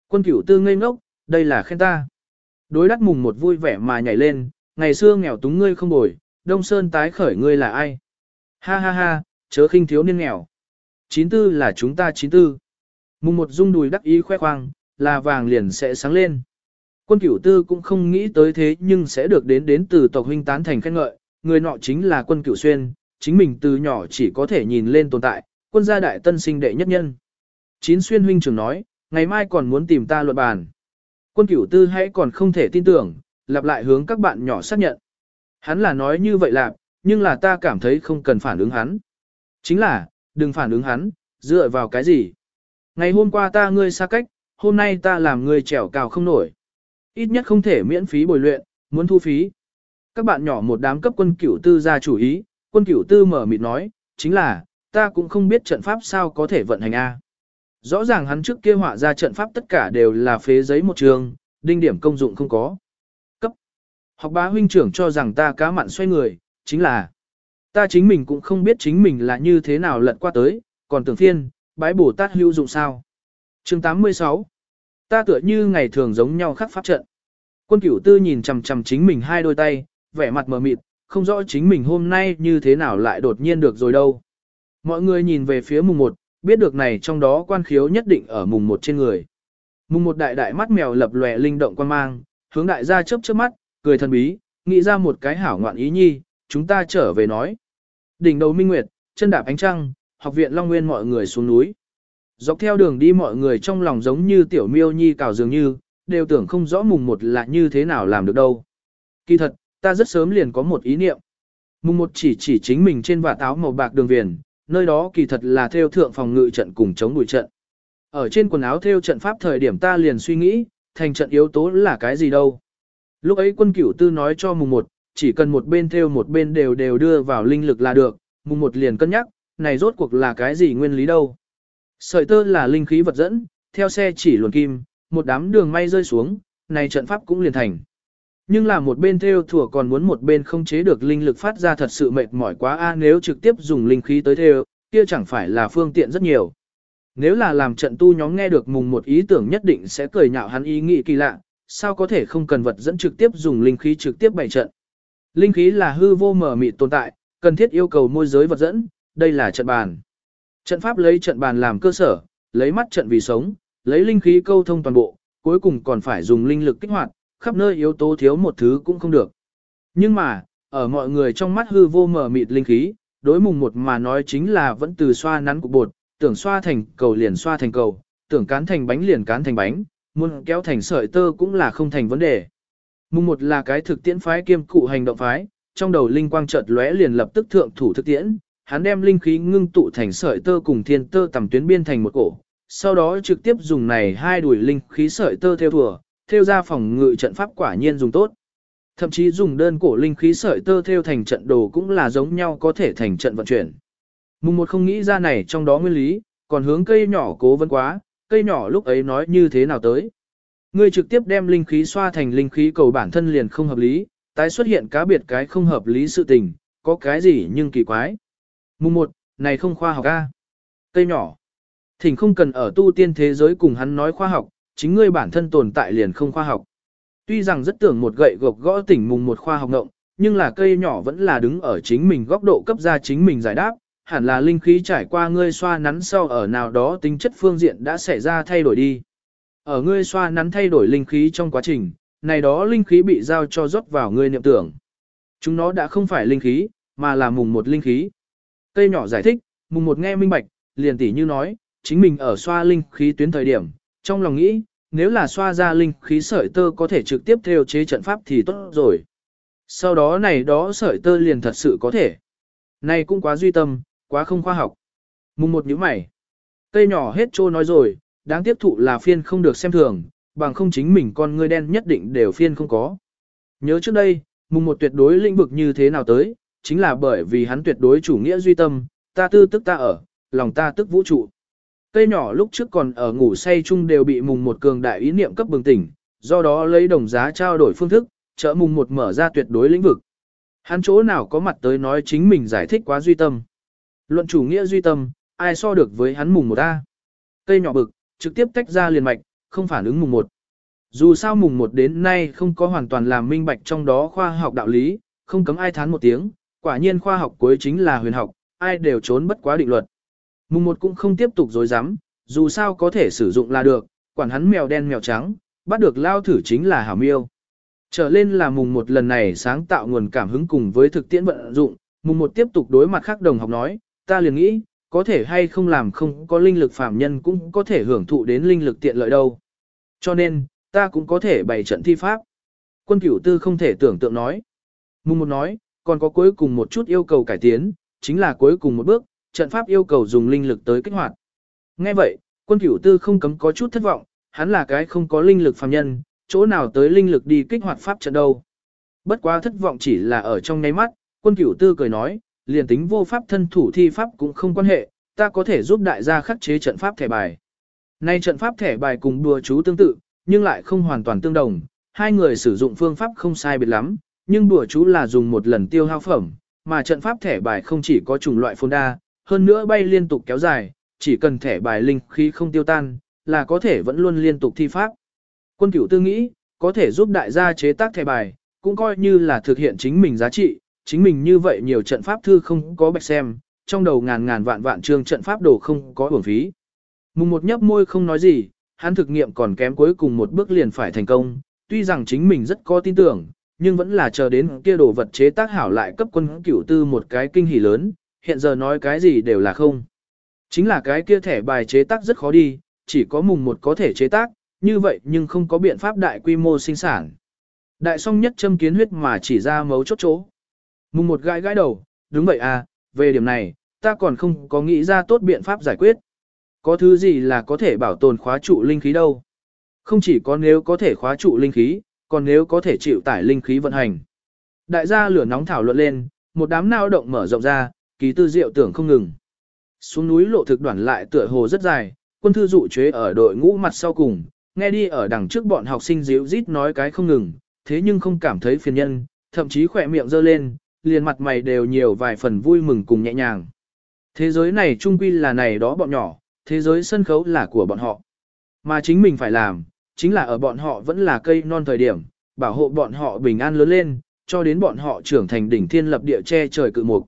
Quân cửu tư ngây ngốc, đây là khen ta. Đối đắc mùng một vui vẻ mà nhảy lên, ngày xưa nghèo túng ngươi không bồi, đông sơn tái khởi ngươi là ai? Ha ha ha, chớ khinh thiếu niên nghèo. Chín tư là chúng ta chín tư. Mùng một rung đùi đắc ý khoe khoang, là vàng liền sẽ sáng lên. Quân cửu tư cũng không nghĩ tới thế nhưng sẽ được đến đến từ tộc huynh tán thành khen ngợi, người nọ chính là quân cửu xuyên, chính mình từ nhỏ chỉ có thể nhìn lên tồn tại, quân gia đại tân sinh đệ nhất nhân. Chín xuyên huynh trưởng nói, ngày mai còn muốn tìm ta luận bàn. Quân cửu tư hãy còn không thể tin tưởng, lặp lại hướng các bạn nhỏ xác nhận. Hắn là nói như vậy là, nhưng là ta cảm thấy không cần phản ứng hắn. Chính là, đừng phản ứng hắn, dựa vào cái gì. Ngày hôm qua ta ngươi xa cách, hôm nay ta làm ngươi trèo cào không nổi. Ít nhất không thể miễn phí bồi luyện, muốn thu phí. Các bạn nhỏ một đám cấp quân cửu tư ra chủ ý, quân cửu tư mở mịt nói, chính là, ta cũng không biết trận pháp sao có thể vận hành A. Rõ ràng hắn trước kia họa ra trận pháp tất cả đều là phế giấy một trường, đinh điểm công dụng không có. Cấp. Học bá huynh trưởng cho rằng ta cá mặn xoay người, chính là ta chính mình cũng không biết chính mình là như thế nào lận qua tới, còn tưởng phiên, bái bổ tát hữu dụng sao. chương 86. Ta tựa như ngày thường giống nhau khắc pháp trận. Quân cửu tư nhìn chằm chằm chính mình hai đôi tay, vẻ mặt mờ mịt, không rõ chính mình hôm nay như thế nào lại đột nhiên được rồi đâu. Mọi người nhìn về phía mùng một, biết được này trong đó quan khiếu nhất định ở mùng một trên người. Mùng một đại đại mắt mèo lập lòe linh động quan mang, hướng đại gia chớp chớp mắt, cười thần bí, nghĩ ra một cái hảo ngoạn ý nhi, chúng ta trở về nói. Đỉnh đầu minh nguyệt, chân đạp ánh trăng, học viện Long Nguyên mọi người xuống núi. Dọc theo đường đi mọi người trong lòng giống như tiểu miêu nhi cào dường như, đều tưởng không rõ mùng một là như thế nào làm được đâu. Kỳ thật, ta rất sớm liền có một ý niệm. Mùng một chỉ chỉ chính mình trên vạt áo màu bạc đường viền, nơi đó kỳ thật là theo thượng phòng ngự trận cùng chống bụi trận. Ở trên quần áo theo trận pháp thời điểm ta liền suy nghĩ, thành trận yếu tố là cái gì đâu. Lúc ấy quân cửu tư nói cho mùng một, chỉ cần một bên theo một bên đều đều đưa vào linh lực là được, mùng một liền cân nhắc, này rốt cuộc là cái gì nguyên lý đâu. Sợi tơ là linh khí vật dẫn, theo xe chỉ luồn kim, một đám đường may rơi xuống, này trận pháp cũng liền thành. Nhưng là một bên theo thủa còn muốn một bên không chế được linh lực phát ra thật sự mệt mỏi quá a nếu trực tiếp dùng linh khí tới theo, kia chẳng phải là phương tiện rất nhiều. Nếu là làm trận tu nhóm nghe được mùng một ý tưởng nhất định sẽ cười nhạo hắn ý nghĩ kỳ lạ, sao có thể không cần vật dẫn trực tiếp dùng linh khí trực tiếp bày trận. Linh khí là hư vô mở mịt tồn tại, cần thiết yêu cầu môi giới vật dẫn, đây là trận bàn. Trận pháp lấy trận bàn làm cơ sở, lấy mắt trận vì sống, lấy linh khí câu thông toàn bộ, cuối cùng còn phải dùng linh lực kích hoạt, khắp nơi yếu tố thiếu một thứ cũng không được. Nhưng mà, ở mọi người trong mắt hư vô mở mịt linh khí, đối mùng một mà nói chính là vẫn từ xoa nắn cục bột, tưởng xoa thành cầu liền xoa thành cầu, tưởng cán thành bánh liền cán thành bánh, muốn kéo thành sợi tơ cũng là không thành vấn đề. Mùng một là cái thực tiễn phái kiêm cụ hành động phái, trong đầu linh quang chợt lóe liền lập tức thượng thủ thực tiễn, hắn đem linh khí ngưng tụ thành sợi tơ cùng thiên tơ tầm tuyến biên thành một cổ, sau đó trực tiếp dùng này hai đuổi linh khí sợi tơ theo thừa, theo ra phòng ngự trận pháp quả nhiên dùng tốt. Thậm chí dùng đơn cổ linh khí sợi tơ theo thành trận đồ cũng là giống nhau có thể thành trận vận chuyển. Mùng một không nghĩ ra này trong đó nguyên lý, còn hướng cây nhỏ cố vấn quá, cây nhỏ lúc ấy nói như thế nào tới. Ngươi trực tiếp đem linh khí xoa thành linh khí cầu bản thân liền không hợp lý, tái xuất hiện cá biệt cái không hợp lý sự tình, có cái gì nhưng kỳ quái. Mùng một, này không khoa học a. Cây nhỏ. Thỉnh không cần ở tu tiên thế giới cùng hắn nói khoa học, chính ngươi bản thân tồn tại liền không khoa học. Tuy rằng rất tưởng một gậy gộc gõ tỉnh mùng một khoa học ngộng, nhưng là cây nhỏ vẫn là đứng ở chính mình góc độ cấp ra chính mình giải đáp, hẳn là linh khí trải qua ngươi xoa nắn sau ở nào đó tính chất phương diện đã xảy ra thay đổi đi. Ở ngươi xoa nắn thay đổi linh khí trong quá trình, này đó linh khí bị giao cho rót vào ngươi niệm tưởng. Chúng nó đã không phải linh khí, mà là mùng một linh khí. Cây nhỏ giải thích, mùng một nghe minh bạch, liền tỉ như nói, chính mình ở xoa linh khí tuyến thời điểm, trong lòng nghĩ, nếu là xoa ra linh khí sợi tơ có thể trực tiếp theo chế trận pháp thì tốt rồi. Sau đó này đó sợi tơ liền thật sự có thể. Này cũng quá duy tâm, quá không khoa học. Mùng một nhíu mày. Cây nhỏ hết trô nói rồi, đáng tiếp thụ là phiên không được xem thường, bằng không chính mình con ngươi đen nhất định đều phiên không có. Nhớ trước đây, mùng một tuyệt đối lĩnh vực như thế nào tới, chính là bởi vì hắn tuyệt đối chủ nghĩa duy tâm, ta tư tức ta ở, lòng ta tức vũ trụ. Cây nhỏ lúc trước còn ở ngủ say chung đều bị mùng một cường đại ý niệm cấp bừng tỉnh, do đó lấy đồng giá trao đổi phương thức, trợ mùng một mở ra tuyệt đối lĩnh vực. Hắn chỗ nào có mặt tới nói chính mình giải thích quá duy tâm. Luận chủ nghĩa duy tâm, ai so được với hắn mùng một ta. Cây nhỏ bực, trực tiếp tách ra liền mạch, không phản ứng mùng một. Dù sao mùng một đến nay không có hoàn toàn làm minh bạch trong đó khoa học đạo lý, không cấm ai thán một tiếng, quả nhiên khoa học cuối chính là huyền học, ai đều trốn bất quá định luật. Mùng một cũng không tiếp tục dối rắm dù sao có thể sử dụng là được, quản hắn mèo đen mèo trắng, bắt được lao thử chính là hảo miêu. Trở lên là mùng một lần này sáng tạo nguồn cảm hứng cùng với thực tiễn vận dụng, mùng một tiếp tục đối mặt khác đồng học nói, ta liền nghĩ, có thể hay không làm không có linh lực phạm nhân cũng có thể hưởng thụ đến linh lực tiện lợi đâu. Cho nên, ta cũng có thể bày trận thi pháp. Quân cửu tư không thể tưởng tượng nói. Mùng một nói, còn có cuối cùng một chút yêu cầu cải tiến, chính là cuối cùng một bước, trận pháp yêu cầu dùng linh lực tới kích hoạt. Nghe vậy, quân cửu tư không cấm có chút thất vọng, hắn là cái không có linh lực phàm nhân, chỗ nào tới linh lực đi kích hoạt pháp trận đâu. Bất quá thất vọng chỉ là ở trong nháy mắt, quân cửu tư cười nói, liền tính vô pháp thân thủ thi pháp cũng không quan hệ, ta có thể giúp đại gia khắc chế trận pháp thẻ bài. Nay trận pháp thẻ bài cùng đùa chú tương tự, nhưng lại không hoàn toàn tương đồng, hai người sử dụng phương pháp không sai biệt lắm, nhưng đùa chú là dùng một lần tiêu hao phẩm, mà trận pháp thẻ bài không chỉ có chủng loại phôn đa, hơn nữa bay liên tục kéo dài, chỉ cần thẻ bài linh khí không tiêu tan, là có thể vẫn luôn liên tục thi pháp. Quân cửu tư nghĩ, có thể giúp đại gia chế tác thẻ bài, cũng coi như là thực hiện chính mình giá trị, chính mình như vậy nhiều trận pháp thư không có bạch xem, trong đầu ngàn ngàn vạn vạn chương trận pháp đồ không có uổng phí. Mùng một nhấp môi không nói gì, hắn thực nghiệm còn kém cuối cùng một bước liền phải thành công, tuy rằng chính mình rất có tin tưởng, nhưng vẫn là chờ đến kia đồ vật chế tác hảo lại cấp quân cửu tư một cái kinh hỉ lớn, hiện giờ nói cái gì đều là không. Chính là cái kia thẻ bài chế tác rất khó đi, chỉ có mùng một có thể chế tác, như vậy nhưng không có biện pháp đại quy mô sinh sản. Đại song nhất châm kiến huyết mà chỉ ra mấu chốt chỗ. Mùng một gãi gãi đầu, đúng vậy à, về điểm này, ta còn không có nghĩ ra tốt biện pháp giải quyết. Có thứ gì là có thể bảo tồn khóa trụ linh khí đâu. Không chỉ có nếu có thể khóa trụ linh khí, còn nếu có thể chịu tải linh khí vận hành. Đại gia lửa nóng thảo luận lên, một đám nao động mở rộng ra, ký tư diệu tưởng không ngừng. Xuống núi lộ thực đoạn lại tựa hồ rất dài, quân thư dụ chế ở đội ngũ mặt sau cùng, nghe đi ở đằng trước bọn học sinh díu rít nói cái không ngừng, thế nhưng không cảm thấy phiền nhân, thậm chí khỏe miệng dơ lên, liền mặt mày đều nhiều vài phần vui mừng cùng nhẹ nhàng. Thế giới này trung quy là này đó bọn nhỏ, thế giới sân khấu là của bọn họ. Mà chính mình phải làm, chính là ở bọn họ vẫn là cây non thời điểm, bảo hộ bọn họ bình an lớn lên, cho đến bọn họ trưởng thành đỉnh thiên lập địa che trời cự mục.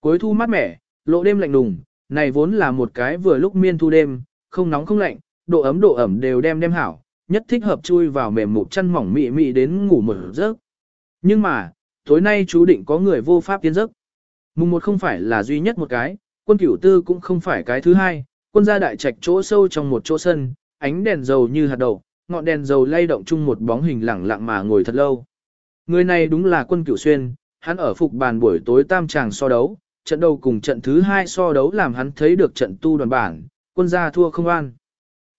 Cuối thu mát mẻ, lộ đêm lạnh lùng, này vốn là một cái vừa lúc miên thu đêm, không nóng không lạnh, độ ấm độ ẩm đều đem đem hảo, nhất thích hợp chui vào mềm một chăn mỏng mị mị đến ngủ mở giấc. Nhưng mà, tối nay chú định có người vô pháp tiến giấc. Mùng một không phải là duy nhất một cái, quân cửu tư cũng không phải cái thứ hai, quân gia đại trạch chỗ sâu trong một chỗ sân, ánh đèn dầu như hạt đậu, ngọn đèn dầu lay động chung một bóng hình lẳng lặng mà ngồi thật lâu. Người này đúng là quân cửu xuyên, hắn ở phục bàn buổi tối tam tràng so đấu, trận đầu cùng trận thứ hai so đấu làm hắn thấy được trận tu đoàn bản, quân gia thua không an.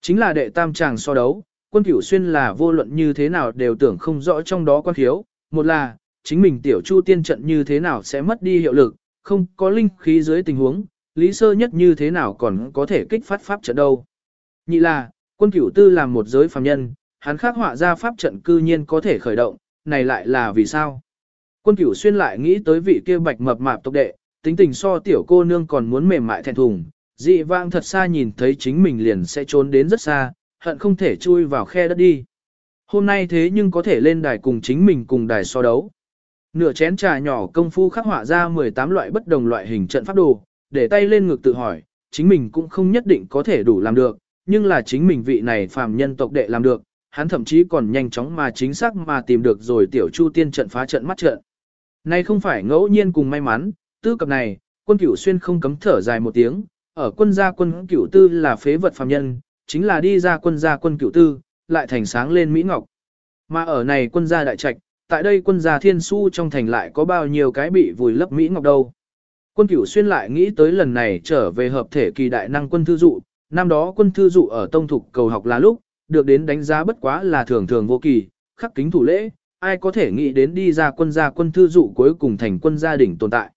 Chính là đệ tam tràng so đấu, quân cửu xuyên là vô luận như thế nào đều tưởng không rõ trong đó quan thiếu, một là, chính mình tiểu chu tiên trận như thế nào sẽ mất đi hiệu lực, không có linh khí dưới tình huống, lý sơ nhất như thế nào còn có thể kích phát pháp trận đâu. Nhị là, quân cửu tư làm một giới phàm nhân, hắn khắc họa ra pháp trận cư nhiên có thể khởi động, này lại là vì sao? Quân cửu xuyên lại nghĩ tới vị kia bạch mập mạp tộc đệ, tính tình so tiểu cô nương còn muốn mềm mại thẹn thùng, dị vãng thật xa nhìn thấy chính mình liền sẽ trốn đến rất xa, hận không thể chui vào khe đất đi. Hôm nay thế nhưng có thể lên đài cùng chính mình cùng đài so đấu. Nửa chén trà nhỏ công phu khắc họa ra 18 loại bất đồng loại hình trận pháp đồ, để tay lên ngực tự hỏi, chính mình cũng không nhất định có thể đủ làm được, nhưng là chính mình vị này phàm nhân tộc đệ làm được, hắn thậm chí còn nhanh chóng mà chính xác mà tìm được rồi tiểu chu tiên trận phá trận mắt trận. Nay không phải ngẫu nhiên cùng may mắn, tư cập này, quân cửu xuyên không cấm thở dài một tiếng, ở quân gia quân cửu tư là phế vật phàm nhân, chính là đi ra quân gia quân cửu tư, lại thành sáng lên Mỹ Ngọc. Mà ở này quân gia đại trạch, tại đây quân gia thiên su trong thành lại có bao nhiêu cái bị vùi lấp Mỹ Ngọc đâu. Quân cửu xuyên lại nghĩ tới lần này trở về hợp thể kỳ đại năng quân thư dụ, năm đó quân thư dụ ở tông thục cầu học là lúc, được đến đánh giá bất quá là thường thường vô kỳ, khắc kính thủ lễ, ai có thể nghĩ đến đi ra quân gia quân thư dụ cuối cùng thành quân gia đỉnh tồn tại.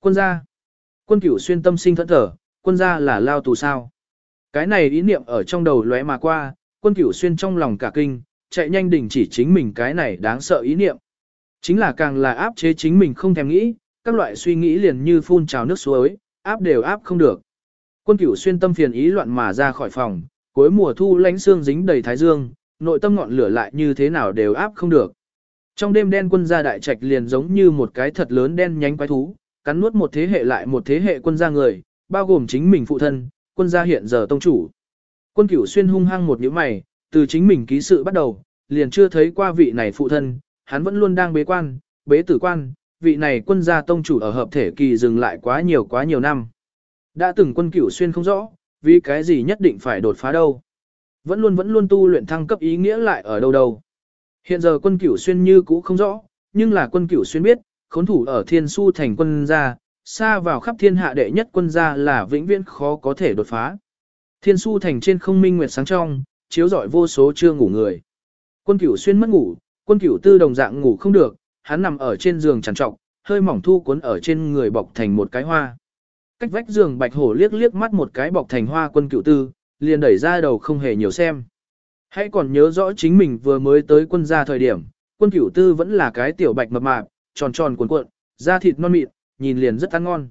Quân gia, quân cửu xuyên tâm sinh thẫn thở, quân gia là lao tù sao. Cái này ý niệm ở trong đầu lóe mà qua, quân cửu xuyên trong lòng cả kinh, chạy nhanh đình chỉ chính mình cái này đáng sợ ý niệm. Chính là càng là áp chế chính mình không thèm nghĩ, các loại suy nghĩ liền như phun trào nước suối, áp đều áp không được. Quân cửu xuyên tâm phiền ý loạn mà ra khỏi phòng, cuối mùa thu lánh xương dính đầy thái dương, nội tâm ngọn lửa lại như thế nào đều áp không được. Trong đêm đen quân gia đại trạch liền giống như một cái thật lớn đen nhánh quái thú, cắn nuốt một thế hệ lại một thế hệ quân gia người, bao gồm chính mình phụ thân, quân gia hiện giờ tông chủ. Quân cửu xuyên hung hăng một nhíu mày, từ chính mình ký sự bắt đầu, liền chưa thấy qua vị này phụ thân, hắn vẫn luôn đang bế quan, bế tử quan, vị này quân gia tông chủ ở hợp thể kỳ dừng lại quá nhiều quá nhiều năm. Đã từng quân cửu xuyên không rõ, vì cái gì nhất định phải đột phá đâu. Vẫn luôn vẫn luôn tu luyện thăng cấp ý nghĩa lại ở đâu đâu. Hiện giờ quân cửu xuyên như cũ không rõ, nhưng là quân cửu xuyên biết, khốn thủ ở thiên su thành quân gia, xa vào khắp thiên hạ đệ nhất quân gia là vĩnh viễn khó có thể đột phá. Thiên su thành trên không minh nguyệt sáng trong, chiếu rọi vô số chưa ngủ người. Quân cửu xuyên mất ngủ, quân cửu tư đồng dạng ngủ không được, hắn nằm ở trên giường trằn trọc, hơi mỏng thu cuốn ở trên người bọc thành một cái hoa. Cách vách giường bạch hổ liếc liếc mắt một cái bọc thành hoa quân cửu tư, liền đẩy ra đầu không hề nhiều xem. Hãy còn nhớ rõ chính mình vừa mới tới quân gia thời điểm, quân cửu tư vẫn là cái tiểu bạch mập mạp, tròn tròn cuộn cuộn, da thịt non mịn, nhìn liền rất ăn ngon.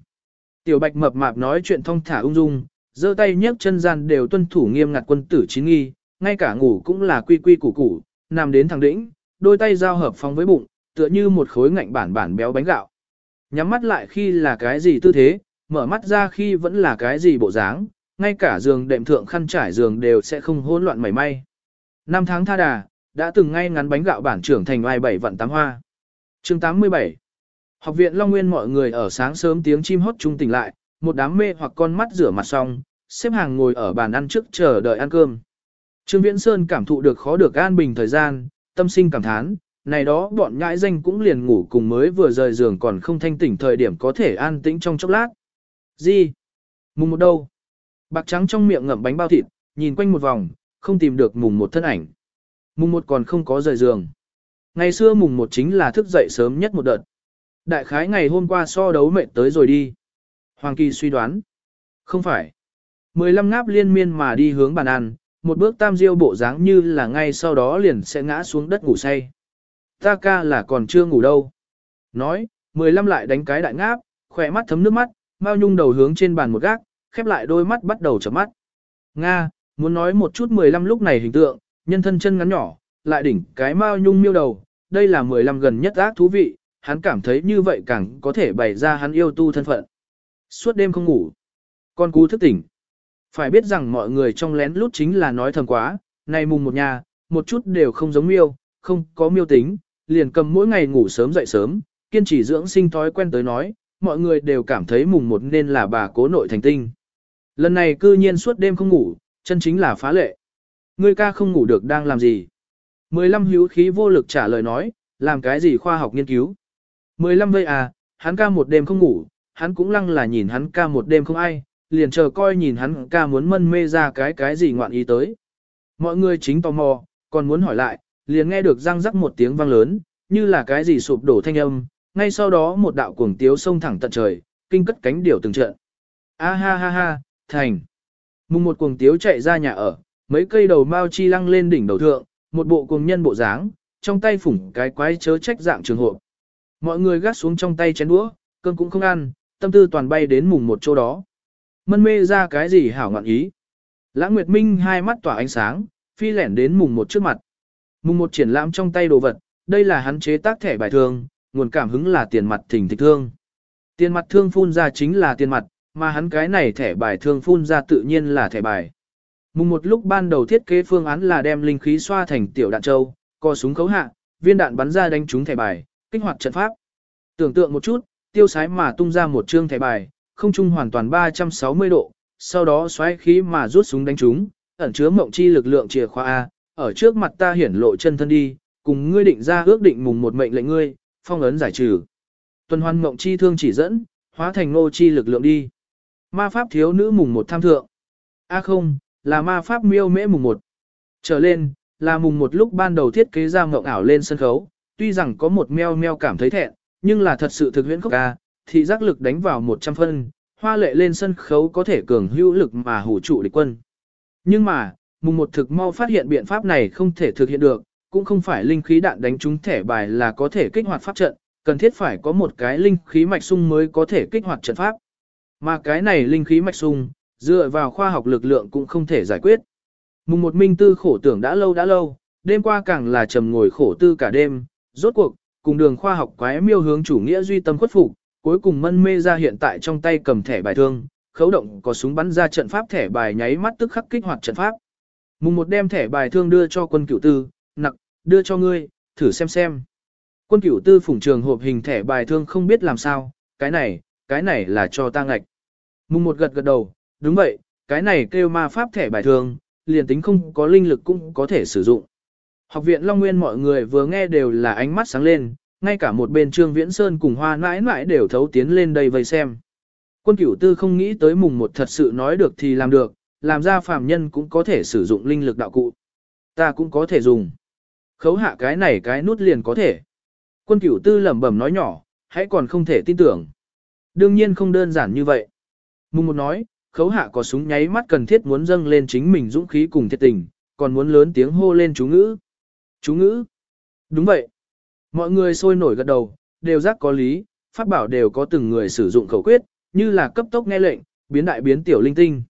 Tiểu bạch mập mạp nói chuyện thong thả ung dung, giơ tay nhấc chân gian đều tuân thủ nghiêm ngặt quân tử chín nghi, ngay cả ngủ cũng là quy quy củ củ, nằm đến thẳng đỉnh, đôi tay giao hợp phóng với bụng, tựa như một khối ngạnh bản bản béo bánh gạo. Nhắm mắt lại khi là cái gì tư thế, mở mắt ra khi vẫn là cái gì bộ dáng, ngay cả giường đệm thượng khăn trải giường đều sẽ không hỗn loạn mảy may. Năm tháng tha đà, đã từng ngay ngắn bánh gạo bản trưởng thành oai bảy vận tám hoa. Chương 87 Học viện Long Nguyên mọi người ở sáng sớm tiếng chim hót trung tỉnh lại, một đám mê hoặc con mắt rửa mặt xong, xếp hàng ngồi ở bàn ăn trước chờ đợi ăn cơm. Trương Viễn Sơn cảm thụ được khó được an bình thời gian, tâm sinh cảm thán, này đó bọn nhãi danh cũng liền ngủ cùng mới vừa rời giường còn không thanh tỉnh thời điểm có thể an tĩnh trong chốc lát. Gì? Mùng một đâu? Bạc trắng trong miệng ngậm bánh bao thịt, nhìn quanh một vòng, không tìm được mùng một thân ảnh. Mùng một còn không có rời giường. Ngày xưa mùng một chính là thức dậy sớm nhất một đợt. Đại khái ngày hôm qua so đấu mệt tới rồi đi. Hoàng Kỳ suy đoán. Không phải. Mười lăm ngáp liên miên mà đi hướng bàn ăn, một bước tam diêu bộ dáng như là ngay sau đó liền sẽ ngã xuống đất ngủ say. Ta ca là còn chưa ngủ đâu. Nói, 15 lại đánh cái đại ngáp, khỏe mắt thấm nước mắt, Mao Nhung đầu hướng trên bàn một gác, khép lại đôi mắt bắt đầu chớp mắt. Nga, muốn nói một chút 15 lúc này hình tượng, nhân thân chân ngắn nhỏ, lại đỉnh cái Mao Nhung miêu đầu, đây là 15 gần nhất ác thú vị, hắn cảm thấy như vậy càng có thể bày ra hắn yêu tu thân phận. Suốt đêm không ngủ, con cú thức tỉnh. Phải biết rằng mọi người trong lén lút chính là nói thầm quá, này mùng một nhà, một chút đều không giống miêu, không có miêu tính, liền cầm mỗi ngày ngủ sớm dậy sớm, kiên trì dưỡng sinh thói quen tới nói, mọi người đều cảm thấy mùng một nên là bà cố nội thành tinh. Lần này cư nhiên suốt đêm không ngủ, chân chính là phá lệ. Ngươi ca không ngủ được đang làm gì? Mười lăm hữu khí vô lực trả lời nói, làm cái gì khoa học nghiên cứu? Mười lăm vây à, hắn ca một đêm không ngủ, hắn cũng lăng là nhìn hắn ca một đêm không ai, liền chờ coi nhìn hắn ca muốn mân mê ra cái cái gì ngoạn ý tới. Mọi người chính tò mò, còn muốn hỏi lại, liền nghe được răng rắc một tiếng vang lớn, như là cái gì sụp đổ thanh âm, ngay sau đó một đạo cuồng tiếu sông thẳng tận trời, kinh cất cánh điều từng trận. A ha ha ha, thành. Mùng một cuồng tiếu chạy ra nhà ở, mấy cây đầu mao chi lăng lên đỉnh đầu thượng, một bộ cuồng nhân bộ dáng, trong tay phủng cái quái chớ trách dạng trường hộ. Mọi người gác xuống trong tay chén đũa, cơm cũng không ăn, tâm tư toàn bay đến mùng một chỗ đó. Mân mê ra cái gì hảo ngọn ý. Lãng Nguyệt Minh hai mắt tỏa ánh sáng, phi lẻn đến mùng một trước mặt. Mùng một triển lãm trong tay đồ vật, đây là hắn chế tác thẻ bài thương, nguồn cảm hứng là tiền mặt thỉnh thịch thương. Tiền mặt thương phun ra chính là tiền mặt, mà hắn cái này thẻ bài thương phun ra tự nhiên là thẻ bài. Mùng một lúc ban đầu thiết kế phương án là đem linh khí xoa thành tiểu đạn châu, co súng khấu hạ, viên đạn bắn ra đánh trúng thẻ bài, kích hoạt trận pháp. Tưởng tượng một chút, tiêu sái mà tung ra một chương thẻ bài, không trung hoàn toàn 360 độ, sau đó xoáy khí mà rút súng đánh chúng. ẩn chứa mộng chi lực lượng chìa khóa A, ở trước mặt ta hiển lộ chân thân đi, cùng ngươi định ra ước định mùng một mệnh lệnh ngươi, phong ấn giải trừ. Tuần hoàn mộng chi thương chỉ dẫn, hóa thành ngô chi lực lượng đi. Ma pháp thiếu nữ mùng một tham thượng. A không, là ma pháp miêu mễ mùng một. Trở lên, là mùng một lúc ban đầu thiết kế ra mộng ảo lên sân khấu, tuy rằng có một meo meo cảm thấy thẹn, nhưng là thật sự thực huyễn khốc ca, thị giác lực đánh vào 100 phân, hoa lệ lên sân khấu có thể cường hữu lực mà hủ trụ địch quân. Nhưng mà, mùng một thực mau phát hiện biện pháp này không thể thực hiện được, cũng không phải linh khí đạn đánh trúng thẻ bài là có thể kích hoạt pháp trận, cần thiết phải có một cái linh khí mạch sung mới có thể kích hoạt trận pháp. Mà cái này linh khí mạch sung, dựa vào khoa học lực lượng cũng không thể giải quyết. Mùng một minh tư khổ tưởng đã lâu đã lâu, đêm qua càng là trầm ngồi khổ tư cả đêm, rốt cuộc, cùng đường khoa học quái miêu hướng chủ nghĩa duy tâm khuất phục, cuối cùng mân mê ra hiện tại trong tay cầm thẻ bài thương, khấu động có súng bắn ra trận pháp thẻ bài nháy mắt tức khắc kích hoạt trận pháp. Mùng một đem thẻ bài thương đưa cho quân cửu tư, nặc, đưa cho ngươi, thử xem xem. Quân cửu tư phủng trường hộp hình thẻ bài thương không biết làm sao, cái này, cái này là cho ta ngạch. Mùng một gật gật đầu, đúng vậy, cái này kêu ma pháp thẻ bài thương, liền tính không có linh lực cũng có thể sử dụng. Học viện Long Nguyên mọi người vừa nghe đều là ánh mắt sáng lên, ngay cả một bên Trương Viễn Sơn cùng Hoa mãi mãi đều thấu tiến lên đây vây xem. Quân cửu tư không nghĩ tới mùng một thật sự nói được thì làm được, làm ra phàm nhân cũng có thể sử dụng linh lực đạo cụ. Ta cũng có thể dùng. Khấu hạ cái này cái nút liền có thể. Quân cửu tư lẩm bẩm nói nhỏ, hãy còn không thể tin tưởng. Đương nhiên không đơn giản như vậy. Mùng một nói, khấu hạ có súng nháy mắt cần thiết muốn dâng lên chính mình dũng khí cùng thiệt tình, còn muốn lớn tiếng hô lên chú ngữ. Chú ngữ. Đúng vậy. Mọi người sôi nổi gật đầu, đều giác có lý, pháp bảo đều có từng người sử dụng khẩu quyết, như là cấp tốc nghe lệnh, biến đại biến tiểu linh tinh.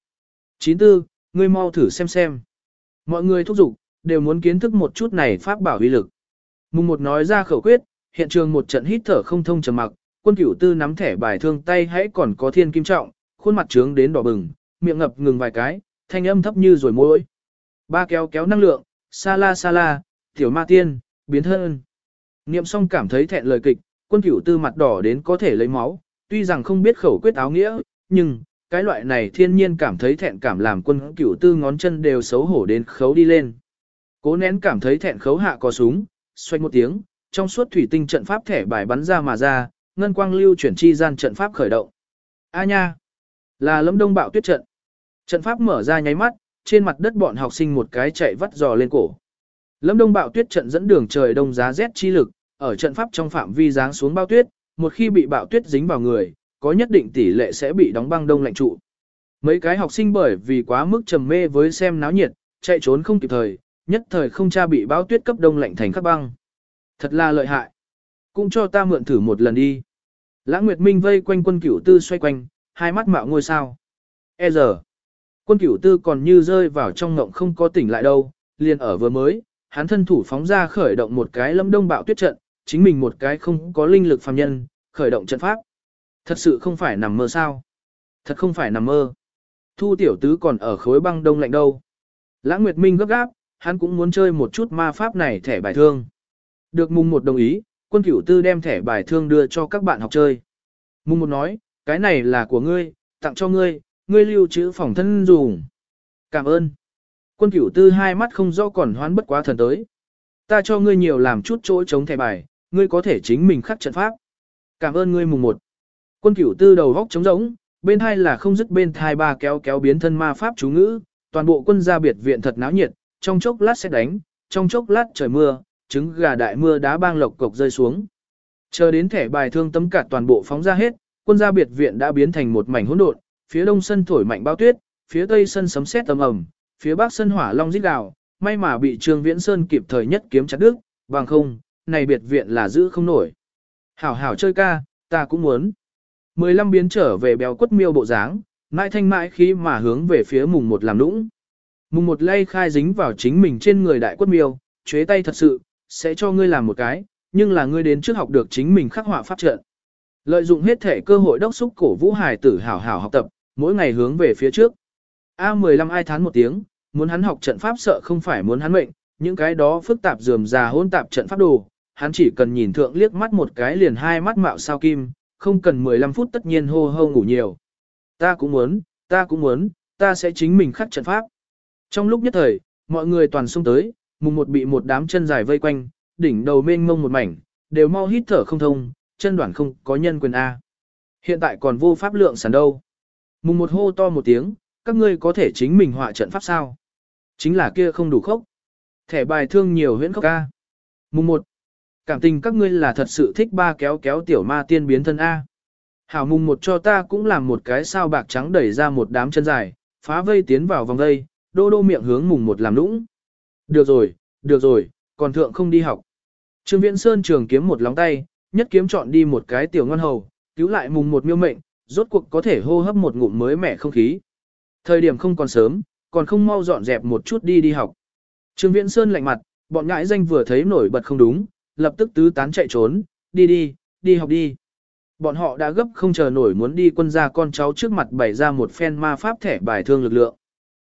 94, ngươi mau thử xem xem. Mọi người thúc giục, đều muốn kiến thức một chút này pháp bảo uy lực. Mùng một nói ra khẩu quyết, hiện trường một trận hít thở không thông trầm mặc, quân cửu tư nắm thẻ bài thương tay hãy còn có thiên kim trọng, khuôn mặt trướng đến đỏ bừng, miệng ngập ngừng vài cái, thanh âm thấp như rồi môi. Ba kéo kéo năng lượng, sa la sa la, tiểu ma tiên, biến thân. Niệm xong cảm thấy thẹn lời kịch, quân cửu tư mặt đỏ đến có thể lấy máu, tuy rằng không biết khẩu quyết áo nghĩa, nhưng, cái loại này thiên nhiên cảm thấy thẹn cảm làm quân cửu tư ngón chân đều xấu hổ đến khấu đi lên. Cố nén cảm thấy thẹn khấu hạ có súng, xoay một tiếng, trong suốt thủy tinh trận pháp thẻ bài bắn ra mà ra, ngân quang lưu chuyển chi gian trận pháp khởi động. A nha, là lâm đông bạo tuyết trận. Trận pháp mở ra nháy mắt, trên mặt đất bọn học sinh một cái chạy vắt giò lên cổ. Lâm Đông bạo tuyết trận dẫn đường trời đông giá rét chi lực, ở trận pháp trong phạm vi giáng xuống bao tuyết, một khi bị bạo tuyết dính vào người, có nhất định tỷ lệ sẽ bị đóng băng đông lạnh trụ. Mấy cái học sinh bởi vì quá mức trầm mê với xem náo nhiệt, chạy trốn không kịp thời, nhất thời không cha bị bão tuyết cấp đông lạnh thành khắc băng. Thật là lợi hại. Cũng cho ta mượn thử một lần đi. Lãng Nguyệt Minh vây quanh quân cửu tư xoay quanh, hai mắt mạo ngôi sao. E giờ, quân cửu tư còn như rơi vào trong ngộng không có tỉnh lại đâu, liền ở vừa mới, hắn thân thủ phóng ra khởi động một cái lâm đông bạo tuyết trận, chính mình một cái không có linh lực phàm nhân, khởi động trận pháp. Thật sự không phải nằm mơ sao. Thật không phải nằm mơ. Thu tiểu tứ còn ở khối băng đông lạnh đâu. Lãng Nguyệt Minh gấp gáp, hắn cũng muốn chơi một chút ma pháp này thẻ bài thương. Được mùng một đồng ý, quân cửu tư đem thẻ bài thương đưa cho các bạn học chơi. Mùng một nói, cái này là của ngươi, tặng cho ngươi, ngươi lưu trữ phòng thân dùng. Cảm ơn. Quân cửu tư hai mắt không rõ còn hoán bất quá thần tới. Ta cho ngươi nhiều làm chút chỗ chống thẻ bài, ngươi có thể chính mình khắc trận pháp. Cảm ơn ngươi mùng một. Quân cửu tư đầu góc trống rỗng, bên hai là không dứt bên thai ba kéo kéo biến thân ma pháp chú ngữ, toàn bộ quân gia biệt viện thật náo nhiệt, trong chốc lát sẽ đánh, trong chốc lát trời mưa, trứng gà đại mưa đá bang lộc cộc rơi xuống. Chờ đến thẻ bài thương tấm cả toàn bộ phóng ra hết, quân gia biệt viện đã biến thành một mảnh hỗn độn, phía đông sân thổi mạnh bao tuyết, phía tây sân sấm sét tầm ầm, phía bắc sân hỏa long rít gào, may mà bị Trương Viễn Sơn kịp thời nhất kiếm chặt đứt, bằng không, này biệt viện là giữ không nổi. Hảo hảo chơi ca, ta cũng muốn. Mười lăm biến trở về béo quất miêu bộ dáng, mãi thanh mãi khí mà hướng về phía mùng một làm nũng. Mùng một lay khai dính vào chính mình trên người đại quất miêu, chế tay thật sự, sẽ cho ngươi làm một cái, nhưng là ngươi đến trước học được chính mình khắc họa pháp trận. Lợi dụng hết thể cơ hội đốc xúc cổ vũ hải tử hảo hảo học tập, mỗi ngày hướng về phía trước. A15 ai thán một tiếng, muốn hắn học trận pháp sợ không phải muốn hắn mệnh, những cái đó phức tạp dườm già hôn tạp trận pháp đồ, hắn chỉ cần nhìn thượng liếc mắt một cái liền hai mắt mạo sao kim, không cần 15 phút tất nhiên hô hô ngủ nhiều. Ta cũng muốn, ta cũng muốn, ta sẽ chính mình khắc trận pháp. Trong lúc nhất thời, mọi người toàn xung tới, mùng một bị một đám chân dài vây quanh, đỉnh đầu mênh mông một mảnh, đều mau hít thở không thông, chân đoạn không có nhân quyền A. Hiện tại còn vô pháp lượng sản đâu. Mùng một hô to một tiếng, các ngươi có thể chính mình họa trận pháp sao? Chính là kia không đủ khốc. Thẻ bài thương nhiều huyễn khốc ca. Mùng một, cảm tình các ngươi là thật sự thích ba kéo kéo tiểu ma tiên biến thân A. Hảo mùng một cho ta cũng làm một cái sao bạc trắng đẩy ra một đám chân dài, phá vây tiến vào vòng vây, đô đô miệng hướng mùng một làm lũng. Được rồi, được rồi, còn thượng không đi học. Trương Viễn Sơn trường kiếm một lóng tay, nhất kiếm chọn đi một cái tiểu ngon hầu, cứu lại mùng một miêu mệnh, rốt cuộc có thể hô hấp một ngụm mới mẻ không khí. Thời điểm không còn sớm, còn không mau dọn dẹp một chút đi đi học. Trương Viễn Sơn lạnh mặt, bọn ngãi danh vừa thấy nổi bật không đúng, lập tức tứ tán chạy trốn, đi đi, đi học đi. Bọn họ đã gấp không chờ nổi muốn đi quân gia con cháu trước mặt bày ra một phen ma pháp thẻ bài thương lực lượng.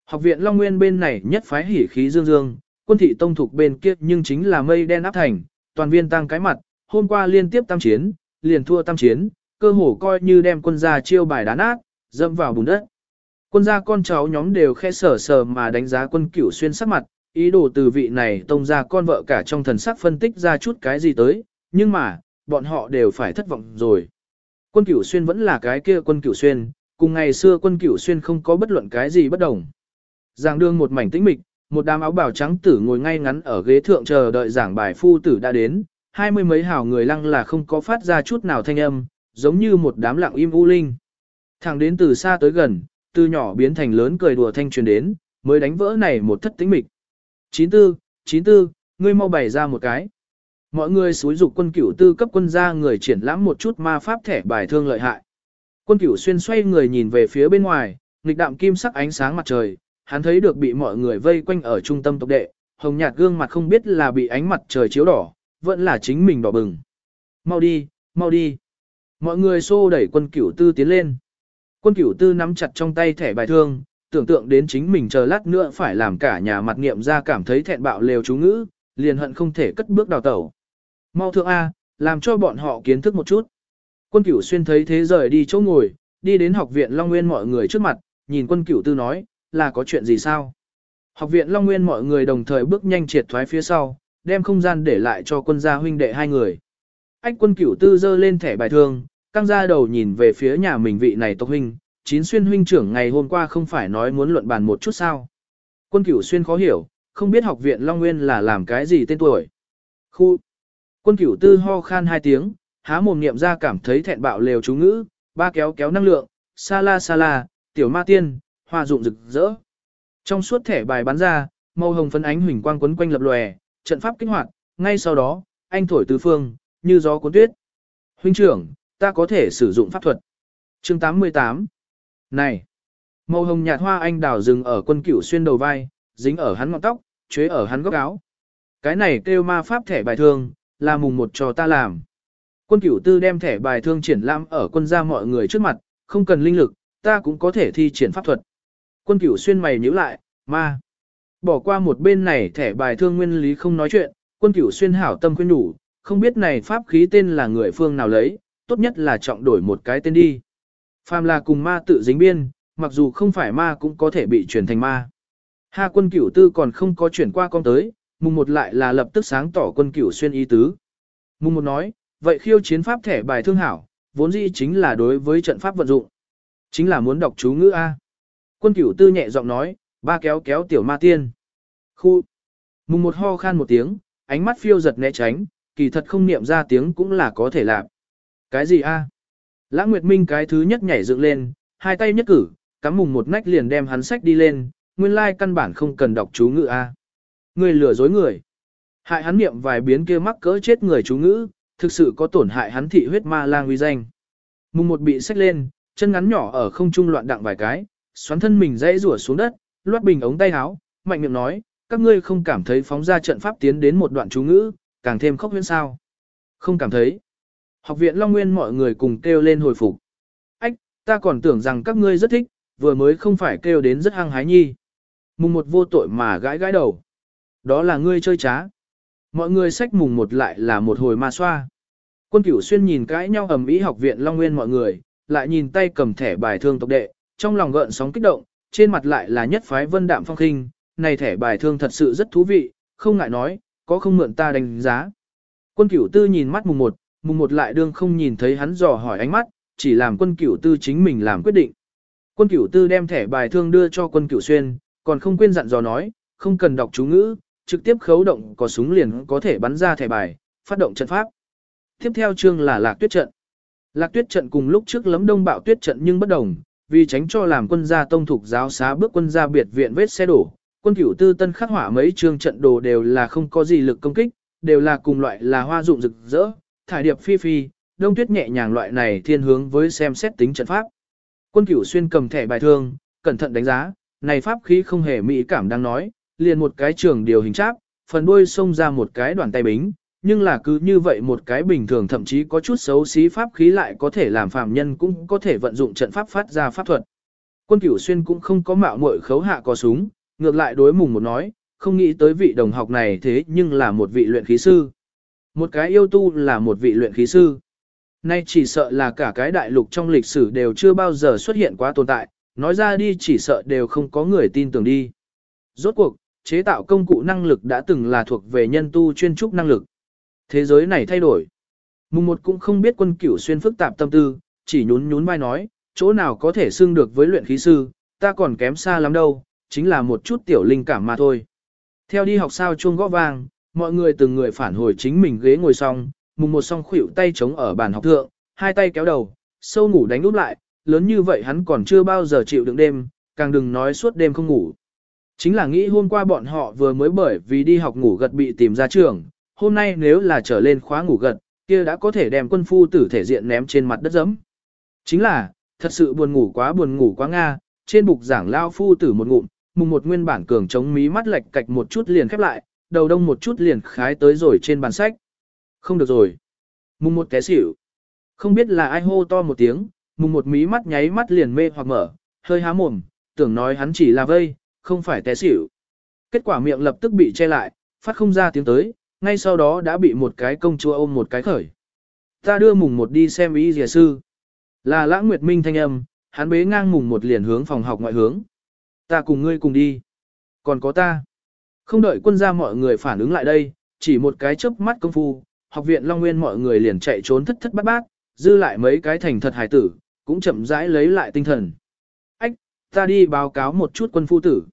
Học viện Long Nguyên bên này nhất phái hỉ khí dương dương, quân thị tông thuộc bên kia nhưng chính là mây đen áp thành, toàn viên tăng cái mặt, hôm qua liên tiếp tam chiến, liền thua tam chiến, cơ hồ coi như đem quân gia chiêu bài đá nát, dẫm vào bùn đất. Quân gia con cháu nhóm đều khe sở sờ mà đánh giá quân cửu xuyên sắc mặt, ý đồ từ vị này tông ra con vợ cả trong thần sắc phân tích ra chút cái gì tới, nhưng mà, bọn họ đều phải thất vọng rồi. Quân cửu xuyên vẫn là cái kia quân cửu xuyên, cùng ngày xưa quân cửu xuyên không có bất luận cái gì bất đồng. Giảng đương một mảnh tĩnh mịch, một đám áo bào trắng tử ngồi ngay ngắn ở ghế thượng chờ đợi giảng bài phu tử đã đến, hai mươi mấy hào người lăng là không có phát ra chút nào thanh âm, giống như một đám lặng im u linh. Thẳng đến từ xa tới gần, từ nhỏ biến thành lớn cười đùa thanh truyền đến, mới đánh vỡ này một thất tĩnh mịch. 94, 94, ngươi mau bày ra một cái. Mọi người xúi dục quân cửu tư cấp quân gia người triển lãm một chút ma pháp thẻ bài thương lợi hại. Quân cửu xuyên xoay người nhìn về phía bên ngoài, nghịch đạm kim sắc ánh sáng mặt trời, hắn thấy được bị mọi người vây quanh ở trung tâm tộc đệ, hồng nhạt gương mặt không biết là bị ánh mặt trời chiếu đỏ, vẫn là chính mình đỏ bừng. Mau đi, mau đi. Mọi người xô đẩy quân cửu tư tiến lên. Quân cửu tư nắm chặt trong tay thẻ bài thương, tưởng tượng đến chính mình chờ lát nữa phải làm cả nhà mặt nghiệm ra cảm thấy thẹn bạo lều chú ngữ, liền hận không thể cất bước đào tẩu. Mau thượng A, làm cho bọn họ kiến thức một chút. Quân cửu xuyên thấy thế rời đi chỗ ngồi, đi đến học viện Long Nguyên mọi người trước mặt, nhìn quân cửu tư nói, là có chuyện gì sao? Học viện Long Nguyên mọi người đồng thời bước nhanh triệt thoái phía sau, đem không gian để lại cho quân gia huynh đệ hai người. Ách quân cửu tư dơ lên thẻ bài thương, căng ra đầu nhìn về phía nhà mình vị này tộc huynh, chín xuyên huynh trưởng ngày hôm qua không phải nói muốn luận bàn một chút sao. Quân cửu xuyên khó hiểu, không biết học viện Long Nguyên là làm cái gì tên tuổi. Khu. Quân cửu tư ho khan hai tiếng, há mồm niệm ra cảm thấy thẹn bạo lều chú ngữ, ba kéo kéo năng lượng, sa la sa la, tiểu ma tiên, hoa dụng rực rỡ. Trong suốt thẻ bài bắn ra, màu hồng phấn ánh huỳnh quang quấn quanh lập lòe, trận pháp kích hoạt, ngay sau đó, anh thổi tứ phương, như gió cuốn tuyết. Huynh trưởng, ta có thể sử dụng pháp thuật. Chương 88 Này! Màu hồng nhạt hoa anh đào dừng ở quân cửu xuyên đầu vai, dính ở hắn ngọn tóc, chế ở hắn góc áo. Cái này kêu ma pháp thẻ bài thương, là mùng một cho ta làm. Quân cửu tư đem thẻ bài thương triển lãm ở quân gia mọi người trước mặt, không cần linh lực, ta cũng có thể thi triển pháp thuật. Quân cửu xuyên mày nhíu lại, ma. Bỏ qua một bên này thẻ bài thương nguyên lý không nói chuyện, quân cửu xuyên hảo tâm khuyên đủ, không biết này pháp khí tên là người phương nào lấy, tốt nhất là trọng đổi một cái tên đi. Phàm là cùng ma tự dính biên, mặc dù không phải ma cũng có thể bị chuyển thành ma. Hà quân cửu tư còn không có chuyển qua con tới, mùng một lại là lập tức sáng tỏ quân cửu xuyên ý tứ. Mùng một nói, vậy khiêu chiến pháp thẻ bài thương hảo, vốn dĩ chính là đối với trận pháp vận dụng. Chính là muốn đọc chú ngữ A. Quân cửu tư nhẹ giọng nói, ba kéo kéo tiểu ma tiên. Khu. Mùng một ho khan một tiếng, ánh mắt phiêu giật né tránh, kỳ thật không niệm ra tiếng cũng là có thể làm. Cái gì a? Lã Nguyệt Minh cái thứ nhất nhảy dựng lên, hai tay nhất cử, cắm mùng một nách liền đem hắn sách đi lên, nguyên lai căn bản không cần đọc chú ngữ a. Người lừa dối người. Hại hắn niệm vài biến kia mắc cỡ chết người chú ngữ, thực sự có tổn hại hắn thị huyết ma lang uy danh. Mùng một bị sách lên, chân ngắn nhỏ ở không trung loạn đặng vài cái, xoắn thân mình dãy rủa xuống đất, loát bình ống tay áo, mạnh miệng nói, các ngươi không cảm thấy phóng ra trận pháp tiến đến một đoạn chú ngữ, càng thêm khốc huyễn sao. Không cảm thấy. Học viện Long Nguyên mọi người cùng kêu lên hồi phục. Ách, ta còn tưởng rằng các ngươi rất thích, vừa mới không phải kêu đến rất hăng hái nhi. Mùng một vô tội mà gãi gãi đầu. Đó là ngươi chơi trá. Mọi người sách mùng một lại là một hồi ma xoa. Quân cửu xuyên nhìn cãi nhau ầm ĩ học viện Long Nguyên mọi người, lại nhìn tay cầm thẻ bài thương tộc đệ, trong lòng gợn sóng kích động, trên mặt lại là nhất phái vân đạm phong khinh, này thẻ bài thương thật sự rất thú vị, không ngại nói, có không mượn ta đánh giá. Quân cửu tư nhìn mắt mùng một, mùng một lại đương không nhìn thấy hắn dò hỏi ánh mắt, chỉ làm quân cửu tư chính mình làm quyết định. Quân cửu tư đem thẻ bài thương đưa cho quân cửu xuyên, còn không quên dặn dò nói, không cần đọc chú ngữ, trực tiếp khấu động có súng liền có thể bắn ra thẻ bài, phát động trận pháp. Tiếp theo chương là lạc tuyết trận. Lạc tuyết trận cùng lúc trước lấm đông bạo tuyết trận nhưng bất đồng, vì tránh cho làm quân gia tông thuộc giáo xá bước quân gia biệt viện vết xe đổ, quân cửu tư tân khắc hỏa mấy chương trận đồ đều là không có gì lực công kích, đều là cùng loại là hoa dụng rực rỡ, thải điệp phi phi, đông tuyết nhẹ nhàng loại này thiên hướng với xem xét tính trận pháp. Quân cửu xuyên cầm thẻ bài thương, cẩn thận đánh giá, này pháp khí không hề mỹ cảm đang nói, liền một cái trường điều hình cháp, phần đuôi xông ra một cái đoàn tay bính, nhưng là cứ như vậy một cái bình thường thậm chí có chút xấu xí pháp khí lại có thể làm phạm nhân cũng có thể vận dụng trận pháp phát ra pháp thuật. Quân cửu xuyên cũng không có mạo muội khấu hạ có súng, ngược lại đối mùng một nói, không nghĩ tới vị đồng học này thế nhưng là một vị luyện khí sư. Một cái yêu tu là một vị luyện khí sư. Nay chỉ sợ là cả cái đại lục trong lịch sử đều chưa bao giờ xuất hiện quá tồn tại, nói ra đi chỉ sợ đều không có người tin tưởng đi. Rốt cuộc, chế tạo công cụ năng lực đã từng là thuộc về nhân tu chuyên trúc năng lực. Thế giới này thay đổi. Mùng một cũng không biết quân cửu xuyên phức tạp tâm tư, chỉ nhún nhún vai nói, chỗ nào có thể xưng được với luyện khí sư, ta còn kém xa lắm đâu, chính là một chút tiểu linh cảm mà thôi. Theo đi học sao chuông gõ vang, mọi người từng người phản hồi chính mình ghế ngồi xong, mùng một song khuỷu tay chống ở bàn học thượng, hai tay kéo đầu, sâu ngủ đánh úp lại, lớn như vậy hắn còn chưa bao giờ chịu đựng đêm, càng đừng nói suốt đêm không ngủ. Chính là nghĩ hôm qua bọn họ vừa mới bởi vì đi học ngủ gật bị tìm ra trường, hôm nay nếu là trở lên khóa ngủ gật, kia đã có thể đem quân phu tử thể diện ném trên mặt đất dẫm. Chính là, thật sự buồn ngủ quá buồn ngủ quá Nga, trên bục giảng lao phu tử một ngụm, mùng một nguyên bản cường chống mí mắt lệch cạch một chút liền khép lại, đầu đông một chút liền khái tới rồi trên bàn sách. Không được rồi. Mùng một té xỉu. Không biết là ai hô to một tiếng, mùng một mí mắt nháy mắt liền mê hoặc mở, hơi há mồm, tưởng nói hắn chỉ là vây, không phải té xỉu. Kết quả miệng lập tức bị che lại, phát không ra tiếng tới, ngay sau đó đã bị một cái công chúa ôm một cái khởi. Ta đưa mùng một đi xem ý dìa sư. Là lãng nguyệt minh thanh âm, hắn bế ngang mùng một liền hướng phòng học ngoại hướng. Ta cùng ngươi cùng đi. Còn có ta. Không đợi quân gia mọi người phản ứng lại đây, chỉ một cái chớp mắt công phu, học viện Long Nguyên mọi người liền chạy trốn thất thất bát bát, dư lại mấy cái thành thật hài tử, cũng chậm rãi lấy lại tinh thần. Ách, ta đi báo cáo một chút quân phu tử.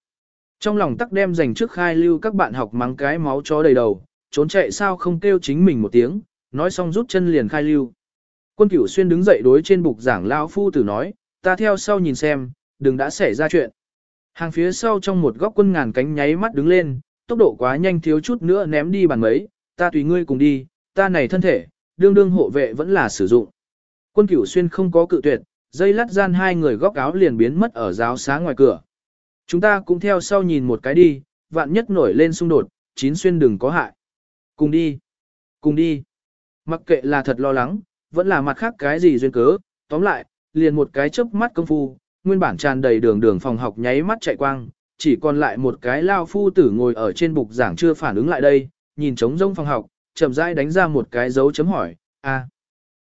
Trong lòng tắc đem dành trước khai lưu các bạn học mắng cái máu chó đầy đầu, trốn chạy sao không kêu chính mình một tiếng, nói xong rút chân liền khai lưu. Quân cửu xuyên đứng dậy đối trên bục giảng lão phu tử nói, ta theo sau nhìn xem, đừng đã xảy ra chuyện. Hàng phía sau trong một góc quân ngàn cánh nháy mắt đứng lên, tốc độ quá nhanh thiếu chút nữa ném đi bàn mấy, ta tùy ngươi cùng đi, ta này thân thể, đương đương hộ vệ vẫn là sử dụng. Quân cửu xuyên không có cự tuyệt, dây lắt gian hai người góc áo liền biến mất ở giáo xá ngoài cửa. Chúng ta cũng theo sau nhìn một cái đi, vạn nhất nổi lên xung đột, chín xuyên đừng có hại. Cùng đi, cùng đi. Mặc kệ là thật lo lắng, vẫn là mặt khác cái gì duyên cớ, tóm lại, liền một cái chớp mắt công phu, nguyên bản tràn đầy đường đường phòng học nháy mắt chạy quang, chỉ còn lại một cái lao phu tử ngồi ở trên bục giảng chưa phản ứng lại đây, nhìn trống rông phòng học, chậm rãi đánh ra một cái dấu chấm hỏi, a.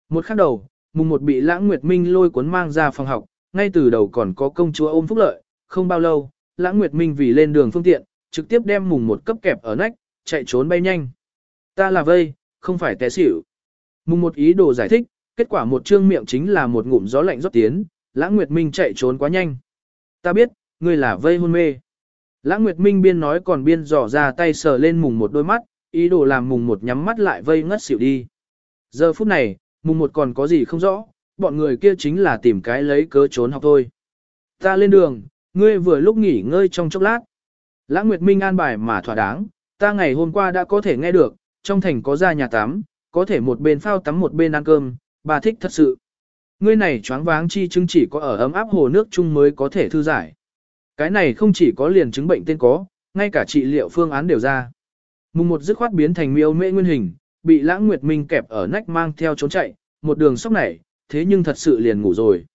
Một khắc đầu, mùng một bị lãng nguyệt minh lôi cuốn mang ra phòng học, ngay từ đầu còn có công chúa ôm phúc lợi, không bao lâu, lãng nguyệt minh vì lên đường phương tiện, trực tiếp đem mùng một cấp kẹp ở nách, chạy trốn bay nhanh. Ta là vây, không phải té xỉu. Mùng một ý đồ giải thích, kết quả một trương miệng chính là một ngụm gió lạnh rót tiến, lãng nguyệt minh chạy trốn quá nhanh. Ta biết, ngươi là vây hôn mê. Lãng nguyệt minh biên nói còn biên dò ra tay sờ lên mùng một đôi mắt, ý đồ làm mùng một nhắm mắt lại vây ngất xỉu đi. Giờ phút này, mùng một còn có gì không rõ, bọn người kia chính là tìm cái lấy cớ trốn học thôi. Ta lên đường, ngươi vừa lúc nghỉ ngơi trong chốc lát. Lãng Nguyệt Minh an bài mà thỏa đáng, ta ngày hôm qua đã có thể nghe được, trong thành có ra nhà tắm, có thể một bên phao tắm một bên ăn cơm, bà thích thật sự. Ngươi này choáng váng chi chứng chỉ có ở ấm áp hồ nước chung mới có thể thư giải. Cái này không chỉ có liền chứng bệnh tên có, ngay cả trị liệu phương án đều ra. Mùng một dứt khoát biến thành miêu mễ nguyên hình, bị lãng nguyệt minh kẹp ở nách mang theo trốn chạy, một đường sóc nảy, thế nhưng thật sự liền ngủ rồi.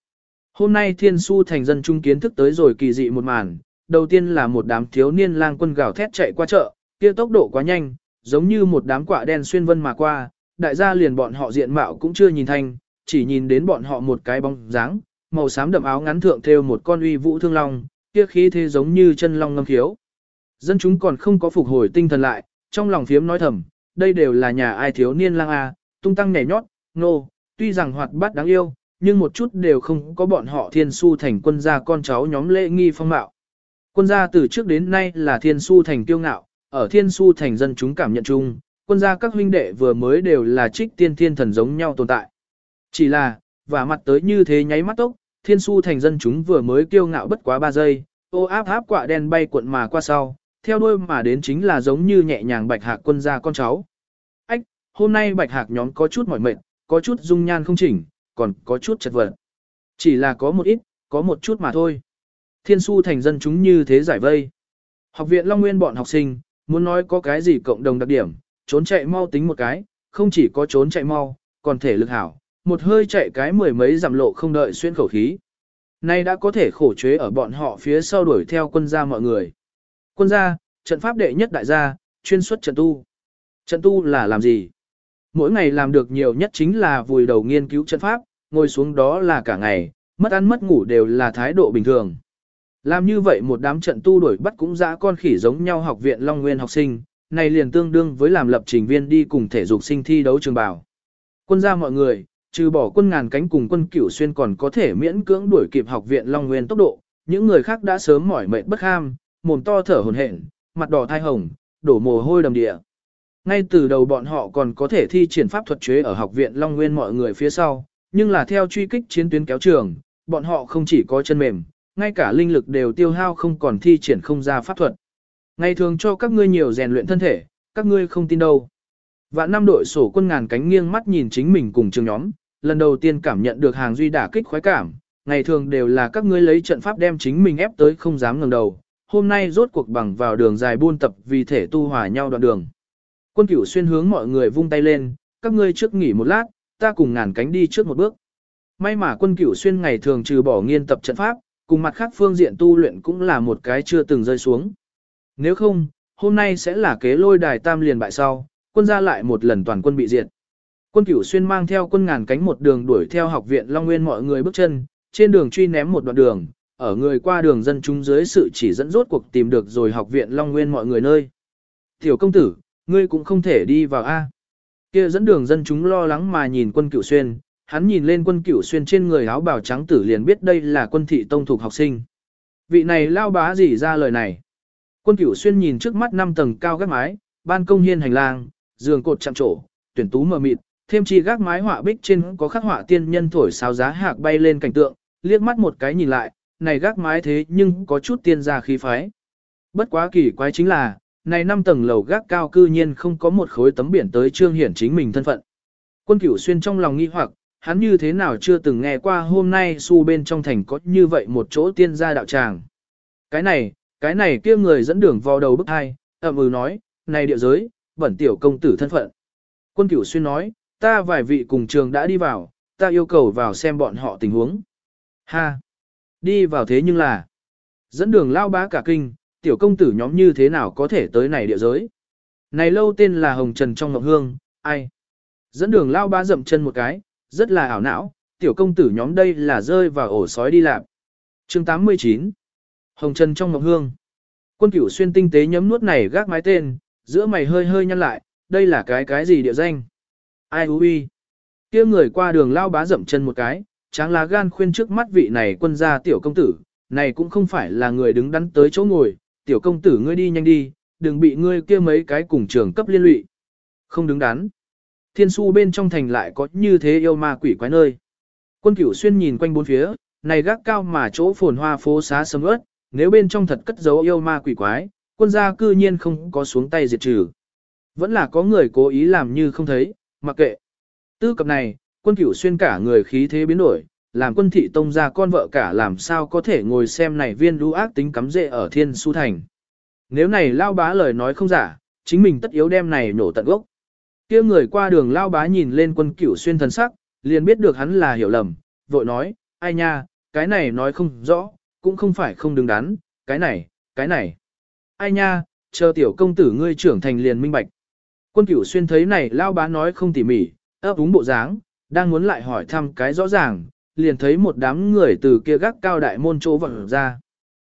Hôm nay thiên su thành dân trung kiến thức tới rồi kỳ dị một màn, đầu tiên là một đám thiếu niên lang quân gào thét chạy qua chợ, kia tốc độ quá nhanh, giống như một đám quạ đen xuyên vân mà qua, đại gia liền bọn họ diện mạo cũng chưa nhìn thành, chỉ nhìn đến bọn họ một cái bóng dáng, màu xám đậm áo ngắn thượng thêu một con uy vũ thương long, kia khí thế giống như chân long ngâm khiếu. Dân chúng còn không có phục hồi tinh thần lại, trong lòng phiếm nói thầm, đây đều là nhà ai thiếu niên lang a, tung tăng nhảy nhót, nô, tuy rằng hoạt bát đáng yêu, nhưng một chút đều không có bọn họ thiên su thành quân gia con cháu nhóm lễ nghi phong mạo. Quân gia từ trước đến nay là thiên su thành tiêu ngạo, ở thiên su thành dân chúng cảm nhận chung, quân gia các huynh đệ vừa mới đều là trích tiên thiên thần giống nhau tồn tại. Chỉ là, và mặt tới như thế nháy mắt tốc, thiên su thành dân chúng vừa mới kiêu ngạo bất quá 3 giây, ô áp áp quả đen bay cuộn mà qua sau, theo đuôi mà đến chính là giống như nhẹ nhàng bạch hạc quân gia con cháu. Ách, hôm nay bạch hạc nhóm có chút mỏi mệt, có chút dung nhan không chỉnh, còn có chút chật vật. Chỉ là có một ít, có một chút mà thôi. Thiên su thành dân chúng như thế giải vây. Học viện Long Nguyên bọn học sinh, muốn nói có cái gì cộng đồng đặc điểm, trốn chạy mau tính một cái, không chỉ có trốn chạy mau, còn thể lực hảo, một hơi chạy cái mười mấy giảm lộ không đợi xuyên khẩu khí. Nay đã có thể khổ chế ở bọn họ phía sau đuổi theo quân gia mọi người. Quân gia, trận pháp đệ nhất đại gia, chuyên xuất trận tu. Trận tu là làm gì? Mỗi ngày làm được nhiều nhất chính là vùi đầu nghiên cứu trận pháp, ngồi xuống đó là cả ngày, mất ăn mất ngủ đều là thái độ bình thường. Làm như vậy một đám trận tu đuổi bắt cũng dã con khỉ giống nhau học viện Long Nguyên học sinh, này liền tương đương với làm lập trình viên đi cùng thể dục sinh thi đấu trường bảo. Quân gia mọi người, trừ bỏ quân ngàn cánh cùng quân cửu xuyên còn có thể miễn cưỡng đuổi kịp học viện Long Nguyên tốc độ, những người khác đã sớm mỏi mệt bất ham, mồm to thở hổn hển, mặt đỏ thai hồng, đổ mồ hôi đầm địa. Ngay từ đầu bọn họ còn có thể thi triển pháp thuật chế ở học viện Long Nguyên mọi người phía sau, nhưng là theo truy kích chiến tuyến kéo trường, bọn họ không chỉ có chân mềm, ngay cả linh lực đều tiêu hao không còn thi triển không ra pháp thuật. Ngày thường cho các ngươi nhiều rèn luyện thân thể, các ngươi không tin đâu. Vạn năm đội sổ quân ngàn cánh nghiêng mắt nhìn chính mình cùng trường nhóm, lần đầu tiên cảm nhận được hàng duy đả kích khoái cảm, ngày thường đều là các ngươi lấy trận pháp đem chính mình ép tới không dám ngẩng đầu, hôm nay rốt cuộc bằng vào đường dài buôn tập vì thể tu hòa nhau đoạn đường. Quân cửu xuyên hướng mọi người vung tay lên, các ngươi trước nghỉ một lát, ta cùng ngàn cánh đi trước một bước. May mà quân cửu xuyên ngày thường trừ bỏ nghiên tập trận pháp, cùng mặt khác phương diện tu luyện cũng là một cái chưa từng rơi xuống. Nếu không, hôm nay sẽ là kế lôi đài tam liền bại sau, quân ra lại một lần toàn quân bị diệt. Quân cửu xuyên mang theo quân ngàn cánh một đường đuổi theo học viện Long Nguyên mọi người bước chân, trên đường truy ném một đoạn đường, ở người qua đường dân chúng dưới sự chỉ dẫn rốt cuộc tìm được rồi học viện Long Nguyên mọi người nơi. Tiểu công tử, ngươi cũng không thể đi vào A. Kia dẫn đường dân chúng lo lắng mà nhìn quân cửu xuyên, hắn nhìn lên quân cửu xuyên trên người áo bào trắng tử liền biết đây là quân thị tông thuộc học sinh. Vị này lao bá gì ra lời này. Quân cửu xuyên nhìn trước mắt năm tầng cao gác mái, ban công hiên hành lang, giường cột chạm trổ, tuyển tú mờ mịt, thêm chi gác mái họa bích trên có khắc họa tiên nhân thổi sáo giá hạc bay lên cảnh tượng, liếc mắt một cái nhìn lại, này gác mái thế nhưng có chút tiên gia khí phái. Bất quá kỳ quái chính là, này năm tầng lầu gác cao cư nhiên không có một khối tấm biển tới trương hiển chính mình thân phận. Quân cửu xuyên trong lòng nghi hoặc, hắn như thế nào chưa từng nghe qua hôm nay su bên trong thành có như vậy một chỗ tiên gia đạo tràng. Cái này, cái này kia người dẫn đường vào đầu bức hai, ẩm ừ nói, này địa giới, bẩn tiểu công tử thân phận. Quân cửu xuyên nói, ta vài vị cùng trường đã đi vào, ta yêu cầu vào xem bọn họ tình huống. Ha! Đi vào thế nhưng là, dẫn đường lao bá cả kinh, tiểu công tử nhóm như thế nào có thể tới này địa giới. Này lâu tên là Hồng Trần trong Ngọc Hương, ai? Dẫn đường lao bá dậm chân một cái, rất là ảo não, tiểu công tử nhóm đây là rơi vào ổ sói đi lạc. chương 89 Hồng Trần trong Ngọc Hương Quân cửu xuyên tinh tế nhấm nuốt này gác mái tên, giữa mày hơi hơi nhăn lại, đây là cái cái gì địa danh? Ai hú uy? kia người qua đường lao bá dậm chân một cái, tráng lá gan khuyên trước mắt vị này quân gia tiểu công tử, này cũng không phải là người đứng đắn tới chỗ ngồi, tiểu công tử ngươi đi nhanh đi, đừng bị ngươi kia mấy cái cùng trường cấp liên lụy. Không đứng đắn. Thiên su bên trong thành lại có như thế yêu ma quỷ quái nơi. Quân cửu xuyên nhìn quanh bốn phía, này gác cao mà chỗ phồn hoa phố xá sầm ớt, nếu bên trong thật cất giấu yêu ma quỷ quái, quân gia cư nhiên không có xuống tay diệt trừ. Vẫn là có người cố ý làm như không thấy, mặc kệ. Tư cập này, quân cửu xuyên cả người khí thế biến đổi, làm quân thị tông ra con vợ cả làm sao có thể ngồi xem này viên đu ác tính cắm rễ ở thiên su thành. Nếu này lao bá lời nói không giả, chính mình tất yếu đem này nổ tận gốc. kia người qua đường lao bá nhìn lên quân cửu xuyên thần sắc, liền biết được hắn là hiểu lầm, vội nói, ai nha, cái này nói không rõ, cũng không phải không đứng đắn, cái này, cái này. Ai nha, chờ tiểu công tử ngươi trưởng thành liền minh bạch. Quân cửu xuyên thấy này lao bá nói không tỉ mỉ, ấp úng bộ dáng, đang muốn lại hỏi thăm cái rõ ràng, liền thấy một đám người từ kia gác cao đại môn chỗ vọng ra.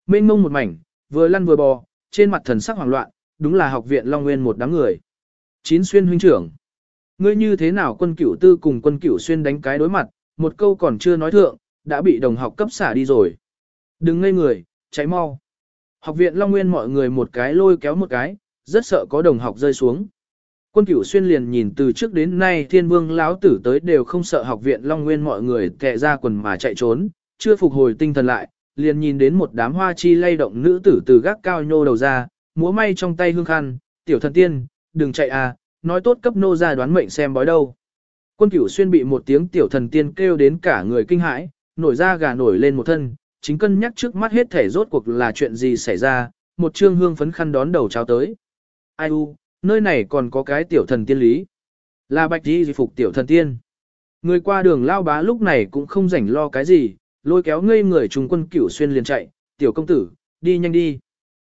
Mênh mông một mảnh, vừa lăn vừa bò, trên mặt thần sắc hoảng loạn, đúng là học viện Long Nguyên một đám người. Chín xuyên huynh trưởng. Ngươi như thế nào quân cửu tư cùng quân cửu xuyên đánh cái đối mặt, một câu còn chưa nói thượng, đã bị đồng học cấp xả đi rồi. Đừng ngây người, cháy mau. Học viện Long Nguyên mọi người một cái lôi kéo một cái, rất sợ có đồng học rơi xuống. Quân cửu xuyên liền nhìn từ trước đến nay thiên vương lão tử tới đều không sợ học viện Long Nguyên mọi người kệ ra quần mà chạy trốn, chưa phục hồi tinh thần lại, liền nhìn đến một đám hoa chi lay động nữ tử từ gác cao nhô đầu ra, múa may trong tay hương khăn, tiểu thần tiên, đừng chạy à, nói tốt cấp nô ra đoán mệnh xem bói đâu. Quân cửu xuyên bị một tiếng tiểu thần tiên kêu đến cả người kinh hãi, nổi ra gà nổi lên một thân, chính cân nhắc trước mắt hết thể rốt cuộc là chuyện gì xảy ra, một trương hương phấn khăn đón đầu trao tới. Ai u, nơi này còn có cái tiểu thần tiên lý. Là bạch đi phục tiểu thần tiên. Người qua đường lao bá lúc này cũng không rảnh lo cái gì, lôi kéo ngây người trung quân cửu xuyên liền chạy, tiểu công tử, đi nhanh đi.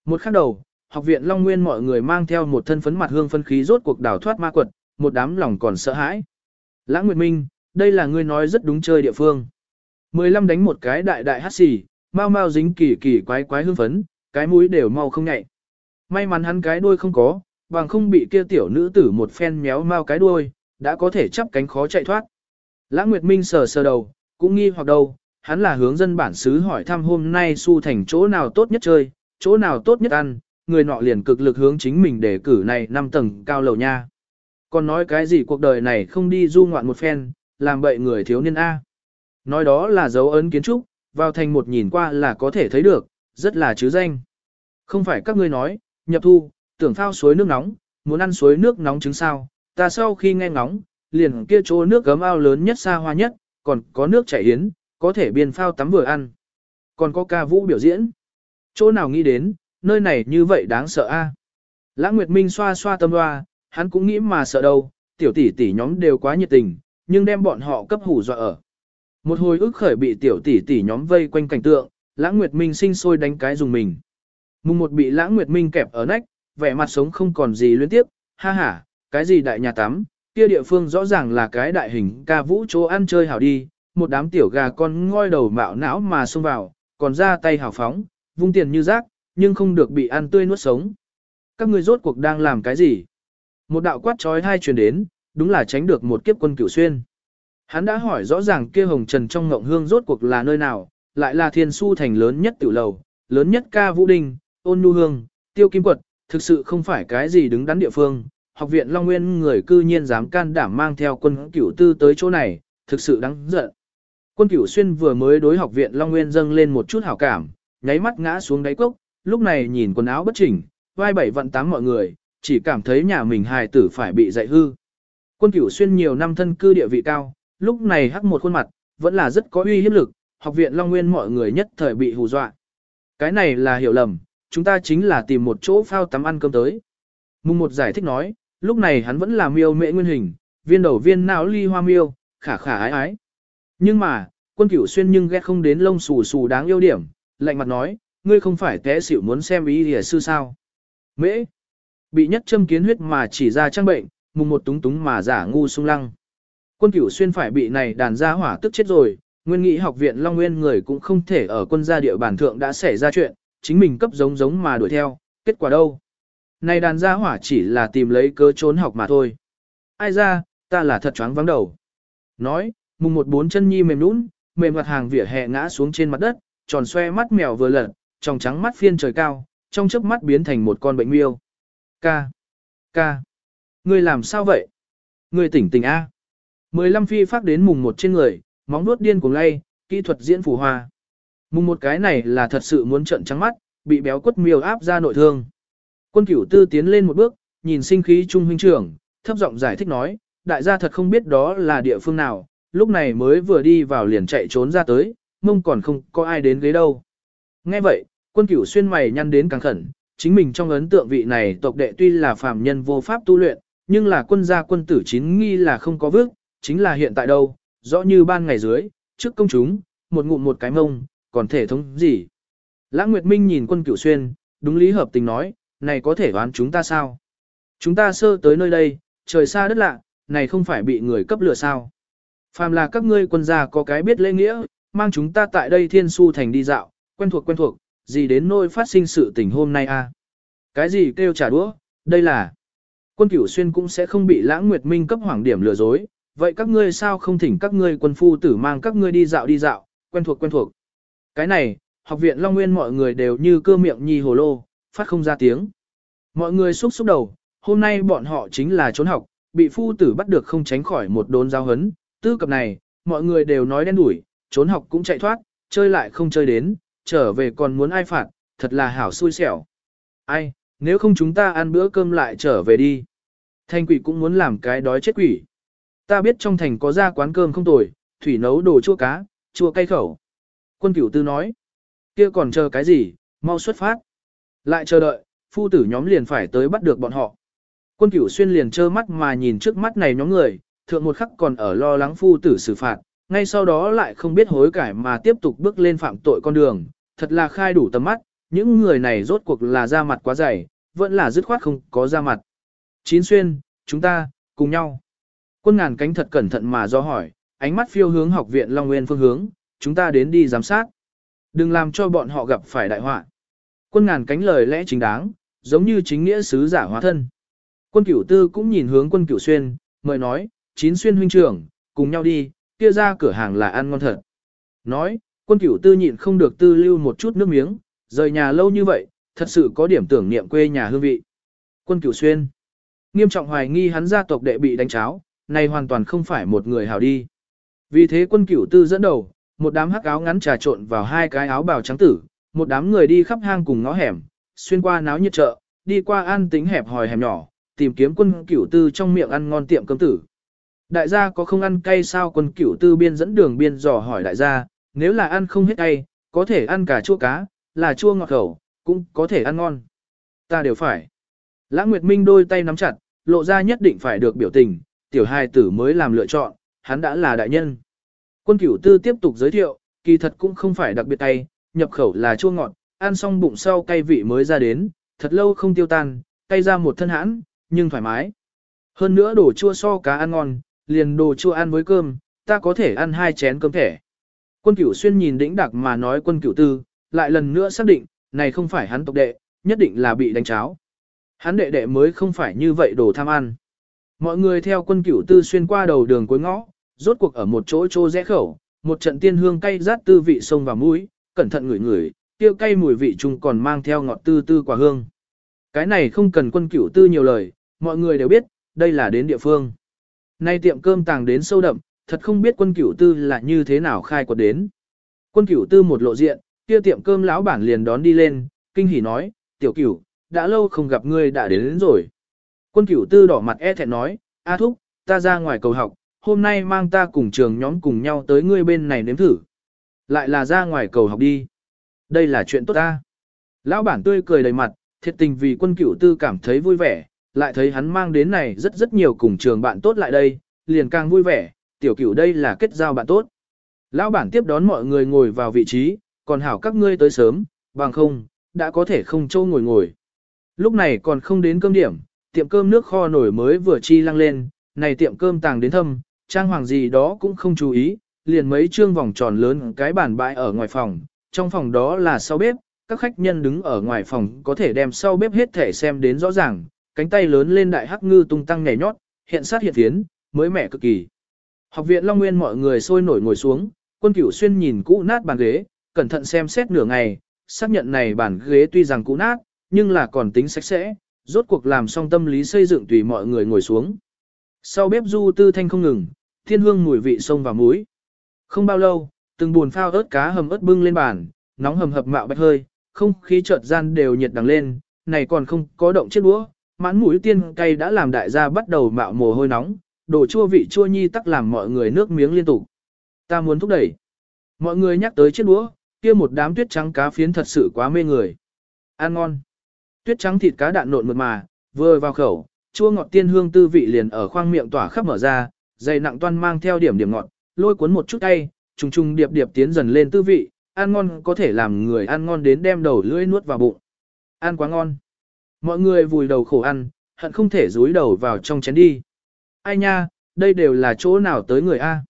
Một khắc đầu, học viện Long Nguyên mọi người mang theo một thân phấn mặt hương phân khí rốt cuộc đào thoát ma quật, một đám lòng còn sợ hãi. Lãng Nguyệt Minh, đây là ngươi nói rất đúng chơi địa phương. Mười lăm đánh một cái đại đại hát xì, mau mau dính kỳ kỳ quái quái hương phấn, cái mũi đều mau không nhạy. May mắn hắn cái đuôi không có, bằng không bị kia tiểu nữ tử một phen méo mau cái đuôi, đã có thể chắp cánh khó chạy thoát. Lãng Nguyệt Minh sờ sờ đầu, cũng nghi hoặc đâu, hắn là hướng dân bản xứ hỏi thăm hôm nay su thành chỗ nào tốt nhất chơi, chỗ nào tốt nhất ăn, người nọ liền cực lực hướng chính mình để cử này năm tầng cao lầu nha. Còn nói cái gì cuộc đời này không đi du ngoạn một phen, làm bậy người thiếu niên A. Nói đó là dấu ấn kiến trúc, vào thành một nhìn qua là có thể thấy được, rất là chứ danh. Không phải các ngươi nói, nhập thu, tưởng phao suối nước nóng, muốn ăn suối nước nóng trứng sao, ta sau khi nghe ngóng, liền kia chỗ nước gấm ao lớn nhất xa hoa nhất, còn có nước chảy yến, có thể biên phao tắm vừa ăn. Còn có ca vũ biểu diễn. Chỗ nào nghĩ đến, nơi này như vậy đáng sợ a. Lãng Nguyệt Minh xoa xoa tâm hoa, hắn cũng nghĩ mà sợ đâu, tiểu tỷ tỷ nhóm đều quá nhiệt tình, nhưng đem bọn họ cấp hủ dọa ở. Một hồi ức khởi bị tiểu tỷ tỷ nhóm vây quanh cảnh tượng, Lãng Nguyệt Minh sinh sôi đánh cái dùng mình. Mùng một bị Lãng Nguyệt Minh kẹp ở nách, vẻ mặt sống không còn gì luyến tiếp, ha ha, cái gì đại nhà tắm, kia địa phương rõ ràng là cái đại hình ca vũ chỗ ăn chơi hảo đi, một đám tiểu gà con ngoi đầu mạo não mà xông vào, còn ra tay hào phóng, vung tiền như rác, nhưng không được bị ăn tươi nuốt sống. Các ngươi rốt cuộc đang làm cái gì? Một đạo quát trói hai truyền đến, đúng là tránh được một kiếp quân cửu xuyên. Hắn đã hỏi rõ ràng kia hồng trần trong ngộng hương rốt cuộc là nơi nào, lại là thiên su thành lớn nhất tiểu lầu, lớn nhất ca vũ đình, ôn nhu hương, tiêu kim quật, thực sự không phải cái gì đứng đắn địa phương. Học viện Long Nguyên người cư nhiên dám can đảm mang theo quân cửu tư tới chỗ này, thực sự đáng giận. Quân cửu xuyên vừa mới đối học viện Long Nguyên dâng lên một chút hảo cảm, nháy mắt ngã xuống đáy cốc, lúc này nhìn quần áo bất chỉnh, vai bảy vận tám mọi người, chỉ cảm thấy nhà mình hài tử phải bị dạy hư. Quân cửu xuyên nhiều năm thân cư địa vị cao, lúc này hắc một khuôn mặt, vẫn là rất có uy hiếp lực, học viện Long Nguyên mọi người nhất thời bị hù dọa. Cái này là hiểu lầm, chúng ta chính là tìm một chỗ phao tắm ăn cơm tới. Mùng một giải thích nói, lúc này hắn vẫn là miêu mệ nguyên hình, viên đầu viên não ly hoa miêu, khả khả ái ái. Nhưng mà, quân cửu xuyên nhưng ghét không đến lông xù xù đáng yêu điểm, lạnh mặt nói, ngươi không phải té xỉu muốn xem ý hìa sư sao. Mễ, bị nhất châm kiến huyết mà chỉ ra trang bệnh, mùng một túng túng mà giả ngu sung lăng. Quân cửu xuyên phải bị này đàn ra hỏa tức chết rồi, nguyên nghị học viện Long Nguyên người cũng không thể ở quân gia địa bàn thượng đã xảy ra chuyện, chính mình cấp giống giống mà đuổi theo, kết quả đâu? Này đàn gia hỏa chỉ là tìm lấy cớ trốn học mà thôi. Ai ra, ta là thật choáng vắng đầu. Nói, mùng một bốn chân nhi mềm nũng, mềm mặt hàng vỉa hè ngã xuống trên mặt đất, tròn xoe mắt mèo vừa lật, trong trắng mắt phiên trời cao, trong chớp mắt biến thành một con bệnh miêu. Ca, ca, ngươi làm sao vậy? Ngươi tỉnh tỉnh a. Mười lăm phi phát đến mùng một trên người, móng nuốt điên cùng lay, kỹ thuật diễn phù hoa. Mùng một cái này là thật sự muốn trận trắng mắt, bị béo quất miêu áp ra nội thương. Quân cửu tư tiến lên một bước, nhìn sinh khí trung huynh trưởng, thấp giọng giải thích nói, đại gia thật không biết đó là địa phương nào, lúc này mới vừa đi vào liền chạy trốn ra tới, mông còn không có ai đến ghế đâu. Nghe vậy, quân cửu xuyên mày nhăn đến càng khẩn, chính mình trong ấn tượng vị này tộc đệ tuy là phàm nhân vô pháp tu luyện, nhưng là quân gia quân tử chín nghi là không có vước, chính là hiện tại đâu, rõ như ban ngày dưới, trước công chúng, một ngụm một cái mông, còn thể thống gì. Lãng Nguyệt Minh nhìn quân cửu xuyên, đúng lý hợp tình nói, này có thể đoán chúng ta sao? Chúng ta sơ tới nơi đây, trời xa đất lạ, này không phải bị người cấp lửa sao? Phàm là các ngươi quân gia có cái biết lễ nghĩa, mang chúng ta tại đây thiên su thành đi dạo, quen thuộc quen thuộc, gì đến nỗi phát sinh sự tình hôm nay a? À? Cái gì kêu trả đũa, đây là... Quân cửu xuyên cũng sẽ không bị lãng nguyệt minh cấp hoàng điểm lừa dối, vậy các ngươi sao không thỉnh các ngươi quân phu tử mang các ngươi đi dạo đi dạo, quen thuộc quen thuộc. Cái này, học viện Long Nguyên mọi người đều như cưa miệng nhi hồ lô, phát không ra tiếng. Mọi người xúc xúc đầu, hôm nay bọn họ chính là trốn học, bị phu tử bắt được không tránh khỏi một đốn giao hấn, tư cập này, mọi người đều nói đen đủi, trốn học cũng chạy thoát, chơi lại không chơi đến, trở về còn muốn ai phạt, thật là hảo xui xẻo. Ai, nếu không chúng ta ăn bữa cơm lại trở về đi. Thanh quỷ cũng muốn làm cái đói chết quỷ. Ta biết trong thành có ra quán cơm không tồi, thủy nấu đồ chua cá, chua cay khẩu. Quân cửu tư nói, kia còn chờ cái gì, mau xuất phát. Lại chờ đợi, phu tử nhóm liền phải tới bắt được bọn họ. Quân cửu xuyên liền trơ mắt mà nhìn trước mắt này nhóm người, thượng một khắc còn ở lo lắng phu tử xử phạt, ngay sau đó lại không biết hối cải mà tiếp tục bước lên phạm tội con đường, thật là khai đủ tầm mắt, những người này rốt cuộc là ra mặt quá dày, vẫn là dứt khoát không có ra mặt. Chín xuyên, chúng ta, cùng nhau. Quân ngàn cánh thật cẩn thận mà do hỏi, ánh mắt phiêu hướng học viện Long Nguyên phương hướng, chúng ta đến đi giám sát. Đừng làm cho bọn họ gặp phải đại họa. Quân ngàn cánh lời lẽ chính đáng, giống như chính nghĩa sứ giả hóa thân. Quân cửu tư cũng nhìn hướng quân cửu xuyên, mời nói, chín xuyên huynh trưởng, cùng nhau đi, kia ra cửa hàng là ăn ngon thật. Nói, quân cửu tư nhịn không được tư lưu một chút nước miếng, rời nhà lâu như vậy, thật sự có điểm tưởng niệm quê nhà hương vị. Quân cửu xuyên, nghiêm trọng hoài nghi hắn gia tộc đệ bị đánh cháo, này hoàn toàn không phải một người hảo đi. Vì thế quân cửu tư dẫn đầu, một đám hắc áo ngắn trà trộn vào hai cái áo bào trắng tử, một đám người đi khắp hang cùng ngõ hẻm, xuyên qua náo nhiệt chợ, đi qua an tính hẹp hòi hẻm nhỏ, tìm kiếm quân cửu tư trong miệng ăn ngon tiệm cơm tử. Đại gia có không ăn cay sao quân cửu tư biên dẫn đường biên dò hỏi đại gia, nếu là ăn không hết cay, có thể ăn cả chua cá, là chua ngọt khẩu, cũng có thể ăn ngon. Ta đều phải. Lãng Nguyệt Minh đôi tay nắm chặt, lộ ra nhất định phải được biểu tình, tiểu hài tử mới làm lựa chọn, hắn đã là đại nhân. Quân cửu tư tiếp tục giới thiệu, kỳ thật cũng không phải đặc biệt cay, nhập khẩu là chua ngọt, ăn xong bụng sau cay vị mới ra đến, thật lâu không tiêu tan, cay ra một thân hãn, nhưng thoải mái. Hơn nữa đồ chua so cá ăn ngon, liền đồ chua ăn với cơm, ta có thể ăn hai chén cơm thẻ. Quân cửu xuyên nhìn đĩnh đặc mà nói quân cửu tư, lại lần nữa xác định, này không phải hắn tộc đệ, nhất định là bị đánh cháo. Hắn đệ đệ mới không phải như vậy đồ tham ăn. Mọi người theo quân cửu tư xuyên qua đầu đường cuối ngõ, rốt cuộc ở một chỗ chỗ rẽ khẩu, một trận tiên hương cay rát tư vị sông vào mũi, cẩn thận ngửi ngửi, tiêu cay mùi vị chung còn mang theo ngọt tư tư quả hương. Cái này không cần quân cửu tư nhiều lời, mọi người đều biết, đây là đến địa phương. Nay tiệm cơm tàng đến sâu đậm, thật không biết quân cửu tư là như thế nào khai quật đến. Quân cửu tư một lộ diện, kia tiệm cơm lão bản liền đón đi lên, kinh hỉ nói, tiểu cửu, đã lâu không gặp ngươi đã đến, đến rồi. Quân cửu tư đỏ mặt e thẹn nói, A thúc, ta ra ngoài cầu học, hôm nay mang ta cùng trường nhóm cùng nhau tới ngươi bên này nếm thử. Lại là ra ngoài cầu học đi. Đây là chuyện tốt ta. Lão bản tươi cười đầy mặt, thiệt tình vì quân cửu tư cảm thấy vui vẻ, lại thấy hắn mang đến này rất rất nhiều cùng trường bạn tốt lại đây, liền càng vui vẻ, tiểu cửu đây là kết giao bạn tốt. Lão bản tiếp đón mọi người ngồi vào vị trí, còn hảo các ngươi tới sớm, bằng không, đã có thể không châu ngồi ngồi. Lúc này còn không đến cơm điểm, tiệm cơm nước kho nổi mới vừa chi lăng lên, này tiệm cơm tàng đến thâm, trang hoàng gì đó cũng không chú ý, liền mấy trương vòng tròn lớn cái bàn bãi ở ngoài phòng, trong phòng đó là sau bếp, các khách nhân đứng ở ngoài phòng có thể đem sau bếp hết thể xem đến rõ ràng, cánh tay lớn lên đại hắc ngư tung tăng nhảy nhót, hiện sát hiện tiến, mới mẻ cực kỳ. Học viện Long Nguyên mọi người sôi nổi ngồi xuống, quân cửu xuyên nhìn cũ nát bàn ghế, cẩn thận xem xét nửa ngày, xác nhận này bàn ghế tuy rằng cũ nát, nhưng là còn tính sạch sẽ, rốt cuộc làm xong tâm lý xây dựng tùy mọi người ngồi xuống. Sau bếp du tư thanh không ngừng, thiên hương mùi vị sông vào muối. Không bao lâu, từng buồn phao ớt cá hầm ớt bưng lên bàn, nóng hầm hập mạo bạch hơi, không khí chợt gian đều nhiệt đằng lên, này còn không có động chiếc đũa, mãn mũi tiên cay đã làm đại gia bắt đầu mạo mồ hôi nóng, đồ chua vị chua nhi tắc làm mọi người nước miếng liên tục. Ta muốn thúc đẩy. Mọi người nhắc tới chiếc đũa, kia một đám tuyết trắng cá phiến thật sự quá mê người. Ăn ngon. Tuyết trắng thịt cá đạn nộn mượt mà, vừa vào khẩu, chua ngọt tiên hương tư vị liền ở khoang miệng tỏa khắp mở ra, dày nặng toan mang theo điểm điểm ngọt, lôi cuốn một chút tay, trùng trùng điệp điệp tiến dần lên tư vị, ăn ngon có thể làm người ăn ngon đến đem đầu lưỡi nuốt vào bụng. Ăn quá ngon. Mọi người vùi đầu khổ ăn, hận không thể rúi đầu vào trong chén đi. Ai nha, đây đều là chỗ nào tới người A.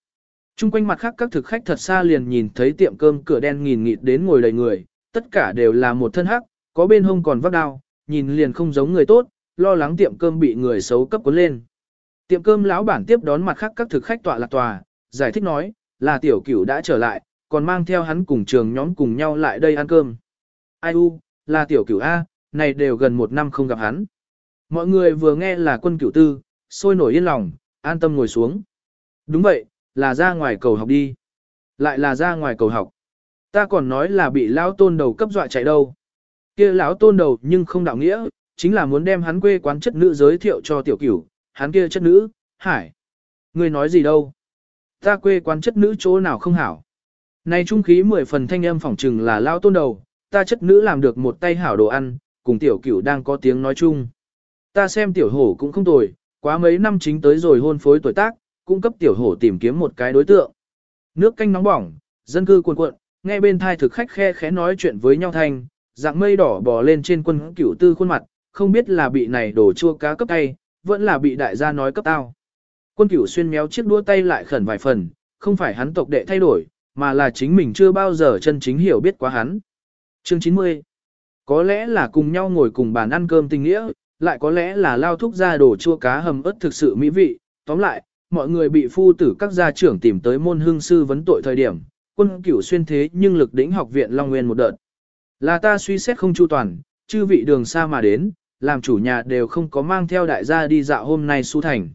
Trung quanh mặt khác các thực khách thật xa liền nhìn thấy tiệm cơm cửa đen nghìn nghịt đến ngồi đầy người, tất cả đều là một thân hắc, có bên hông còn vác đao, nhìn liền không giống người tốt, lo lắng tiệm cơm bị người xấu cấp cuốn lên. Tiệm cơm lão bản tiếp đón mặt khác các thực khách tọa lạc tòa, giải thích nói, là tiểu cửu đã trở lại, còn mang theo hắn cùng trường nhóm cùng nhau lại đây ăn cơm. Ai u, là tiểu cửu A, này đều gần một năm không gặp hắn. Mọi người vừa nghe là quân cửu tư, sôi nổi yên lòng, an tâm ngồi xuống. Đúng vậy, là ra ngoài cầu học đi. Lại là ra ngoài cầu học. Ta còn nói là bị lão tôn đầu cấp dọa chạy đâu. kia lão tôn đầu nhưng không đạo nghĩa, chính là muốn đem hắn quê quán chất nữ giới thiệu cho tiểu cửu, hắn kia chất nữ, hải. Ngươi nói gì đâu? Ta quê quán chất nữ chỗ nào không hảo. Này trung khí mười phần thanh âm phỏng trừng là lao tôn đầu, ta chất nữ làm được một tay hảo đồ ăn, cùng tiểu cửu đang có tiếng nói chung. Ta xem tiểu hổ cũng không tồi, quá mấy năm chính tới rồi hôn phối tuổi tác, cung cấp tiểu hổ tìm kiếm một cái đối tượng. Nước canh nóng bỏng, dân cư cuồn cuộn, nghe bên thai thực khách khe khẽ nói chuyện với nhau thanh, dạng mây đỏ bò lên trên quân cửu tư khuôn mặt, không biết là bị này đổ chua cá cấp tay, vẫn là bị đại gia nói cấp tao. Quân cửu xuyên méo chiếc đũa tay lại khẩn vài phần, không phải hắn tộc đệ thay đổi, mà là chính mình chưa bao giờ chân chính hiểu biết quá hắn. Chương 90 Có lẽ là cùng nhau ngồi cùng bàn ăn cơm tình nghĩa, lại có lẽ là lao thúc ra đồ chua cá hầm ớt thực sự mỹ vị. Tóm lại, mọi người bị phu tử các gia trưởng tìm tới môn hương sư vấn tội thời điểm, quân cửu xuyên thế nhưng lực đỉnh học viện Long Nguyên một đợt. Là ta suy xét không chu toàn, chư vị đường xa mà đến, làm chủ nhà đều không có mang theo đại gia đi dạo hôm nay su thành.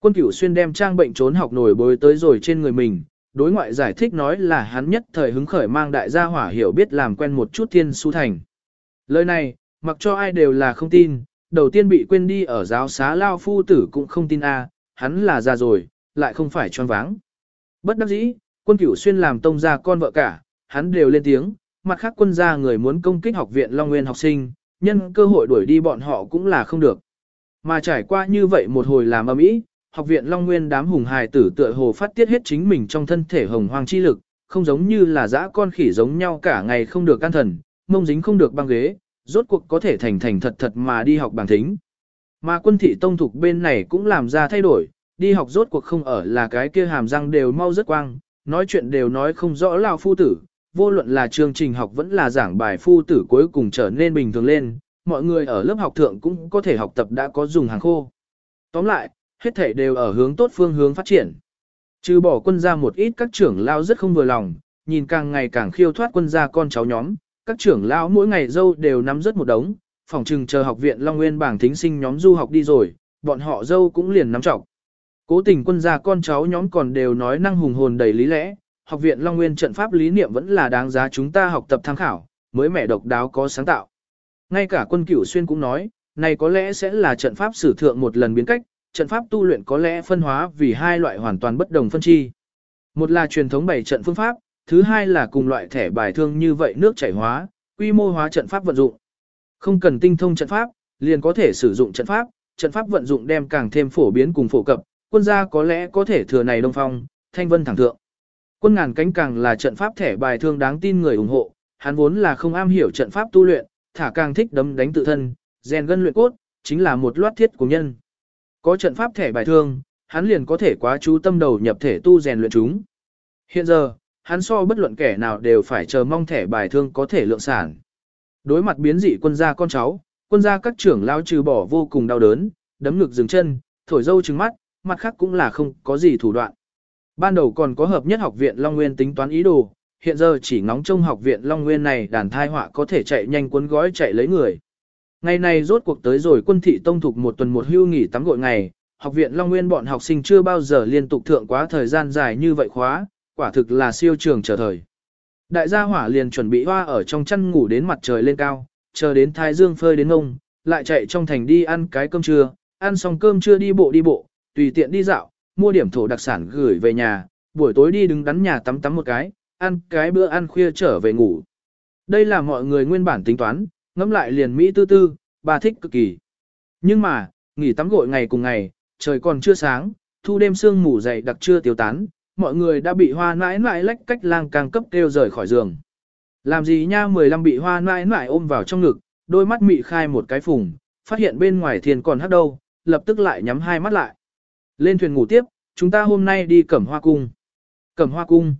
Quân cửu xuyên đem trang bệnh trốn học nổi bối tới rồi trên người mình, đối ngoại giải thích nói là hắn nhất thời hứng khởi mang đại gia hỏa hiểu biết làm quen một chút thiên su thành. Lời này, mặc cho ai đều là không tin, đầu tiên bị quên đi ở giáo xá lao phu tử cũng không tin a, à, hắn là già rồi, lại không phải choáng váng. Bất đắc dĩ, quân cửu xuyên làm tông gia con vợ cả, hắn đều lên tiếng, mặt khác quân gia người muốn công kích học viện Long Nguyên học sinh, nhân cơ hội đuổi đi bọn họ cũng là không được. Mà trải qua như vậy một hồi làm ầm ĩ, học viện Long Nguyên đám hùng hài tử tựa hồ phát tiết hết chính mình trong thân thể hồng hoang chi lực, không giống như là dã con khỉ giống nhau cả ngày không được can thần, mông dính không được băng ghế, rốt cuộc có thể thành thành thật thật mà đi học bằng thính. Mà quân thị tông thục bên này cũng làm ra thay đổi, đi học rốt cuộc không ở là cái kia hàm răng đều mau rất quang, nói chuyện đều nói không rõ lao phu tử, vô luận là chương trình học vẫn là giảng bài phu tử cuối cùng trở nên bình thường lên, mọi người ở lớp học thượng cũng có thể học tập đã có dùng hàng khô. Tóm lại, hết thể đều ở hướng tốt phương hướng phát triển. Trừ bỏ quân gia một ít các trưởng lao rất không vừa lòng, nhìn càng ngày càng khiêu thoát quân gia con cháu nhóm, các trưởng lao mỗi ngày dâu đều nắm rất một đống, phòng trừng chờ học viện Long Nguyên bảng thính sinh nhóm du học đi rồi, bọn họ dâu cũng liền nắm trọng. Cố tình quân gia con cháu nhóm còn đều nói năng hùng hồn đầy lý lẽ, học viện Long Nguyên trận pháp lý niệm vẫn là đáng giá chúng ta học tập tham khảo, mới mẻ độc đáo có sáng tạo. Ngay cả quân cửu xuyên cũng nói, này có lẽ sẽ là trận pháp sử thượng một lần biến cách, trận pháp tu luyện có lẽ phân hóa vì hai loại hoàn toàn bất đồng phân chi. Một là truyền thống bảy trận phương pháp, thứ hai là cùng loại thẻ bài thương như vậy nước chảy hóa, quy mô hóa trận pháp vận dụng. Không cần tinh thông trận pháp, liền có thể sử dụng trận pháp, trận pháp vận dụng đem càng thêm phổ biến cùng phổ cập, quân gia có lẽ có thể thừa này đông phong, thanh vân thẳng thượng. Quân ngàn cánh càng là trận pháp thẻ bài thương đáng tin người ủng hộ, hắn vốn là không am hiểu trận pháp tu luyện, thả càng thích đấm đánh tự thân, rèn gân luyện cốt, chính là một loát thiết của nhân. Có trận pháp thẻ bài thương, hắn liền có thể quá chú tâm đầu nhập thể tu rèn luyện chúng. Hiện giờ, hắn so bất luận kẻ nào đều phải chờ mong thẻ bài thương có thể lượng sản. Đối mặt biến dị quân gia con cháu, quân gia các trưởng lao trừ bỏ vô cùng đau đớn, đấm ngực dừng chân, thổi dâu trừng mắt, mặt khác cũng là không có gì thủ đoạn. Ban đầu còn có hợp nhất học viện Long Nguyên tính toán ý đồ, hiện giờ chỉ ngóng trông học viện Long Nguyên này đàn thai họa có thể chạy nhanh cuốn gói chạy lấy người. Ngày này rốt cuộc tới rồi quân thị tông thục một tuần một hưu nghỉ tắm gội ngày, học viện Long Nguyên bọn học sinh chưa bao giờ liên tục thượng quá thời gian dài như vậy khóa, quả thực là siêu trường trở thời. Đại gia hỏa liền chuẩn bị hoa ở trong chăn ngủ đến mặt trời lên cao, chờ đến thái dương phơi đến ngông, lại chạy trong thành đi ăn cái cơm trưa, ăn xong cơm trưa đi bộ đi bộ, tùy tiện đi dạo, mua điểm thổ đặc sản gửi về nhà, buổi tối đi đứng đắn nhà tắm tắm một cái, ăn cái bữa ăn khuya trở về ngủ. Đây là mọi người nguyên bản tính toán, ngẫm lại liền Mỹ tư tư, bà thích cực kỳ. Nhưng mà, nghỉ tắm gội ngày cùng ngày, trời còn chưa sáng, thu đêm sương mù dày đặc chưa tiêu tán, mọi người đã bị hoa nãi nãi lách cách lang càng cấp kêu rời khỏi giường. Làm gì nha 15 bị hoa nãi nãi ôm vào trong ngực, đôi mắt mị khai một cái phùng, phát hiện bên ngoài thiên còn hát đâu, lập tức lại nhắm hai mắt lại. Lên thuyền ngủ tiếp, chúng ta hôm nay đi cẩm hoa cung. Cẩm hoa cung.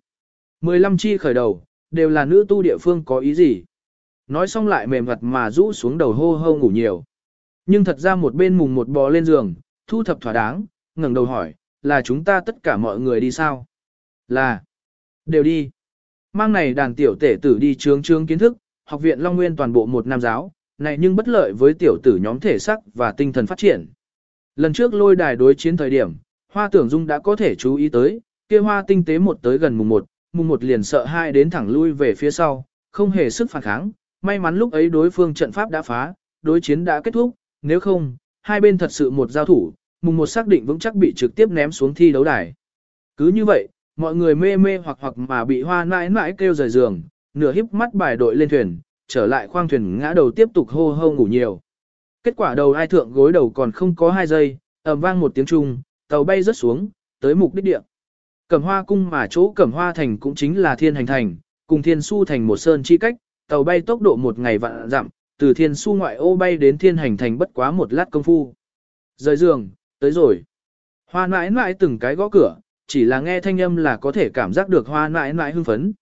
15 chi khởi đầu, đều là nữ tu địa phương có ý gì. Nói xong lại mềm mặt mà rũ xuống đầu hô hô ngủ nhiều. Nhưng thật ra một bên mùng một bò lên giường, thu thập thỏa đáng, ngẩng đầu hỏi, là chúng ta tất cả mọi người đi sao? Là, đều đi. Mang này đàn tiểu tể tử đi trướng trướng kiến thức, học viện Long Nguyên toàn bộ một nam giáo, này nhưng bất lợi với tiểu tử nhóm thể sắc và tinh thần phát triển. Lần trước lôi đài đối chiến thời điểm, hoa tưởng dung đã có thể chú ý tới, kia hoa tinh tế một tới gần mùng một, mùng một liền sợ hai đến thẳng lui về phía sau, không hề sức phản kháng, may mắn lúc ấy đối phương trận pháp đã phá, đối chiến đã kết thúc, nếu không, hai bên thật sự một giao thủ, mùng một xác định vững chắc bị trực tiếp ném xuống thi đấu đài. Cứ như vậy, mọi người mê mê hoặc hoặc mà bị hoa mãi mãi kêu rời giường, nửa híp mắt bài đội lên thuyền, trở lại khoang thuyền ngã đầu tiếp tục hô hô ngủ nhiều. Kết quả đầu ai thượng gối đầu còn không có hai giây, ầm vang một tiếng trùng, tàu bay rớt xuống, tới mục đích địa. Cẩm hoa cung mà chỗ cẩm hoa thành cũng chính là thiên hành thành, cùng thiên su thành một sơn chi cách, tàu bay tốc độ một ngày vạn dặm, từ thiên su ngoại ô bay đến thiên hành thành bất quá một lát công phu. Rời giường, tới rồi. Hoa mãi mãi từng cái gõ cửa, chỉ là nghe thanh âm là có thể cảm giác được hoa mãi mãi hưng phấn.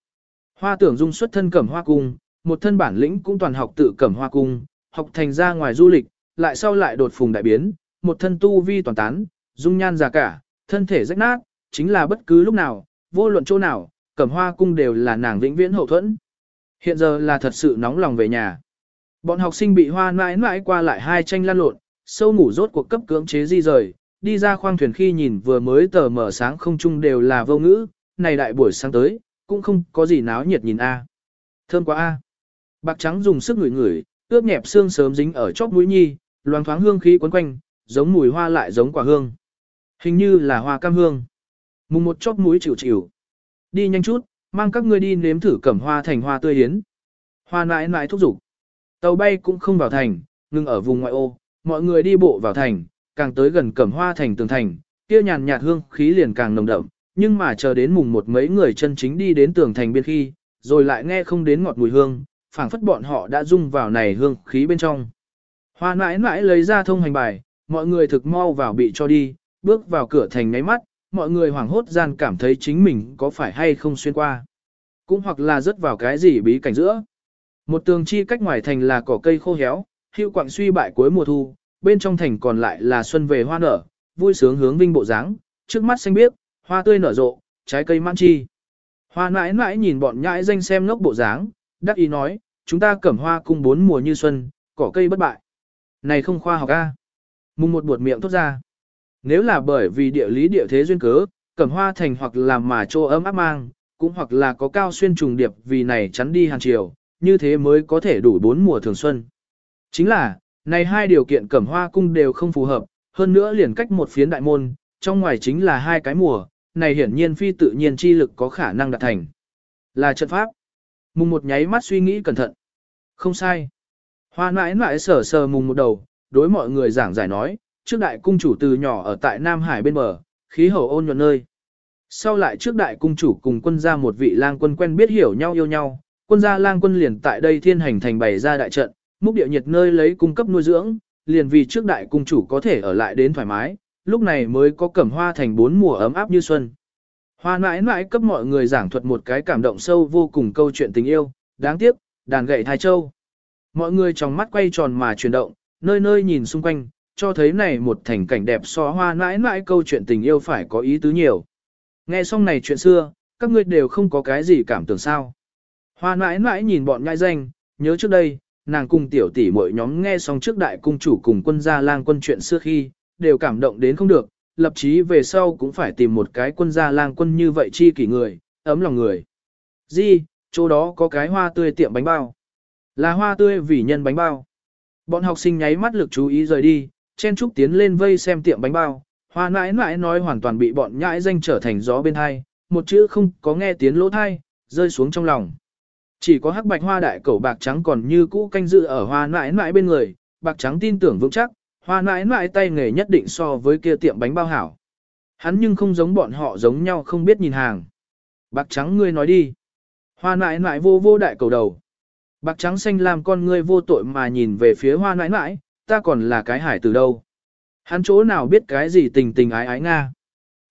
Hoa tưởng dung xuất thân cẩm hoa cung, một thân bản lĩnh cũng toàn học tự cẩm hoa cung, học thành ra ngoài du lịch, lại sau lại đột phùng đại biến, một thân tu vi toàn tán, dung nhan già cả, thân thể rách nát, chính là bất cứ lúc nào, vô luận chỗ nào, cẩm hoa cung đều là nàng vĩnh viễn hậu thuẫn. Hiện giờ là thật sự nóng lòng về nhà. Bọn học sinh bị hoa mãi mãi qua lại hai tranh lan lộn, sâu ngủ rốt cuộc cấp cưỡng chế di rời, đi ra khoang thuyền khi nhìn vừa mới tờ mở sáng không chung đều là vô ngữ, này đại buổi sáng tới, cũng không có gì náo nhiệt nhìn a. Thơm quá a. Bạc trắng dùng sức ngửi ngửi, ướp nhẹp xương sớm dính ở chóp mũi nhi, loang thoáng hương khí quấn quanh, giống mùi hoa lại giống quả hương. Hình như là hoa cam hương. Mùng một chóp mũi chịu chịu. Đi nhanh chút, mang các ngươi đi nếm thử cẩm hoa thành hoa tươi hiến. Hoa nãi nãi thúc giục. Tàu bay cũng không vào thành, ngừng ở vùng ngoại ô, mọi người đi bộ vào thành, càng tới gần cẩm hoa thành tường thành, kia nhàn nhạt hương khí liền càng nồng đậm, nhưng mà chờ đến mùng một mấy người chân chính đi đến tường thành biên khi, rồi lại nghe không đến ngọt mùi hương, phảng phất bọn họ đã dung vào này hương khí bên trong. Hoa mãi mãi lấy ra thông hành bài, mọi người thực mau vào bị cho đi, bước vào cửa thành ngáy mắt, mọi người hoảng hốt gian cảm thấy chính mình có phải hay không xuyên qua. Cũng hoặc là rớt vào cái gì bí cảnh giữa. Một tường chi cách ngoài thành là cỏ cây khô héo, hữu quạng suy bại cuối mùa thu, bên trong thành còn lại là xuân về hoa nở, vui sướng hướng vinh bộ dáng, trước mắt xanh biếc, hoa tươi nở rộ, trái cây mãn chi. Hoa mãi mãi nhìn bọn nhãi danh xem ngốc bộ dáng, đắc ý nói, chúng ta cẩm hoa cung bốn mùa như xuân, cỏ cây bất bại. Này không khoa học a. Mùng một buột miệng thốt ra. Nếu là bởi vì địa lý địa thế duyên cớ, cẩm hoa thành hoặc là mà chỗ ấm áp mang, cũng hoặc là có cao xuyên trùng điệp vì này chắn đi hàng chiều, như thế mới có thể đủ bốn mùa thường xuân. Chính là, này hai điều kiện cẩm hoa cung đều không phù hợp, hơn nữa liền cách một phiến đại môn, trong ngoài chính là hai cái mùa, này hiển nhiên phi tự nhiên chi lực có khả năng đạt thành. Là trận pháp. Mùng một nháy mắt suy nghĩ cẩn thận. Không sai. Hoa nãi nãi sờ sờ mùng một đầu, đối mọi người giảng giải nói, trước đại cung chủ từ nhỏ ở tại Nam Hải bên bờ, khí hậu ôn nhuận nơi. Sau lại trước đại cung chủ cùng quân gia một vị lang quân quen biết hiểu nhau yêu nhau, quân gia lang quân liền tại đây thiên hành thành bày ra đại trận, múc địa nhiệt nơi lấy cung cấp nuôi dưỡng, liền vì trước đại cung chủ có thể ở lại đến thoải mái, lúc này mới có cẩm hoa thành bốn mùa ấm áp như xuân. Hoa mãi mãi cấp mọi người giảng thuật một cái cảm động sâu vô cùng câu chuyện tình yêu, đáng tiếc, đàn gậy thai châu. Mọi người trong mắt quay tròn mà chuyển động, nơi nơi nhìn xung quanh, cho thấy này một thành cảnh đẹp so hoa mãi mãi câu chuyện tình yêu phải có ý tứ nhiều. Nghe xong này chuyện xưa, các ngươi đều không có cái gì cảm tưởng sao. Hoa mãi mãi nhìn bọn nhãi danh, nhớ trước đây, nàng cùng tiểu tỷ mỗi nhóm nghe xong trước đại cung chủ cùng quân gia lang quân chuyện xưa khi, đều cảm động đến không được, lập chí về sau cũng phải tìm một cái quân gia lang quân như vậy chi kỷ người, ấm lòng người. Di, chỗ đó có cái hoa tươi tiệm bánh bao. Là hoa tươi vì nhân bánh bao. Bọn học sinh nháy mắt lực chú ý rời đi, chen trúc tiến lên vây xem tiệm bánh bao. Hoa nãi nãi nói hoàn toàn bị bọn nhãi danh trở thành gió bên hai, một chữ không có nghe tiếng lỗ thai, rơi xuống trong lòng. Chỉ có hắc bạch hoa đại cẩu bạc trắng còn như cũ canh dự ở hoa nãi nãi bên người, bạc trắng tin tưởng vững chắc, hoa mãi mãi tay nghề nhất định so với kia tiệm bánh bao hảo. Hắn nhưng không giống bọn họ giống nhau không biết nhìn hàng. Bạc trắng ngươi nói đi. Hoa mãi mãi vô vô đại cầu đầu. Bạc trắng xanh làm con ngươi vô tội mà nhìn về phía hoa mãi mãi, ta còn là cái hải từ đâu. Hắn chỗ nào biết cái gì tình tình ái ái nga.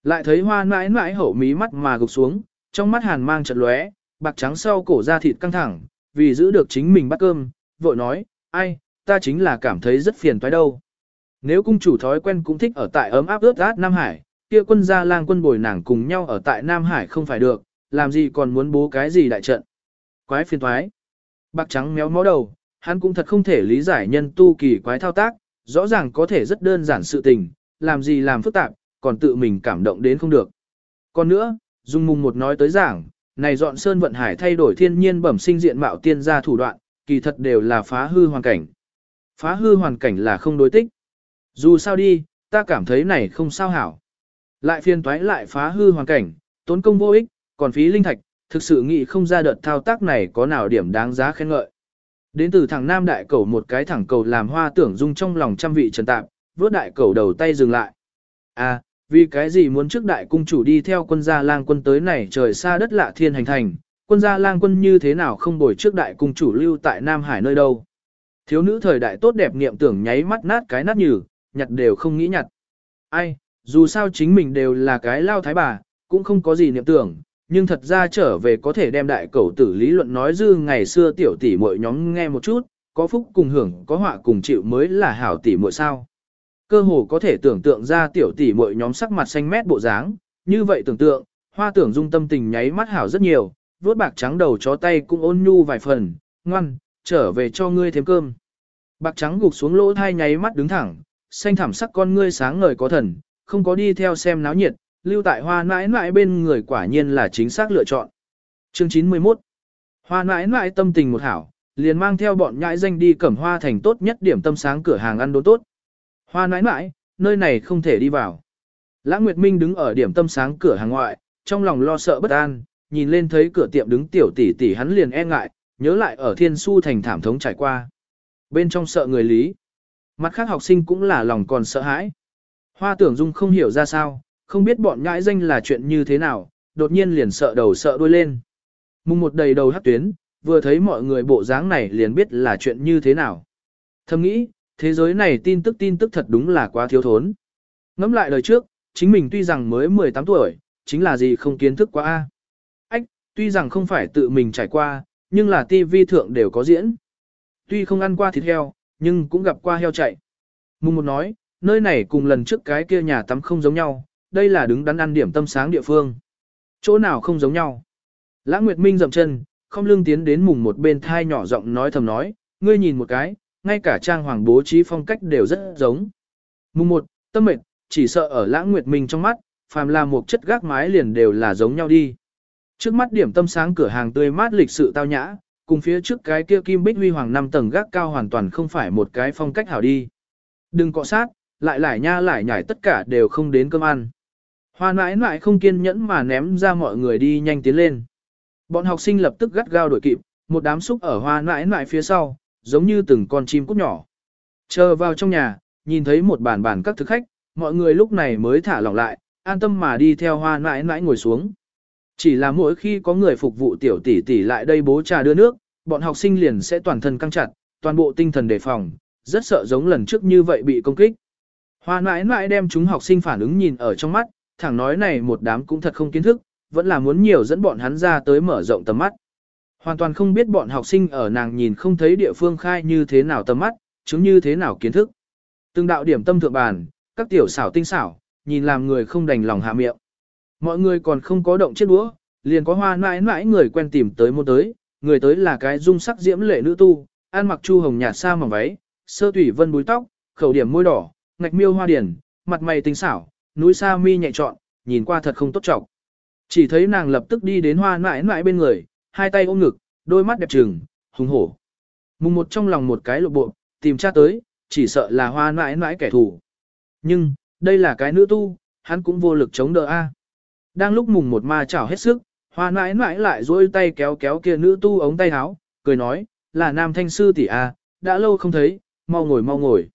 Lại thấy hoa mãi mãi hậu mí mắt mà gục xuống, trong mắt hàn mang chật lóe, bạc trắng sau cổ da thịt căng thẳng, vì giữ được chính mình bắt cơm, vội nói, ai, ta chính là cảm thấy rất phiền toái đâu. Nếu cung chủ thói quen cũng thích ở tại ấm áp ướt át Nam Hải, kia quân gia lang quân bồi nàng cùng nhau ở tại Nam Hải không phải được, làm gì còn muốn bố cái gì đại trận. Quái phiền thoái, Bạc trắng méo mó đầu, hắn cũng thật không thể lý giải nhân tu kỳ quái thao tác, rõ ràng có thể rất đơn giản sự tình, làm gì làm phức tạp, còn tự mình cảm động đến không được. Còn nữa, Dung Mùng một nói tới giảng, này dọn sơn vận hải thay đổi thiên nhiên bẩm sinh diện mạo tiên gia thủ đoạn, kỳ thật đều là phá hư hoàn cảnh. Phá hư hoàn cảnh là không đối tích. Dù sao đi, ta cảm thấy này không sao hảo. Lại phiền toái lại phá hư hoàn cảnh, tốn công vô ích, còn phí linh thạch, thực sự nghĩ không ra đợt thao tác này có nào điểm đáng giá khen ngợi. Đến từ thằng Nam đại cầu một cái thẳng cầu làm hoa tưởng dung trong lòng trăm vị trần tạp, vớt đại cầu đầu tay dừng lại. À, vì cái gì muốn trước đại cung chủ đi theo quân gia lang quân tới này trời xa đất lạ thiên hành thành, quân gia lang quân như thế nào không bồi trước đại cung chủ lưu tại Nam Hải nơi đâu. Thiếu nữ thời đại tốt đẹp niệm tưởng nháy mắt nát cái nát nhừ, nhặt đều không nghĩ nhặt. Ai, dù sao chính mình đều là cái lao thái bà, cũng không có gì niệm tưởng, nhưng thật ra trở về có thể đem đại cầu tử lý luận nói dư ngày xưa tiểu tỷ muội nhóm nghe một chút, có phúc cùng hưởng, có họa cùng chịu mới là hảo tỷ muội sao. Cơ hồ có thể tưởng tượng ra tiểu tỷ muội nhóm sắc mặt xanh mét bộ dáng, như vậy tưởng tượng, hoa tưởng dung tâm tình nháy mắt hảo rất nhiều, vuốt bạc trắng đầu chó tay cũng ôn nhu vài phần, ngoan, trở về cho ngươi thêm cơm. Bạc trắng gục xuống lỗ thai nháy mắt đứng thẳng, xanh thảm sắc con ngươi sáng ngời có thần, không có đi theo xem náo nhiệt, lưu tại hoa nãi nãi bên người quả nhiên là chính xác lựa chọn. Chương 91 Hoa nãi nãi tâm tình một hảo, liền mang theo bọn nhãi danh đi cẩm hoa thành tốt nhất điểm tâm sáng cửa hàng ăn đồ tốt. Hoa nãi nãi nơi này không thể đi vào. Lãng Nguyệt Minh đứng ở điểm tâm sáng cửa hàng ngoại, trong lòng lo sợ bất an, nhìn lên thấy cửa tiệm đứng tiểu tỷ tỷ hắn liền e ngại, nhớ lại ở thiên su thành thảm thống trải qua. Bên trong sợ người lý. Mặt khác học sinh cũng là lòng còn sợ hãi. Hoa tưởng dung không hiểu ra sao, không biết bọn nhãi danh là chuyện như thế nào, đột nhiên liền sợ đầu sợ đuôi lên. Mùng một đầy đầu hắc tuyến, vừa thấy mọi người bộ dáng này liền biết là chuyện như thế nào. Thầm nghĩ, thế giới này tin tức tin tức thật đúng là quá thiếu thốn. Ngắm lại lời trước, chính mình tuy rằng mới 18 tuổi, chính là gì không kiến thức quá a. Ách, tuy rằng không phải tự mình trải qua, nhưng là TV thượng đều có diễn. Tuy không ăn qua thịt heo, nhưng cũng gặp qua heo chạy. Mùng một nói, nơi này cùng lần trước cái kia nhà tắm không giống nhau, đây là đứng đắn ăn điểm tâm sáng địa phương. Chỗ nào không giống nhau. Lãng Nguyệt Minh dậm chân, không lưng tiến đến mùng một bên thai nhỏ giọng nói thầm nói, ngươi nhìn một cái, ngay cả trang hoàng bố trí phong cách đều rất giống. Mùng một, tâm mệt, chỉ sợ ở Lãng Nguyệt Minh trong mắt, phàm là một chất gác mái liền đều là giống nhau đi. Trước mắt điểm tâm sáng cửa hàng tươi mát lịch sự tao nhã, cùng phía trước cái kia kim bích huy hoàng năm tầng gác cao hoàn toàn không phải một cái phong cách hảo đi. Đừng cọ sát, lại lại nha lại nhảy tất cả đều không đến cơm ăn. Hoa mãi mãi không kiên nhẫn mà ném ra mọi người đi nhanh tiến lên. Bọn học sinh lập tức gắt gao đuổi kịp, một đám xúc ở hoa mãi mãi phía sau, giống như từng con chim cút nhỏ. Chờ vào trong nhà, nhìn thấy một bàn bàn các thực khách, mọi người lúc này mới thả lỏng lại, an tâm mà đi theo hoa mãi mãi ngồi xuống. Chỉ là mỗi khi có người phục vụ tiểu tỷ tỷ lại đây bố trà đưa nước, bọn học sinh liền sẽ toàn thân căng chặt, toàn bộ tinh thần đề phòng, rất sợ giống lần trước như vậy bị công kích. Hoa mãi mãi đem chúng học sinh phản ứng nhìn ở trong mắt, thẳng nói này một đám cũng thật không kiến thức, vẫn là muốn nhiều dẫn bọn hắn ra tới mở rộng tầm mắt. Hoàn toàn không biết bọn học sinh ở nàng nhìn không thấy địa phương khai như thế nào tầm mắt, chứng như thế nào kiến thức. Từng đạo điểm tâm thượng bàn, các tiểu xảo tinh xảo, nhìn làm người không đành lòng hạ miệng. Mọi người còn không có động chiếc đũa, liền có hoa mãi mãi người quen tìm tới mua tới, người tới là cái dung sắc diễm lệ nữ tu, ăn mặc chu hồng nhạt sa mỏng váy, sơ thủy vân búi tóc, khẩu điểm môi đỏ, ngạch miêu hoa điển, mặt mày tinh xảo, núi sa mi nhẹ trọn, nhìn qua thật không tốt trọng. Chỉ thấy nàng lập tức đi đến hoa mãi mãi bên người, hai tay ôm ngực, đôi mắt đẹp trừng, hùng hổ. Mùng một trong lòng một cái lộ bộ, tìm tra tới, chỉ sợ là hoa mãi mãi kẻ thù. Nhưng, đây là cái nữ tu, hắn cũng vô lực chống đỡ a. Đang lúc mùng một ma chảo hết sức, hoa nãi nãi lại duỗi tay kéo kéo kia nữ tu ống tay áo, cười nói, là nam thanh sư tỷ a, đã lâu không thấy, mau ngồi mau ngồi.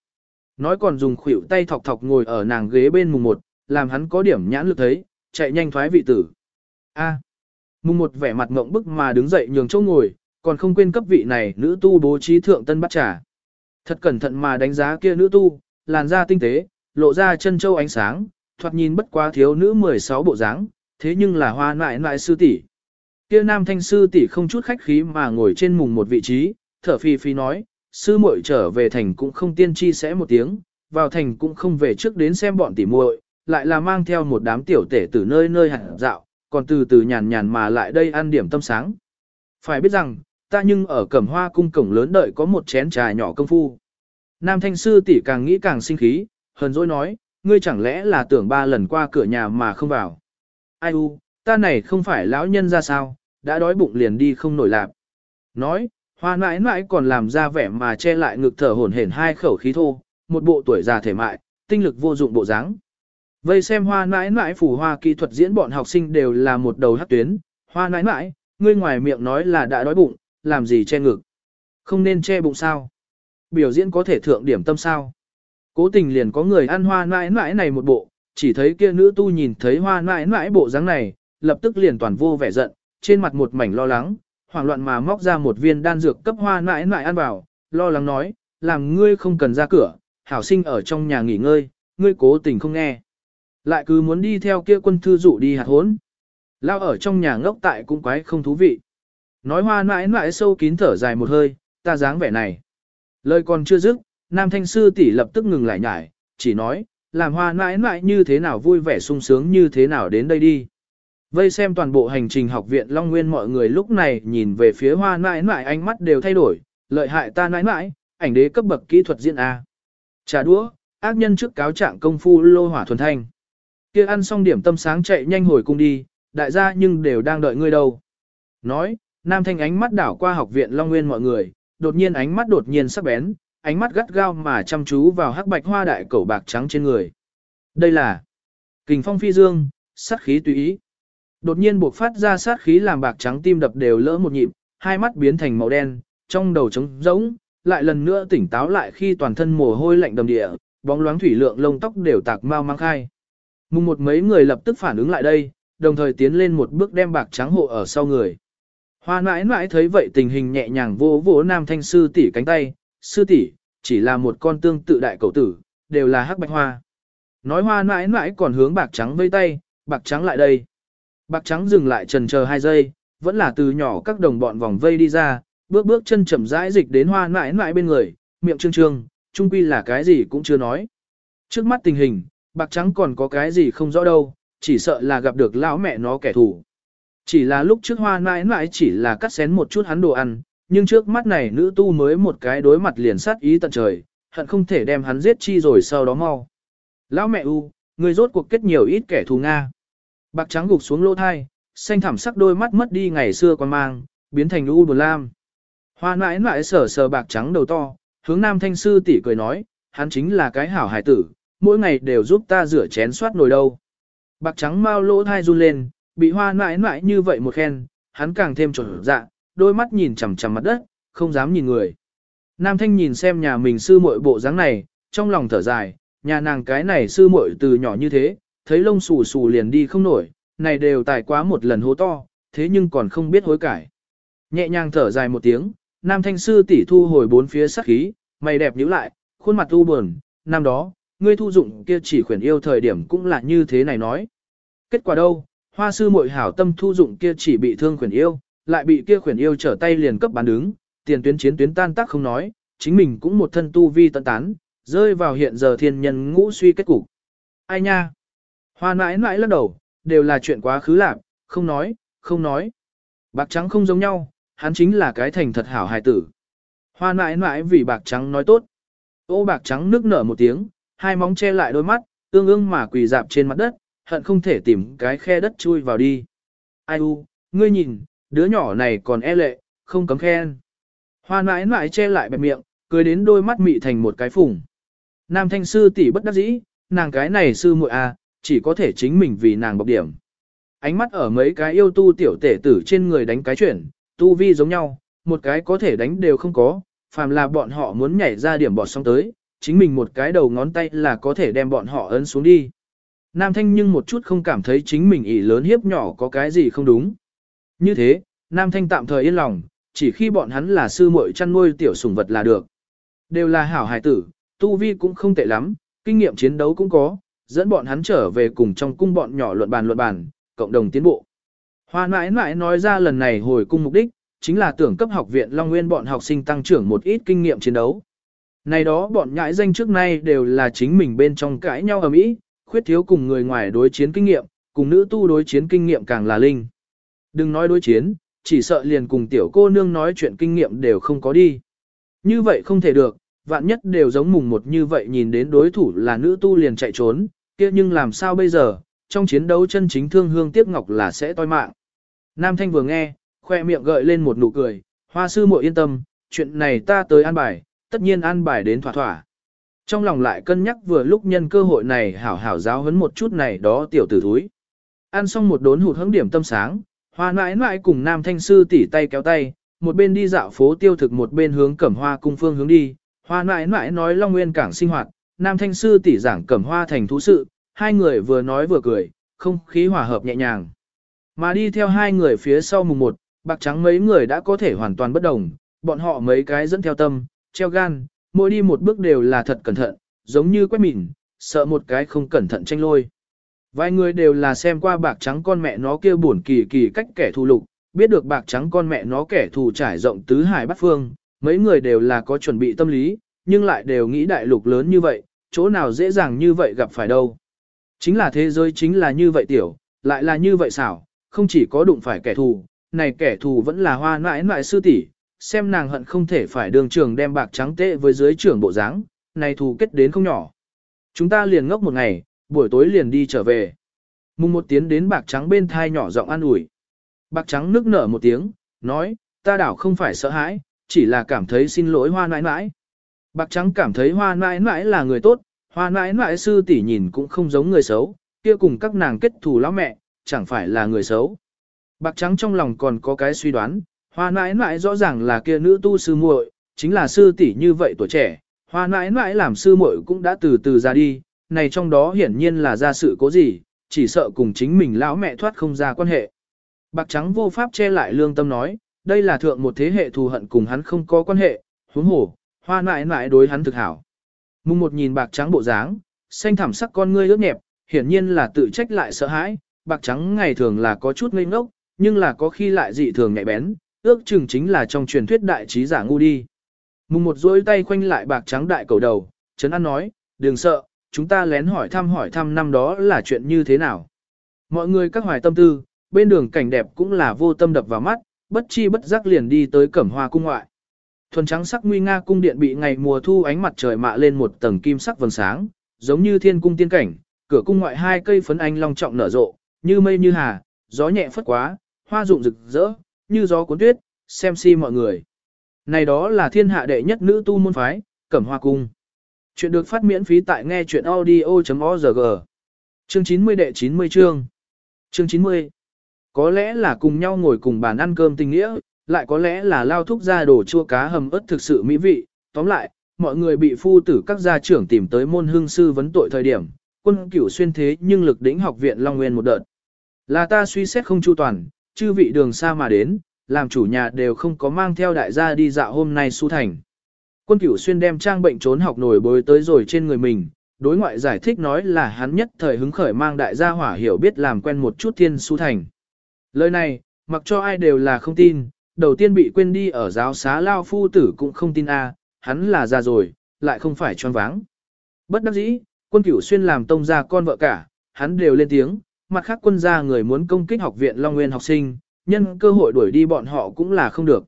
Nói còn dùng khuỷu tay thọc thọc ngồi ở nàng ghế bên mùng một, làm hắn có điểm nhãn lực thấy, chạy nhanh thoái vị tử. A. Mùng một vẻ mặt ngộng bức mà đứng dậy nhường chỗ ngồi, còn không quên cấp vị này nữ tu bố trí thượng tân bắt trà. Thật cẩn thận mà đánh giá kia nữ tu, làn da tinh tế, lộ ra chân châu ánh sáng, thoạt nhìn bất quá thiếu nữ 16 bộ dáng, thế nhưng là hoa nại nại sư tỷ. Kia nam thanh sư tỷ không chút khách khí mà ngồi trên mùng một vị trí, thở phi phi nói, sư muội trở về thành cũng không tiên tri sẽ một tiếng, vào thành cũng không về trước đến xem bọn tỷ muội, lại là mang theo một đám tiểu tể từ nơi nơi hẳn dạo, còn từ từ nhàn nhàn mà lại đây ăn điểm tâm sáng. Phải biết rằng, ta nhưng ở cẩm hoa cung cổng lớn đợi có một chén trà nhỏ công phu. Nam thanh sư tỷ càng nghĩ càng sinh khí, hờn dỗi nói, ngươi chẳng lẽ là tưởng ba lần qua cửa nhà mà không vào. Ai u, ta này không phải lão nhân ra sao, đã đói bụng liền đi không nổi lạp. Nói, hoa mãi mãi còn làm ra vẻ mà che lại ngực thở hổn hển hai khẩu khí thô, một bộ tuổi già thể mại, tinh lực vô dụng bộ dáng. Vây xem hoa mãi mãi phủ hoa kỹ thuật diễn bọn học sinh đều là một đầu hát tuyến, hoa mãi mãi, ngươi ngoài miệng nói là đã đói bụng, làm gì che ngực. Không nên che bụng sao. Biểu diễn có thể thượng điểm tâm sao. Cố tình liền có người ăn hoa mãi mãi này một bộ, chỉ thấy kia nữ tu nhìn thấy hoa mãi mãi bộ dáng này, lập tức liền toàn vô vẻ giận, trên mặt một mảnh lo lắng, hoảng loạn mà móc ra một viên đan dược cấp hoa mãi mãi ăn vào, lo lắng nói, làm ngươi không cần ra cửa, hảo sinh ở trong nhà nghỉ ngơi, ngươi cố tình không nghe. Lại cứ muốn đi theo kia quân thư dụ đi hạt hốn. Lao ở trong nhà ngốc tại cũng quái không thú vị. Nói hoa mãi mãi sâu kín thở dài một hơi, ta dáng vẻ này. Lời còn chưa dứt, nam thanh sư tỷ lập tức ngừng lại nhải, chỉ nói, làm hoa mãi mãi như thế nào vui vẻ sung sướng như thế nào đến đây đi. Vây xem toàn bộ hành trình học viện Long Nguyên mọi người lúc này nhìn về phía hoa mãi mãi ánh mắt đều thay đổi, lợi hại ta mãi mãi, ảnh đế cấp bậc kỹ thuật diễn A. Trà đũa, ác nhân trước cáo trạng công phu lô hỏa thuần thanh. kia ăn xong điểm tâm sáng chạy nhanh hồi cung đi, đại gia nhưng đều đang đợi ngươi đâu. Nói, Nam Thanh ánh mắt đảo qua học viện Long Nguyên mọi người, đột nhiên ánh mắt đột nhiên sắc bén, ánh mắt gắt gao mà chăm chú vào hắc bạch hoa đại cẩu bạc trắng trên người. Đây là kình phong phi dương, sát khí tùy ý. Đột nhiên buộc phát ra sát khí làm bạc trắng tim đập đều lỡ một nhịp, hai mắt biến thành màu đen, trong đầu trống rỗng, lại lần nữa tỉnh táo lại khi toàn thân mồ hôi lạnh đầm địa, bóng loáng thủy lượng lông tóc đều tạc mau mang khai. Mùng một mấy người lập tức phản ứng lại đây, đồng thời tiến lên một bước đem bạc trắng hộ ở sau người. Hoa mãi mãi thấy vậy tình hình nhẹ nhàng vô vỗ nam thanh sư tỷ cánh tay, sư tỷ chỉ là một con tương tự đại cầu tử, đều là hắc bạch hoa. Nói hoa mãi mãi còn hướng bạc trắng vây tay, bạc trắng lại đây. Bạc trắng dừng lại trần chờ hai giây, vẫn là từ nhỏ các đồng bọn vòng vây đi ra, bước bước chân chậm rãi dịch đến hoa mãi mãi bên người, miệng trương trương, trung quy là cái gì cũng chưa nói. Trước mắt tình hình, bạc trắng còn có cái gì không rõ đâu, chỉ sợ là gặp được lão mẹ nó kẻ thù. Chỉ là lúc trước hoa mãi mãi chỉ là cắt xén một chút hắn đồ ăn, nhưng trước mắt này nữ tu mới một cái đối mặt liền sát ý tận trời, hận không thể đem hắn giết chi rồi sau đó mau. Lão mẹ u, người rốt cuộc kết nhiều ít kẻ thù Nga. Bạc trắng gục xuống lỗ thai, xanh thảm sắc đôi mắt mất đi ngày xưa quan mang, biến thành u buồn lam. Hoa nãi nãi sờ sờ bạc trắng đầu to, hướng nam thanh sư tỷ cười nói, hắn chính là cái hảo hải tử, mỗi ngày đều giúp ta rửa chén soát nồi đâu. Bạc trắng mau lỗ thai run lên, bị hoa nãi nãi như vậy một khen, hắn càng thêm trộn dạ, đôi mắt nhìn chằm chằm mặt đất, không dám nhìn người. Nam thanh nhìn xem nhà mình sư muội bộ dáng này, trong lòng thở dài, nhà nàng cái này sư muội từ nhỏ như thế, thấy lông xù xù liền đi không nổi, này đều tài quá một lần hố to, thế nhưng còn không biết hối cải. Nhẹ nhàng thở dài một tiếng, nam thanh sư tỷ thu hồi bốn phía sắc khí, mày đẹp nhíu lại, khuôn mặt u buồn, năm đó, ngươi thu dụng kia chỉ khuyển yêu thời điểm cũng là như thế này nói. Kết quả đâu, hoa sư muội hảo tâm thu dụng kia chỉ bị thương khuyển yêu, lại bị kia khuyển yêu trở tay liền cấp bán đứng, tiền tuyến chiến tuyến tan tác không nói, chính mình cũng một thân tu vi tận tán, rơi vào hiện giờ thiên nhân ngũ suy kết cục. Ai nha? Hoa mãi mãi lắc đầu, đều là chuyện quá khứ lạc, không nói, không nói. Bạc trắng không giống nhau, hắn chính là cái thành thật hảo hài tử. Hoa mãi mãi vì bạc trắng nói tốt. Ô bạc trắng nước nở một tiếng, hai móng che lại đôi mắt, ương ương mà quỳ dạp trên mặt đất, hận không thể tìm cái khe đất chui vào đi. Ai u, ngươi nhìn, đứa nhỏ này còn e lệ, không cấm khen. Hoa mãi mãi che lại bẹp miệng, cười đến đôi mắt mị thành một cái phùng. Nam thanh sư tỷ bất đắc dĩ, nàng cái này sư muội à, chỉ có thể chính mình vì nàng bọc điểm. Ánh mắt ở mấy cái yêu tu tiểu tể tử trên người đánh cái chuyển, tu vi giống nhau, một cái có thể đánh đều không có, phàm là bọn họ muốn nhảy ra điểm bọt xong tới, chính mình một cái đầu ngón tay là có thể đem bọn họ ấn xuống đi. Nam Thanh nhưng một chút không cảm thấy chính mình ỷ lớn hiếp nhỏ có cái gì không đúng. Như thế, Nam Thanh tạm thời yên lòng, chỉ khi bọn hắn là sư muội chăn nuôi tiểu sủng vật là được. Đều là hảo hài tử, tu vi cũng không tệ lắm, kinh nghiệm chiến đấu cũng có, dẫn bọn hắn trở về cùng trong cung bọn nhỏ luận bàn luận bàn, cộng đồng tiến bộ. Hoa mãi mãi nói ra lần này hồi cung mục đích, chính là tưởng cấp học viện Long Nguyên bọn học sinh tăng trưởng một ít kinh nghiệm chiến đấu. Này đó bọn nhãi danh trước nay đều là chính mình bên trong cãi nhau ở mỹ, khuyết thiếu cùng người ngoài đối chiến kinh nghiệm, cùng nữ tu đối chiến kinh nghiệm càng là linh. Đừng nói đối chiến, chỉ sợ liền cùng tiểu cô nương nói chuyện kinh nghiệm đều không có đi. Như vậy không thể được, vạn nhất đều giống mùng một như vậy nhìn đến đối thủ là nữ tu liền chạy trốn, kia nhưng làm sao bây giờ, trong chiến đấu chân chính thương hương tiếc ngọc là sẽ toi mạng. Nam Thanh vừa nghe, khoe miệng gợi lên một nụ cười, hoa sư muội yên tâm, chuyện này ta tới an bài, tất nhiên an bài đến thỏa thỏa. Trong lòng lại cân nhắc vừa lúc nhân cơ hội này hảo hảo giáo huấn một chút này đó tiểu tử thúi. Ăn xong một đốn hụt hứng điểm tâm sáng, hoa mãi mãi cùng nam thanh sư tỉ tay kéo tay, một bên đi dạo phố tiêu thực một bên hướng cẩm hoa cung phương hướng đi. Hoa mãi mãi nói Long Nguyên cảng sinh hoạt, nam thanh sư tỉ giảng cẩm hoa thành thú sự, hai người vừa nói vừa cười, không khí hòa hợp nhẹ nhàng. Mà đi theo hai người phía sau mùng một, bạc trắng mấy người đã có thể hoàn toàn bất đồng, bọn họ mấy cái dẫn theo tâm, treo gan, mỗi đi một bước đều là thật cẩn thận, giống như quét mìn, sợ một cái không cẩn thận tranh lôi. Vài người đều là xem qua bạc trắng con mẹ nó kia buồn kỳ kỳ cách kẻ thù lục, biết được bạc trắng con mẹ nó kẻ thù trải rộng tứ hải bát phương, mấy người đều là có chuẩn bị tâm lý, nhưng lại đều nghĩ đại lục lớn như vậy, chỗ nào dễ dàng như vậy gặp phải đâu. Chính là thế giới chính là như vậy tiểu, lại là như vậy xảo, không chỉ có đụng phải kẻ thù, này kẻ thù vẫn là hoa nãi nãi sư tỷ, xem nàng hận không thể phải đường trường đem bạc trắng tệ với dưới trưởng bộ dáng, này thù kết đến không nhỏ. Chúng ta liền ngốc một ngày, buổi tối liền đi trở về. Mùng một tiến đến bạc trắng bên thai nhỏ giọng an ủi. Bạc trắng nước nở một tiếng, nói, ta đảo không phải sợ hãi, chỉ là cảm thấy xin lỗi hoa nãi nãi. Bạc trắng cảm thấy hoa nãi nãi là người tốt, hoa nãi nãi sư tỷ nhìn cũng không giống người xấu, kia cùng các nàng kết thù lão mẹ, chẳng phải là người xấu. Bạc trắng trong lòng còn có cái suy đoán, hoa nãi nãi rõ ràng là kia nữ tu sư muội, chính là sư tỷ như vậy tuổi trẻ, hoa nãi nãi làm sư muội cũng đã từ từ ra đi, này trong đó hiển nhiên là ra sự cố gì, chỉ sợ cùng chính mình lão mẹ thoát không ra quan hệ. Bạc trắng vô pháp che lại lương tâm nói, đây là thượng một thế hệ thù hận cùng hắn không có quan hệ, huống hồ, hoa nại nại đối hắn thực hảo. Mùng một nhìn bạc trắng bộ dáng, xanh thẳm sắc con ngươi ướt nhẹp, hiển nhiên là tự trách lại sợ hãi, bạc trắng ngày thường là có chút ngây ngốc, nhưng là có khi lại dị thường nhạy bén, ước chừng chính là trong truyền thuyết đại trí giả ngu đi. Mùng một duỗi tay khoanh lại bạc trắng đại cầu đầu, Trấn An nói, đừng sợ, chúng ta lén hỏi thăm hỏi thăm năm đó là chuyện như thế nào. Mọi người các hoài tâm tư, bên đường cảnh đẹp cũng là vô tâm đập vào mắt, bất chi bất giác liền đi tới cẩm hoa cung ngoại. Thuần trắng sắc nguy nga cung điện bị ngày mùa thu ánh mặt trời mạ lên một tầng kim sắc vầng sáng, giống như thiên cung tiên cảnh, cửa cung ngoại hai cây phấn anh long trọng nở rộ, như mây như hà, gió nhẹ phất quá, hoa rụng rực rỡ, như gió cuốn tuyết, xem si mọi người. Này đó là thiên hạ đệ nhất nữ tu môn phái, Cẩm Hoa Cung. Chuyện được phát miễn phí tại nghe chuyện audio.org. Chương 90 đệ 90 chương. Chương 90. Có lẽ là cùng nhau ngồi cùng bàn ăn cơm tình nghĩa, lại có lẽ là lao thúc ra đồ chua cá hầm ớt thực sự mỹ vị. Tóm lại, mọi người bị phu tử các gia trưởng tìm tới môn hương sư vấn tội thời điểm, quân cửu xuyên thế nhưng lực đỉnh học viện Long Nguyên một đợt. Là ta suy xét không chu toàn, chư vị đường xa mà đến, làm chủ nhà đều không có mang theo đại gia đi dạo hôm nay su thành. Quân cửu xuyên đem trang bệnh trốn học nổi bối tới rồi trên người mình, đối ngoại giải thích nói là hắn nhất thời hứng khởi mang đại gia hỏa hiểu biết làm quen một chút thiên su thành. Lời này, mặc cho ai đều là không tin, đầu tiên bị quên đi ở giáo xá lao phu tử cũng không tin a, hắn là già rồi, lại không phải choáng váng. Bất đắc dĩ, quân cửu xuyên làm tông gia con vợ cả, hắn đều lên tiếng, mặt khác quân gia người muốn công kích học viện Long Nguyên học sinh, nhân cơ hội đuổi đi bọn họ cũng là không được.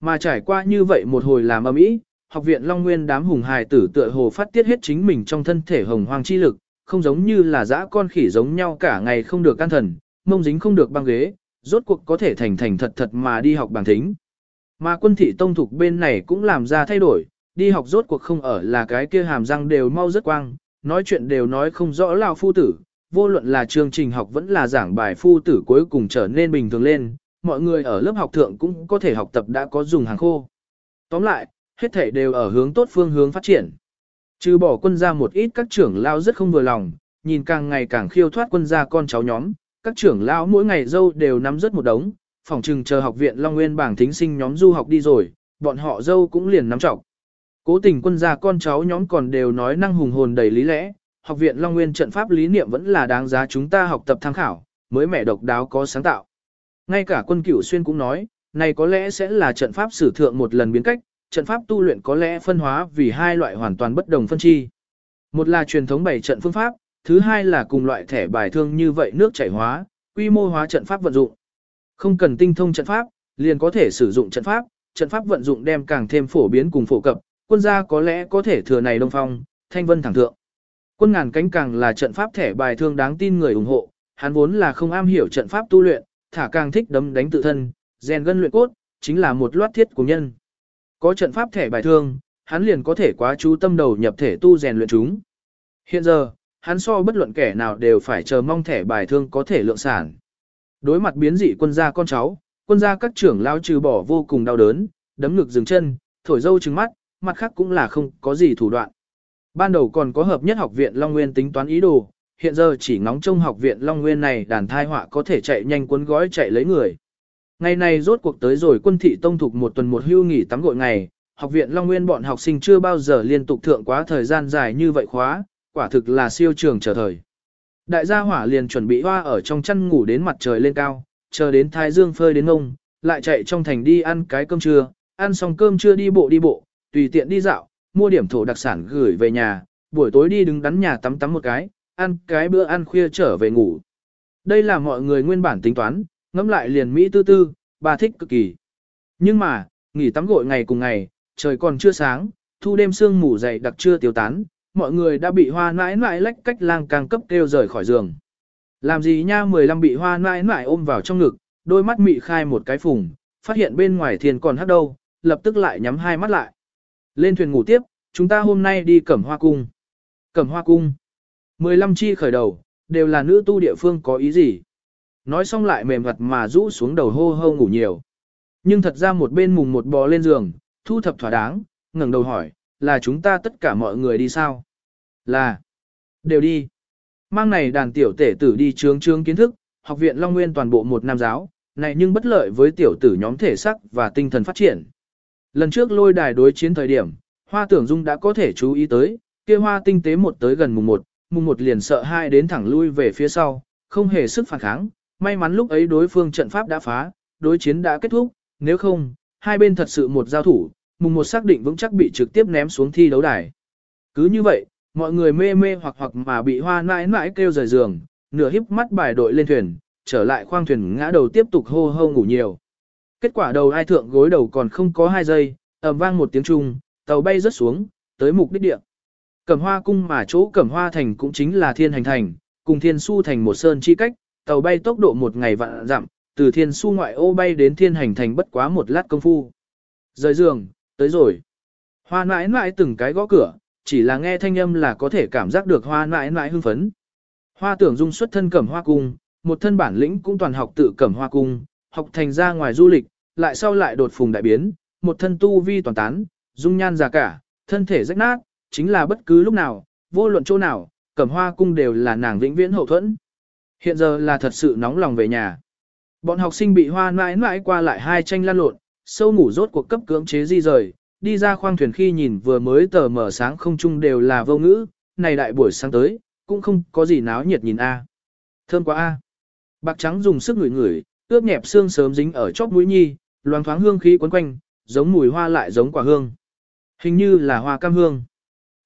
Mà trải qua như vậy một hồi làm ầm ĩ, học viện Long Nguyên đám hùng hài tử tựa hồ phát tiết hết chính mình trong thân thể hồng hoang chi lực, không giống như là dã con khỉ giống nhau cả ngày không được can thần, mông dính không được băng ghế, rốt cuộc có thể thành thành thật thật mà đi học bằng thính. Mà quân thị tông thục bên này cũng làm ra thay đổi, đi học rốt cuộc không ở là cái kia hàm răng đều mau rất quang, nói chuyện đều nói không rõ lao phu tử, vô luận là chương trình học vẫn là giảng bài phu tử cuối cùng trở nên bình thường lên, mọi người ở lớp học thượng cũng có thể học tập đã có dùng hàng khô. Tóm lại, hết thể đều ở hướng tốt phương hướng phát triển. Trừ bỏ quân gia một ít các trưởng lao rất không vừa lòng, nhìn càng ngày càng khiêu thoát quân gia con cháu nhóm, các trưởng lao mỗi ngày dâu đều nắm rất một đống, phòng trừng chờ học viện Long Nguyên bảng thính sinh nhóm du học đi rồi, bọn họ dâu cũng liền nắm trọng. Cố tình quân gia con cháu nhóm còn đều nói năng hùng hồn đầy lý lẽ, học viện Long Nguyên trận pháp lý niệm vẫn là đáng giá chúng ta học tập tham khảo, mới mẻ độc đáo có sáng tạo. Ngay cả quân cửu xuyên cũng nói, này có lẽ sẽ là trận pháp sử thượng một lần biến cách, trận pháp tu luyện có lẽ phân hóa vì hai loại hoàn toàn bất đồng phân chi. Một là truyền thống bảy trận phương pháp, thứ hai là cùng loại thẻ bài thương như vậy nước chảy hóa, quy mô hóa trận pháp vận dụng. Không cần tinh thông trận pháp, liền có thể sử dụng trận pháp, trận pháp vận dụng đem càng thêm phổ biến cùng phổ cập, quân gia có lẽ có thể thừa này đông phong, thanh vân thẳng thượng. Quân ngàn cánh càng là trận pháp thẻ bài thương đáng tin người ủng hộ, hắn vốn là không am hiểu trận pháp tu luyện, thả càng thích đấm đánh tự thân, rèn gân luyện cốt, chính là một loát thiết của nhân. Có trận pháp thẻ bài thương, hắn liền có thể quá chú tâm đầu nhập thể tu rèn luyện chúng. Hiện giờ, hắn so bất luận kẻ nào đều phải chờ mong thẻ bài thương có thể lượng sản. Đối mặt biến dị quân gia con cháu, quân gia các trưởng lao trừ bỏ vô cùng đau đớn, đấm ngực dừng chân, thổi dâu trừng mắt, mặt khác cũng là không có gì thủ đoạn. Ban đầu còn có hợp nhất học viện Long Nguyên tính toán ý đồ, hiện giờ chỉ ngóng trông học viện Long Nguyên này đàn thai họa có thể chạy nhanh cuốn gói chạy lấy người. Ngày này rốt cuộc tới rồi quân thị tông thục một tuần một hưu nghỉ tắm gội ngày, học viện Long Nguyên bọn học sinh chưa bao giờ liên tục thượng quá thời gian dài như vậy khóa, quả thực là siêu trường chờ thời. Đại gia hỏa liền chuẩn bị hoa ở trong chăn ngủ đến mặt trời lên cao, chờ đến thái dương phơi đến ngông, lại chạy trong thành đi ăn cái cơm trưa, ăn xong cơm trưa đi bộ đi bộ, tùy tiện đi dạo, mua điểm thổ đặc sản gửi về nhà, buổi tối đi đứng đắn nhà tắm tắm một cái, ăn cái bữa ăn khuya trở về ngủ. Đây là mọi người nguyên bản tính toán, ngẫm lại liền Mỹ tư tư, bà thích cực kỳ. Nhưng mà, nghỉ tắm gội ngày cùng ngày, trời còn chưa sáng, thu đêm sương mù dày đặc chưa tiêu tán, mọi người đã bị hoa nãi nãi lách cách lang càng cấp kêu rời khỏi giường. Làm gì nha 15 bị hoa nãi nãi ôm vào trong ngực, đôi mắt mị khai một cái phùng, phát hiện bên ngoài thiền còn hắt đâu, lập tức lại nhắm hai mắt lại. Lên thuyền ngủ tiếp, chúng ta hôm nay đi cẩm hoa cung. Cẩm hoa cung. 15 chi khởi đầu, đều là nữ tu địa phương có ý gì. Nói xong lại mềm mặt mà rũ xuống đầu hô hô ngủ nhiều. Nhưng thật ra một bên mùng một bò lên giường, thu thập thỏa đáng, ngẩng đầu hỏi, là chúng ta tất cả mọi người đi sao? Là, đều đi. Mang này đàn tiểu tể tử đi trường trường kiến thức, học viện Long Nguyên toàn bộ một nam giáo, này nhưng bất lợi với tiểu tử nhóm thể sắc và tinh thần phát triển. Lần trước lôi đài đối chiến thời điểm, hoa tưởng dung đã có thể chú ý tới, kia hoa tinh tế một tới gần mùng một, mùng một liền sợ hai đến thẳng lui về phía sau, không hề sức phản kháng, may mắn lúc ấy đối phương trận pháp đã phá, đối chiến đã kết thúc, nếu không, hai bên thật sự một giao thủ, mùng một xác định vững chắc bị trực tiếp ném xuống thi đấu đài. Cứ như vậy, mọi người mê mê hoặc hoặc mà bị hoa mãi mãi kêu rời giường, nửa híp mắt bài đội lên thuyền, trở lại khoang thuyền ngã đầu tiếp tục hô hô ngủ nhiều. Kết quả đầu ai thượng gối đầu còn không có hai giây, ầm vang một tiếng trung, tàu bay rớt xuống, tới mục đích địa. Cẩm hoa cung mà chỗ cẩm hoa thành cũng chính là thiên hành thành, cùng thiên su thành một sơn chi cách, tàu bay tốc độ một ngày vạn dặm, từ thiên su ngoại ô bay đến thiên hành thành bất quá một lát công phu. Rời giường, tới rồi. Hoa mãi mãi từng cái gõ cửa, chỉ là nghe thanh âm là có thể cảm giác được hoa mãi mãi hưng phấn. Hoa tưởng dung xuất thân cẩm hoa cung, một thân bản lĩnh cũng toàn học tự cẩm hoa cung, học thành ra ngoài du lịch, lại sau lại đột phùng đại biến, một thân tu vi toàn tán, dung nhan già cả, thân thể rách nát, chính là bất cứ lúc nào, vô luận chỗ nào, cẩm hoa cung đều là nàng vĩnh viễn hậu thuẫn. Hiện giờ là thật sự nóng lòng về nhà. Bọn học sinh bị hoa mãi mãi qua lại hai tranh lan lộn, sâu ngủ rốt cuộc cấp cưỡng chế di rời, đi ra khoang thuyền khi nhìn vừa mới tờ mở sáng không chung đều là vô ngữ, này đại buổi sáng tới, cũng không có gì náo nhiệt nhìn a. Thơm quá a. Bạc trắng dùng sức ngửi ngửi, ướp nhẹp xương sớm dính ở chóp mũi nhi, loang thoáng hương khí quấn quanh, giống mùi hoa lại giống quả hương. Hình như là hoa cam hương.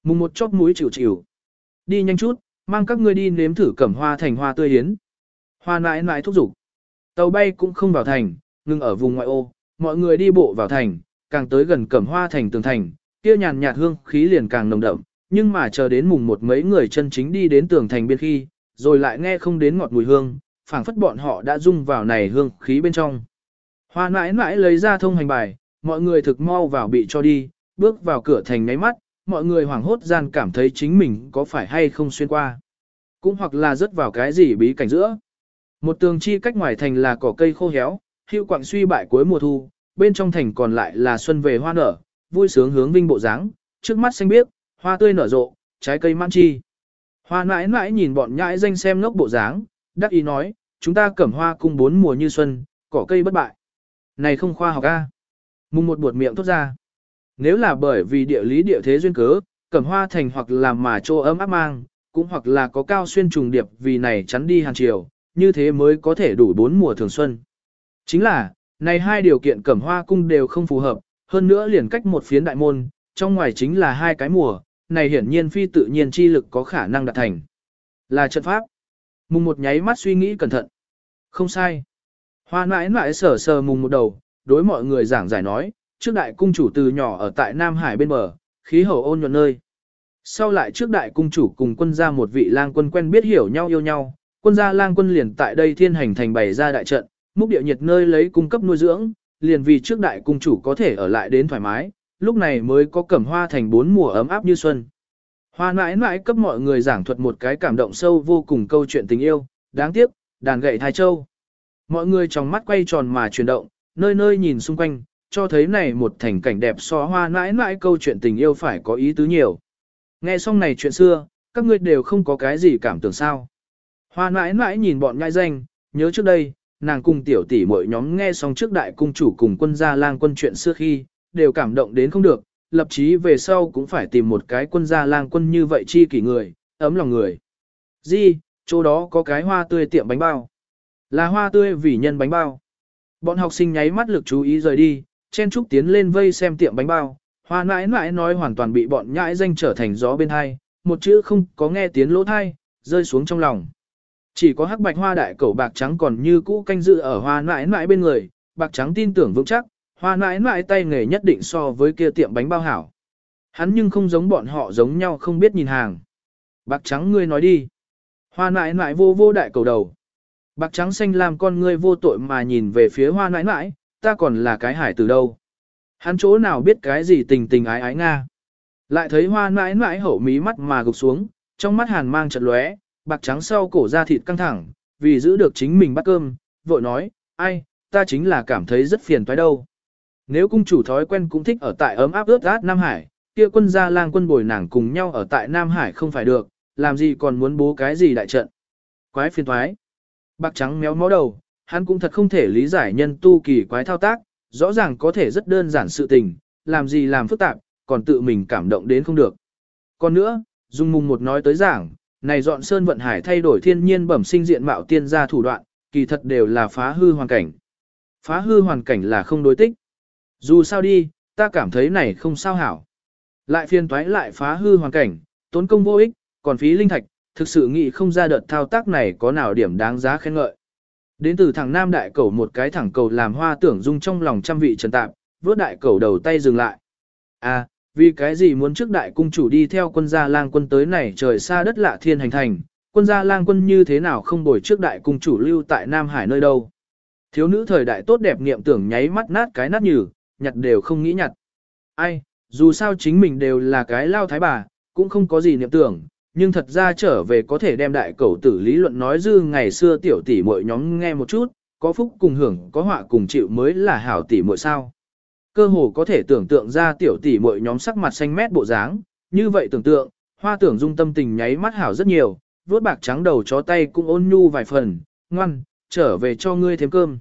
Mùng một chóp mũi chịu chịu. Đi nhanh chút, mang các ngươi đi nếm thử cẩm hoa thành hoa tươi hiến. Hoa nãi nãi thúc giục. Tàu bay cũng không vào thành, ngừng ở vùng ngoại ô, mọi người đi bộ vào thành, càng tới gần cẩm hoa thành tường thành, kia nhàn nhạt hương khí liền càng nồng đậm, nhưng mà chờ đến mùng một mấy người chân chính đi đến tường thành biên khi, rồi lại nghe không đến ngọt mùi hương, phảng phất bọn họ đã dung vào này hương khí bên trong. Hoa nãi nãi lấy ra thông hành bài, mọi người thực mau vào bị cho đi, bước vào cửa thành nháy mắt, mọi người hoảng hốt gian cảm thấy chính mình có phải hay không xuyên qua. Cũng hoặc là rớt vào cái gì bí cảnh giữa. Một tường chi cách ngoài thành là cỏ cây khô héo, hữu quạng suy bại cuối mùa thu, bên trong thành còn lại là xuân về hoa nở, vui sướng hướng vinh bộ dáng, trước mắt xanh biếc, hoa tươi nở rộ, trái cây man chi. Hoa mãi mãi nhìn bọn nhãi danh xem ngốc bộ dáng, đắc ý nói, chúng ta cẩm hoa cung bốn mùa như xuân, cỏ cây bất bại. Này không khoa học a. Mùng một buột miệng thốt ra. Nếu là bởi vì địa lý địa thế duyên cớ, cẩm hoa thành hoặc là mà chỗ ấm áp mang, cũng hoặc là có cao xuyên trùng điệp vì này chắn đi hàng chiều, như thế mới có thể đủ bốn mùa thường xuân. Chính là, này hai điều kiện cẩm hoa cung đều không phù hợp, hơn nữa liền cách một phiến đại môn, trong ngoài chính là hai cái mùa, này hiển nhiên phi tự nhiên chi lực có khả năng đạt thành. Là trận pháp. Mùng một nháy mắt suy nghĩ cẩn thận. Không sai. Hoa mãi mãi sờ sờ mùng một đầu, đối mọi người giảng giải nói, trước đại cung chủ từ nhỏ ở tại Nam Hải bên bờ, khí hậu ôn nhuận nơi. Sau lại trước đại cung chủ cùng quân gia một vị lang quân quen biết hiểu nhau yêu nhau, quân gia lang quân liền tại đây thiên hành thành bày ra đại trận, múc địa nhiệt nơi lấy cung cấp nuôi dưỡng, liền vì trước đại cung chủ có thể ở lại đến thoải mái, lúc này mới có cẩm hoa thành bốn mùa ấm áp như xuân. Hoa mãi mãi cấp mọi người giảng thuật một cái cảm động sâu vô cùng câu chuyện tình yêu, đáng tiếc, đàn gậy thai châu. Mọi người trong mắt quay tròn mà chuyển động, nơi nơi nhìn xung quanh, cho thấy này một thành cảnh đẹp so hoa mãi mãi câu chuyện tình yêu phải có ý tứ nhiều. Nghe xong này chuyện xưa, các ngươi đều không có cái gì cảm tưởng sao. Hoa mãi mãi nhìn bọn nhai danh, nhớ trước đây, nàng cùng tiểu tỷ mỗi nhóm nghe xong trước đại cung chủ cùng quân gia lang quân chuyện xưa khi, đều cảm động đến không được, lập chí về sau cũng phải tìm một cái quân gia lang quân như vậy chi kỷ người, ấm lòng người. Di, chỗ đó có cái hoa tươi tiệm bánh bao. Là hoa tươi vì nhân bánh bao. Bọn học sinh nháy mắt lực chú ý rời đi, chen trúc tiến lên vây xem tiệm bánh bao. Hoa nãi nãi nói hoàn toàn bị bọn nhãi danh trở thành gió bên hai, một chữ không có nghe tiếng lỗ thai, rơi xuống trong lòng. Chỉ có hắc bạch hoa đại cẩu bạc trắng còn như cũ canh dự ở hoa nãi nãi bên người, bạc trắng tin tưởng vững chắc, hoa nãi nãi tay nghề nhất định so với kia tiệm bánh bao hảo. Hắn nhưng không giống bọn họ giống nhau không biết nhìn hàng. Bạc trắng ngươi nói đi. Hoa nãi nãi vô vô đại cầu đầu. Bạc trắng xanh làm con ngươi vô tội mà nhìn về phía hoa nãi nãi, ta còn là cái hải từ đâu. Hắn chỗ nào biết cái gì tình tình ái ái Nga. Lại thấy hoa mãi mãi hậu mí mắt mà gục xuống, trong mắt hàn mang chật lóe, bạc trắng sau cổ da thịt căng thẳng, vì giữ được chính mình bắt cơm, vội nói, ai, ta chính là cảm thấy rất phiền toái đâu. Nếu cung chủ thói quen cũng thích ở tại ấm áp ướt át Nam Hải, kia quân gia lang quân bồi nàng cùng nhau ở tại Nam Hải không phải được, làm gì còn muốn bố cái gì đại trận. Quái phiền toái. Bạc trắng méo mó đầu, hắn cũng thật không thể lý giải nhân tu kỳ quái thao tác, rõ ràng có thể rất đơn giản sự tình, làm gì làm phức tạp, còn tự mình cảm động đến không được. Còn nữa, Dung Mùng một nói tới giảng, này dọn sơn vận hải thay đổi thiên nhiên bẩm sinh diện mạo tiên gia thủ đoạn, kỳ thật đều là phá hư hoàn cảnh. Phá hư hoàn cảnh là không đối tích. Dù sao đi, ta cảm thấy này không sao hảo. Lại phiên toái lại phá hư hoàn cảnh, tốn công vô ích, còn phí linh thạch, thực sự nghĩ không ra đợt thao tác này có nào điểm đáng giá khen ngợi. Đến từ thằng nam đại cầu một cái thẳng cầu làm hoa tưởng dung trong lòng trăm vị trần tạp, vớt đại cầu đầu tay dừng lại. À, vì cái gì muốn trước đại cung chủ đi theo quân gia lang quân tới này trời xa đất lạ thiên hành thành, quân gia lang quân như thế nào không bồi trước đại cung chủ lưu tại Nam Hải nơi đâu. Thiếu nữ thời đại tốt đẹp niệm tưởng nháy mắt nát cái nát nhừ, nhặt đều không nghĩ nhặt. Ai, dù sao chính mình đều là cái lao thái bà, cũng không có gì niệm tưởng, nhưng thật ra trở về có thể đem đại cầu tử lý luận nói dư ngày xưa tiểu tỷ muội nhóm nghe một chút, có phúc cùng hưởng, có họa cùng chịu mới là hảo tỷ muội sao. Cơ hồ có thể tưởng tượng ra tiểu tỷ muội nhóm sắc mặt xanh mét bộ dáng, như vậy tưởng tượng, hoa tưởng dung tâm tình nháy mắt hảo rất nhiều, vuốt bạc trắng đầu chó tay cũng ôn nhu vài phần, ngoan, trở về cho ngươi thêm cơm.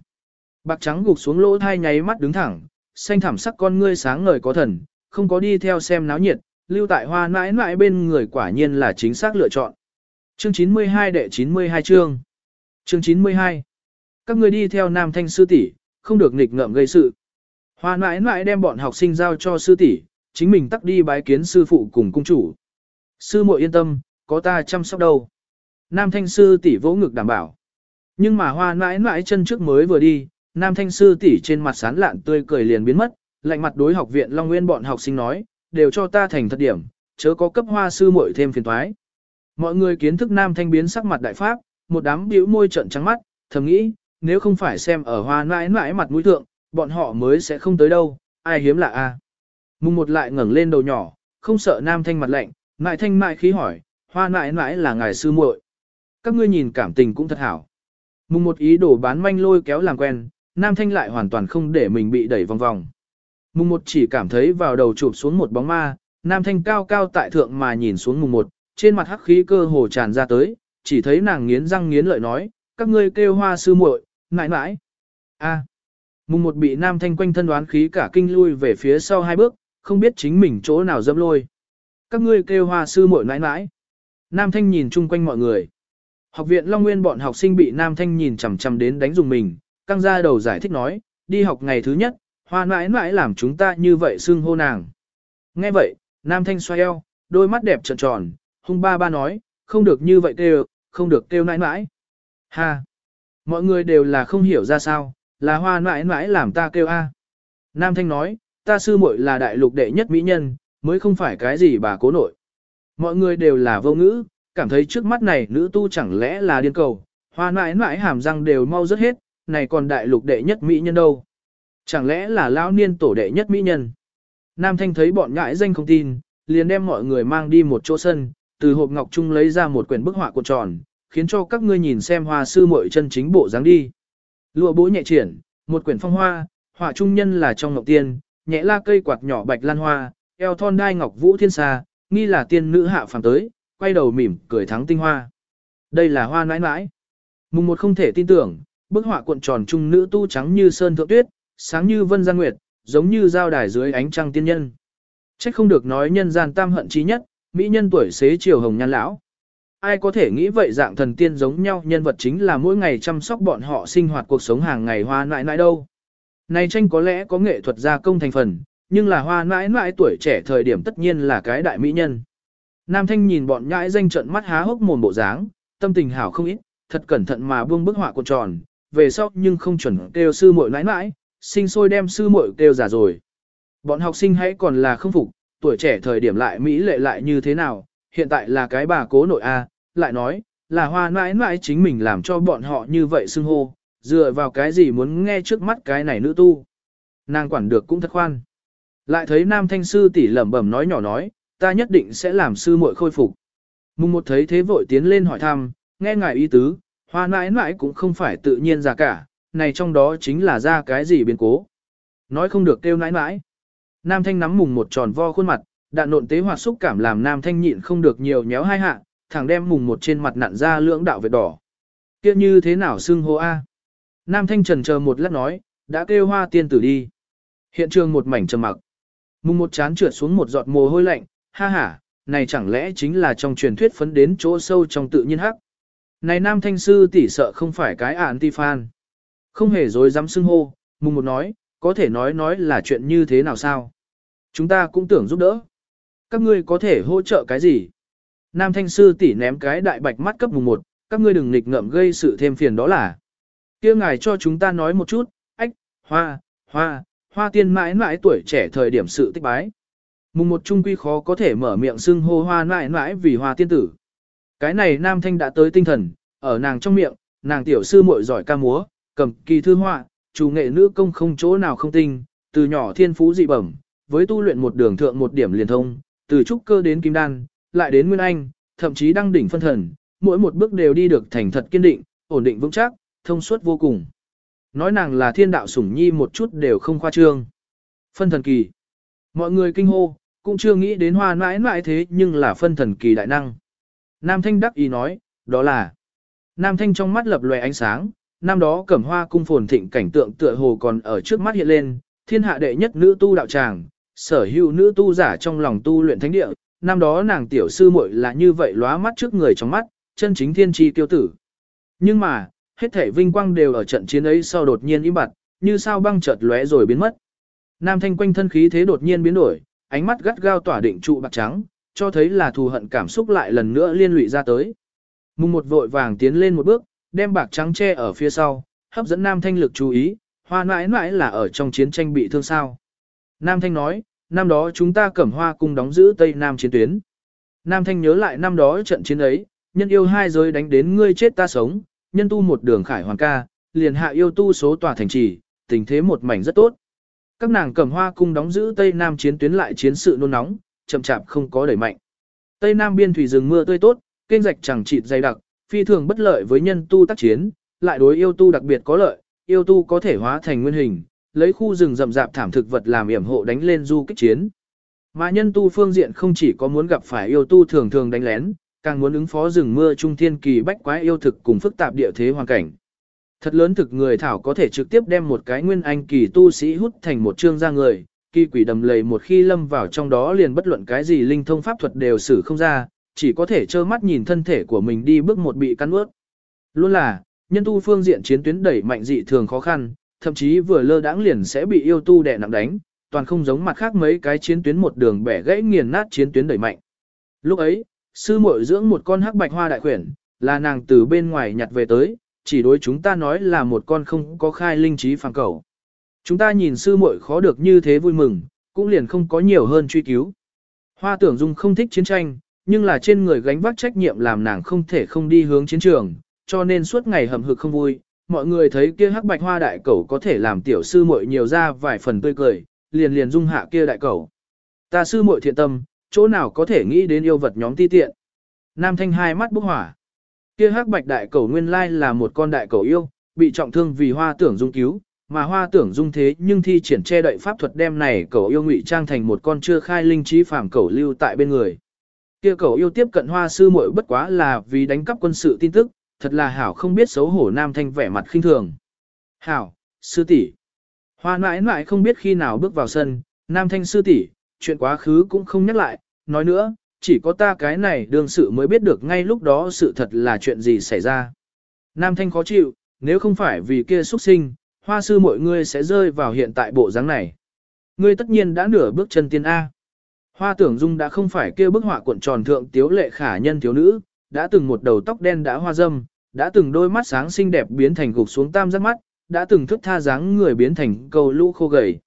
Bạc trắng gục xuống lỗ thai nháy mắt đứng thẳng, xanh thảm sắc con ngươi sáng ngời có thần, không có đi theo xem náo nhiệt, lưu tại hoa mãi mãi bên người quả nhiên là chính xác lựa chọn. Chương 92 đệ 92 chương. Chương 92. Các người đi theo nam thanh sư tỷ, không được nghịch ngợm gây sự. Hoa mãi mãi đem bọn học sinh giao cho sư tỷ, chính mình tắt đi bái kiến sư phụ cùng cung chủ. Sư muội yên tâm, có ta chăm sóc đâu. Nam thanh sư tỷ vỗ ngực đảm bảo. Nhưng mà hoa mãi mãi chân trước mới vừa đi, nam thanh sư tỷ trên mặt sán lạn tươi cười liền biến mất, lạnh mặt đối học viện Long Nguyên bọn học sinh nói, đều cho ta thành thật điểm, chớ có cấp hoa sư muội thêm phiền toái. Mọi người kiến thức nam thanh biến sắc mặt đại pháp, một đám bĩu môi trợn trắng mắt, thầm nghĩ, nếu không phải xem ở hoa mãi mãi mặt mũi thượng, bọn họ mới sẽ không tới đâu, ai hiếm lạ a. Mùng một lại ngẩng lên đầu nhỏ, không sợ nam thanh mặt lạnh, mãi thanh mãi khí hỏi, hoa mãi mãi là ngài sư muội. Các ngươi nhìn cảm tình cũng thật hảo. Mùng một ý đồ bán manh lôi kéo làm quen, nam thanh lại hoàn toàn không để mình bị đẩy vòng vòng. Mùng một chỉ cảm thấy vào đầu chụp xuống một bóng ma, nam thanh cao cao tại thượng mà nhìn xuống mùng một, trên mặt hắc khí cơ hồ tràn ra tới, chỉ thấy nàng nghiến răng nghiến lợi nói, các ngươi kêu hoa sư muội, mãi mãi. A. Mùng một bị nam thanh quanh thân đoán khí cả kinh lui về phía sau hai bước, không biết chính mình chỗ nào dâm lôi. Các ngươi kêu hoa sư muội mãi mãi. Nam thanh nhìn chung quanh mọi người. Học viện Long Nguyên bọn học sinh bị Nam Thanh nhìn chằm chằm đến đánh dùng mình, căng ra đầu giải thích nói, đi học ngày thứ nhất, hoa mãi mãi làm chúng ta như vậy xưng hô nàng. Nghe vậy, Nam Thanh xoay eo, đôi mắt đẹp trợn tròn, hung ba ba nói, không được như vậy kêu, không được kêu nãi nãi. Ha! Mọi người đều là không hiểu ra sao, là hoa nãi nãi làm ta kêu a. Nam Thanh nói, ta sư muội là đại lục đệ nhất mỹ nhân, mới không phải cái gì bà cố nội. Mọi người đều là vô ngữ, cảm thấy trước mắt này nữ tu chẳng lẽ là điên cầu, hoa nãi nãi hàm răng đều mau rớt hết, này còn đại lục đệ nhất mỹ nhân đâu. Chẳng lẽ là lão niên tổ đệ nhất mỹ nhân? Nam Thanh thấy bọn ngãi danh không tin, liền đem mọi người mang đi một chỗ sân, từ hộp ngọc trung lấy ra một quyển bức họa cuộn tròn, khiến cho các ngươi nhìn xem hoa sư muội chân chính bộ dáng đi. Lụa bố nhẹ triển, một quyển phong hoa, họa trung nhân là trong ngọc tiên, nhẹ la cây quạt nhỏ bạch lan hoa, eo thon đai ngọc vũ thiên xa, nghi là tiên nữ hạ phàm tới, quay đầu mỉm cười thắng tinh hoa. Đây là hoa nãi nãi. Mùng một không thể tin tưởng, bức họa cuộn tròn trung nữ tu trắng như sơn thượng tuyết, sáng như vân gian nguyệt, giống như giao đài dưới ánh trăng tiên nhân. Trách không được nói nhân gian tam hận chí nhất, mỹ nhân tuổi xế chiều hồng nhan lão. Ai có thể nghĩ vậy dạng thần tiên giống nhau nhân vật chính là mỗi ngày chăm sóc bọn họ sinh hoạt cuộc sống hàng ngày hoa nãi nãi đâu. Này tranh có lẽ có nghệ thuật gia công thành phần, nhưng là hoa nãi nãi tuổi trẻ thời điểm tất nhiên là cái đại mỹ nhân. Nam Thanh nhìn bọn nhãi danh trận mắt há hốc mồm bộ dáng, tâm tình hảo không ít, thật cẩn thận mà buông bức họa cuộn tròn, về sau nhưng không chuẩn kêu sư muội nãi nãi, sinh sôi đem sư muội kêu giả rồi. Bọn học sinh hãy còn là không phục, tuổi trẻ thời điểm lại Mỹ lệ lại như thế nào, hiện tại là cái bà cố nội A, lại nói, là hoa nãi nãi chính mình làm cho bọn họ như vậy xưng hô, dựa vào cái gì muốn nghe trước mắt cái này nữ tu. Nàng quản được cũng thật khoan. Lại thấy nam thanh sư tỷ lẩm bẩm nói nhỏ nói, ta nhất định sẽ làm sư muội khôi phục. Mùng một thấy thế vội tiến lên hỏi thăm, nghe ngài ý tứ, hoa nãi nãi cũng không phải tự nhiên ra cả, này trong đó chính là ra cái gì biến cố. Nói không được kêu nãi nãi. Nam Thanh nắm mùng một tròn vo khuôn mặt, đạn nộn tế hoạt xúc cảm làm Nam Thanh nhịn không được nhiều nhéo hai hạ, thẳng đem mùng một trên mặt nặn ra lưỡng đạo vệt đỏ. Kia như thế nào xưng hô a? Nam Thanh trần chờ một lát nói, đã kêu hoa tiên tử đi. Hiện trường một mảnh trầm mặc. Mùng một chán trượt xuống một giọt mồ hôi lạnh, ha ha, này chẳng lẽ chính là trong truyền thuyết phấn đến chỗ sâu trong tự nhiên hắc. Này Nam Thanh sư tỷ sợ không phải cái ản ti fan. Không hề dối dám xưng hô, mùng một nói, có thể nói nói là chuyện như thế nào sao? Chúng ta cũng tưởng giúp đỡ. Các ngươi có thể hỗ trợ cái gì? Nam thanh sư tỷ ném cái đại bạch mắt cấp mùng một, các ngươi đừng nghịch ngợm gây sự thêm phiền đó là. kia ngài cho chúng ta nói một chút, ách, hoa, hoa, hoa tiên mãi mãi tuổi trẻ thời điểm sự tích bái. Mùng một trung quy khó có thể mở miệng xưng hô hoa mãi mãi vì hoa tiên tử. Cái này nam thanh đã tới tinh thần, ở nàng trong miệng, nàng tiểu sư muội giỏi ca múa, cầm kỳ thư họa, chủ nghệ nữ công không chỗ nào không tinh, từ nhỏ thiên phú dị bẩm, với tu luyện một đường thượng một điểm liền thông, từ trúc cơ đến kim đan, lại đến nguyên anh, thậm chí đăng đỉnh phân thần, mỗi một bước đều đi được thành thật kiên định, ổn định vững chắc, thông suốt vô cùng. Nói nàng là thiên đạo sủng nhi một chút đều không khoa trương. Phân thần kỳ. Mọi người kinh hô, cũng chưa nghĩ đến hoa mãi mãi thế nhưng là phân thần kỳ đại năng. Nam Thanh đắc ý nói, đó là. Nam Thanh trong mắt lập lòe ánh sáng, năm đó cẩm hoa cung phồn thịnh cảnh tượng tựa hồ còn ở trước mắt hiện lên, thiên hạ đệ nhất nữ tu đạo tràng, sở hữu nữ tu giả trong lòng tu luyện thánh địa, năm đó nàng tiểu sư muội là như vậy lóa mắt trước người trong mắt, chân chính thiên tri tiêu tử. Nhưng mà, hết thể vinh quang đều ở trận chiến ấy sau đột nhiên im bặt, như sao băng chợt lóe rồi biến mất. Nam thanh quanh thân khí thế đột nhiên biến đổi, ánh mắt gắt gao tỏa định trụ bạc trắng, cho thấy là thù hận cảm xúc lại lần nữa liên lụy ra tới. Mùng một vội vàng tiến lên một bước, đem bạc trắng che ở phía sau, hấp dẫn Nam Thanh lực chú ý, hoa mãi mãi là ở trong chiến tranh bị thương sao. Nam Thanh nói, năm đó chúng ta cẩm hoa cùng đóng giữ Tây Nam chiến tuyến. Nam Thanh nhớ lại năm đó trận chiến ấy, nhân yêu hai giới đánh đến ngươi chết ta sống, nhân tu một đường khải hoàn ca, liền hạ yêu tu số tòa thành trì, tình thế một mảnh rất tốt. Các nàng cẩm hoa cung đóng giữ Tây Nam chiến tuyến lại chiến sự nôn nóng, chậm chạp không có đẩy mạnh. Tây Nam biên thủy rừng mưa tươi tốt, kênh rạch chẳng chịt dày đặc, phi thường bất lợi với nhân tu tác chiến, lại đối yêu tu đặc biệt có lợi, yêu tu có thể hóa thành nguyên hình, lấy khu rừng rậm rạp thảm thực vật làm yểm hộ đánh lên du kích chiến. Mà nhân tu phương diện không chỉ có muốn gặp phải yêu tu thường thường đánh lén, càng muốn ứng phó rừng mưa trung thiên kỳ bách quái yêu thực cùng phức tạp địa thế hoàn cảnh. Thật lớn thực người thảo có thể trực tiếp đem một cái nguyên anh kỳ tu sĩ hút thành một trương ra người, kỳ quỷ đầm lầy một khi lâm vào trong đó liền bất luận cái gì linh thông pháp thuật đều xử không ra, chỉ có thể trơ mắt nhìn thân thể của mình đi bước một bị cắn ướt. Luôn là, nhân tu phương diện chiến tuyến đẩy mạnh dị thường khó khăn, thậm chí vừa lơ đãng liền sẽ bị yêu tu đè nặng đánh, toàn không giống mặt khác mấy cái chiến tuyến một đường bẻ gãy nghiền nát chiến tuyến đẩy mạnh. Lúc ấy, sư muội dưỡng một con hắc bạch hoa đại khuyển, là nàng từ bên ngoài nhặt về tới, chỉ đối chúng ta nói là một con không có khai linh trí phàm cầu. Chúng ta nhìn sư muội khó được như thế vui mừng, cũng liền không có nhiều hơn truy cứu. Hoa tưởng dung không thích chiến tranh, nhưng là trên người gánh vác trách nhiệm làm nàng không thể không đi hướng chiến trường, cho nên suốt ngày hầm hực không vui. Mọi người thấy kia hắc bạch hoa đại cẩu có thể làm tiểu sư muội nhiều ra vài phần tươi cười, liền liền dung hạ kia đại cẩu. Ta sư muội thiện tâm, chỗ nào có thể nghĩ đến yêu vật nhóm ti tiện. Nam thanh hai mắt bốc hỏa. Kia hắc bạch đại cẩu nguyên lai là một con đại cẩu yêu, bị trọng thương vì hoa tưởng dung cứu, mà hoa tưởng dung thế nhưng thi triển che đậy pháp thuật đem này cẩu yêu ngụy trang thành một con chưa khai linh trí phàm cẩu lưu tại bên người. Kia cậu yêu tiếp cận hoa sư muội bất quá là vì đánh cắp quân sự tin tức, thật là hảo không biết xấu hổ nam thanh vẻ mặt khinh thường. Hảo, sư tỷ. Hoa mãi mãi không biết khi nào bước vào sân, nam thanh sư tỷ, chuyện quá khứ cũng không nhắc lại, nói nữa, chỉ có ta cái này đương sự mới biết được ngay lúc đó sự thật là chuyện gì xảy ra. Nam thanh khó chịu, nếu không phải vì kia xuất sinh, hoa sư mọi người sẽ rơi vào hiện tại bộ dáng này. Ngươi tất nhiên đã nửa bước chân tiên A. Hoa tưởng dung đã không phải kia bức họa cuộn tròn thượng tiếu lệ khả nhân thiếu nữ, đã từng một đầu tóc đen đã hoa dâm, đã từng đôi mắt sáng xinh đẹp biến thành gục xuống tam giác mắt, đã từng thức tha dáng người biến thành cầu lũ khô gầy.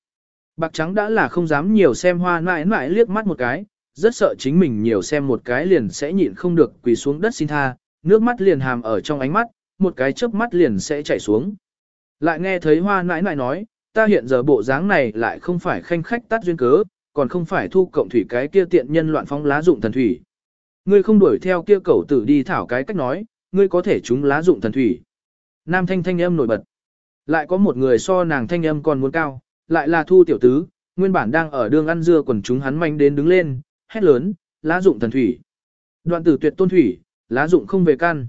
Bạc trắng đã là không dám nhiều xem hoa mãi mãi liếc mắt một cái, rất sợ chính mình nhiều xem một cái liền sẽ nhịn không được quỳ xuống đất xin tha, nước mắt liền hàm ở trong ánh mắt, một cái chớp mắt liền sẽ chảy xuống. Lại nghe thấy hoa nãi nãi nói, ta hiện giờ bộ dáng này lại không phải khanh khách tắt duyên cớ, còn không phải thu cộng thủy cái kia tiện nhân loạn phóng lá dụng thần thủy. Ngươi không đuổi theo kia cẩu tử đi thảo cái cách nói, ngươi có thể trúng lá dụng thần thủy. Nam thanh thanh âm nổi bật. Lại có một người so nàng thanh âm còn muốn cao, lại là thu tiểu tứ, nguyên bản đang ở đường ăn dưa quần chúng hắn manh đến đứng lên, hét lớn, lá dụng thần thủy. Đoạn tử tuyệt tôn thủy, lá dụng không về căn.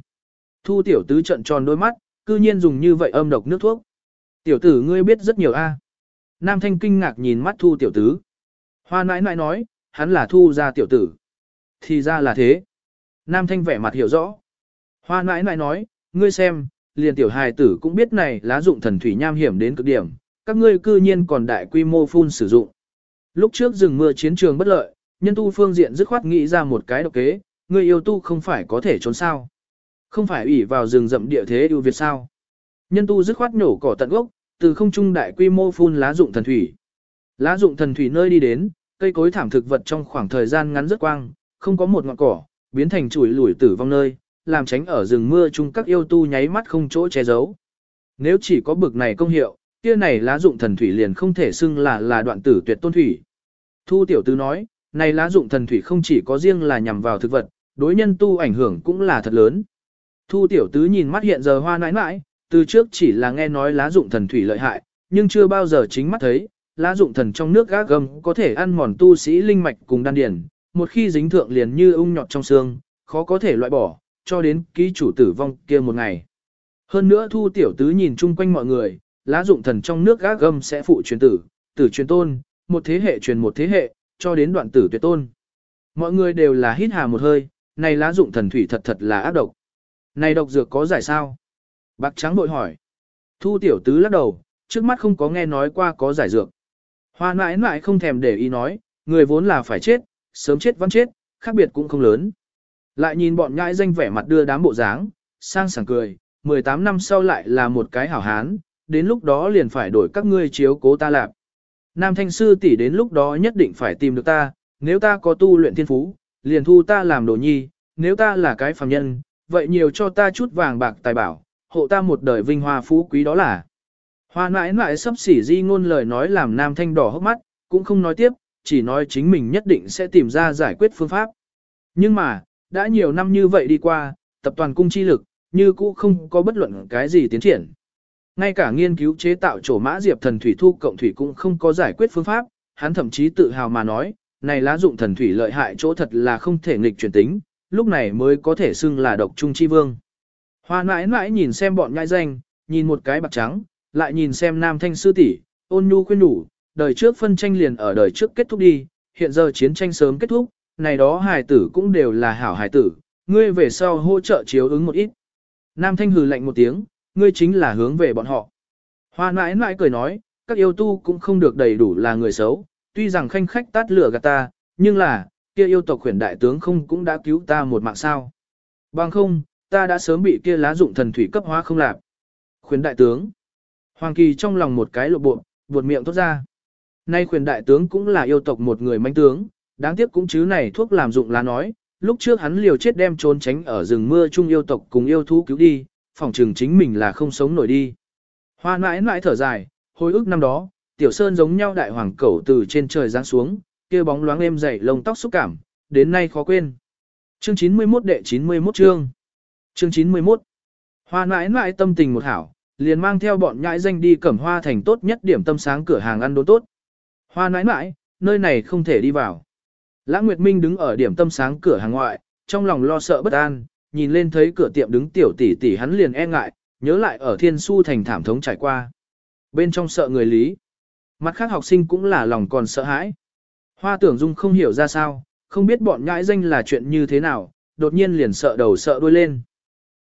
Thu tiểu tứ trận tròn đôi mắt, cư nhiên dùng như vậy âm độc nước thuốc. Tiểu tử ngươi biết rất nhiều a. Nam thanh kinh ngạc nhìn mắt thu tiểu tứ. Hoa nãi nãi nói, hắn là thu ra tiểu tử. Thì ra là thế. Nam thanh vẻ mặt hiểu rõ. Hoa nãi nãi nói, ngươi xem, liền tiểu hài tử cũng biết này lá dụng thần thủy nham hiểm đến cực điểm, các ngươi cư nhiên còn đại quy mô phun sử dụng. Lúc trước rừng mưa chiến trường bất lợi, nhân tu phương diện dứt khoát nghĩ ra một cái độc kế, ngươi yêu tu không phải có thể trốn sao. Không phải ủy vào rừng rậm địa thế ưu việt sao. Nhân tu dứt khoát nổ cỏ tận gốc, từ không trung đại quy mô phun lá dụng thần thủy. Lá dụng thần thủy nơi đi đến, cây cối thảm thực vật trong khoảng thời gian ngắn rất quang, không có một ngọn cỏ, biến thành chuỗi lủi tử vong nơi, làm tránh ở rừng mưa chung các yêu tu nháy mắt không chỗ che giấu. Nếu chỉ có bực này công hiệu, kia này lá dụng thần thủy liền không thể xưng là là đoạn tử tuyệt tôn thủy. Thu tiểu tứ nói, này lá dụng thần thủy không chỉ có riêng là nhằm vào thực vật, đối nhân tu ảnh hưởng cũng là thật lớn. Thu tiểu tứ nhìn mắt hiện giờ hoa nãi nãi, từ trước chỉ là nghe nói lá dụng thần thủy lợi hại, nhưng chưa bao giờ chính mắt thấy, lá dụng thần trong nước gác gầm có thể ăn mòn tu sĩ linh mạch cùng đan điển, một khi dính thượng liền như ung nhọt trong xương, khó có thể loại bỏ, cho đến ký chủ tử vong kia một ngày. Hơn nữa thu tiểu tứ nhìn chung quanh mọi người, lá dụng thần trong nước gác gầm sẽ phụ truyền tử, tử truyền tôn, một thế hệ truyền một thế hệ, cho đến đoạn tử tuyệt tôn. Mọi người đều là hít hà một hơi, này lá dụng thần thủy thật thật là ác độc. Này độc dược có giải sao? Bạc trắng bội hỏi. Thu tiểu tứ lắc đầu, trước mắt không có nghe nói qua có giải dược. Hoa mãi mãi không thèm để ý nói, người vốn là phải chết, sớm chết vẫn chết, khác biệt cũng không lớn. Lại nhìn bọn nhãi danh vẻ mặt đưa đám bộ dáng, sang sảng cười, 18 năm sau lại là một cái hảo hán, đến lúc đó liền phải đổi các ngươi chiếu cố ta lạp. Nam thanh sư tỷ đến lúc đó nhất định phải tìm được ta, nếu ta có tu luyện thiên phú, liền thu ta làm đồ nhi, nếu ta là cái phàm nhân, vậy nhiều cho ta chút vàng bạc tài bảo, hộ ta một đời vinh hoa phú quý đó là. Hoa nãi nãi sắp xỉ di ngôn lời nói làm nam thanh đỏ hốc mắt, cũng không nói tiếp, chỉ nói chính mình nhất định sẽ tìm ra giải quyết phương pháp. Nhưng mà, đã nhiều năm như vậy đi qua, tập toàn cung chi lực, như cũ không có bất luận cái gì tiến triển. Ngay cả nghiên cứu chế tạo chỗ mã diệp thần thủy thu cộng thủy cũng không có giải quyết phương pháp, hắn thậm chí tự hào mà nói, này lá dụng thần thủy lợi hại chỗ thật là không thể nghịch chuyển tính, lúc này mới có thể xưng là độc trung chi vương. Hoa nãi nãi nhìn xem bọn nhãi danh, nhìn một cái bạc trắng, lại nhìn xem nam thanh sư tỷ, ôn nhu khuyên đủ, đời trước phân tranh liền ở đời trước kết thúc đi, hiện giờ chiến tranh sớm kết thúc, này đó hài tử cũng đều là hảo hài tử, ngươi về sau hỗ trợ chiếu ứng một ít. Nam thanh hừ lạnh một tiếng, ngươi chính là hướng về bọn họ. Hoa mãi mãi cười nói, các yêu tu cũng không được đầy đủ là người xấu, tuy rằng khanh khách tát lửa gạt ta, nhưng là, kia yêu tộc khuyển đại tướng không cũng đã cứu ta một mạng sao. Bằng không, ta đã sớm bị kia lá dụng thần thủy cấp hóa không lạp. Khuyển đại tướng. Hoàng kỳ trong lòng một cái lộ bộ, buột miệng tốt ra. Nay quyền đại tướng cũng là yêu tộc một người manh tướng, đáng tiếc cũng chứ này thuốc làm dụng lá nói, lúc trước hắn liều chết đem trốn tránh ở rừng mưa chung yêu tộc cùng yêu thú cứu đi, phòng trường chính mình là không sống nổi đi. Hoa mãi mãi thở dài, hồi ức năm đó, tiểu sơn giống nhau đại hoàng cẩu từ trên trời giáng xuống, kia bóng loáng êm dày lông tóc xúc cảm, đến nay khó quên. Chương 91 đệ 91 chương. Chương 91. Hoa mãi mãi tâm tình một hảo, liền mang theo bọn nhãi danh đi cẩm hoa thành tốt nhất điểm tâm sáng cửa hàng ăn đốn tốt. Hoa nãi mãi, nơi này không thể đi vào. Lãng Nguyệt Minh đứng ở điểm tâm sáng cửa hàng ngoại, trong lòng lo sợ bất an, nhìn lên thấy cửa tiệm đứng tiểu tỷ tỷ hắn liền e ngại, nhớ lại ở thiên su thành thảm thống trải qua. Bên trong sợ người lý. Mặt khác học sinh cũng là lòng còn sợ hãi. Hoa tưởng dung không hiểu ra sao, không biết bọn nhãi danh là chuyện như thế nào, đột nhiên liền sợ đầu sợ đuôi lên.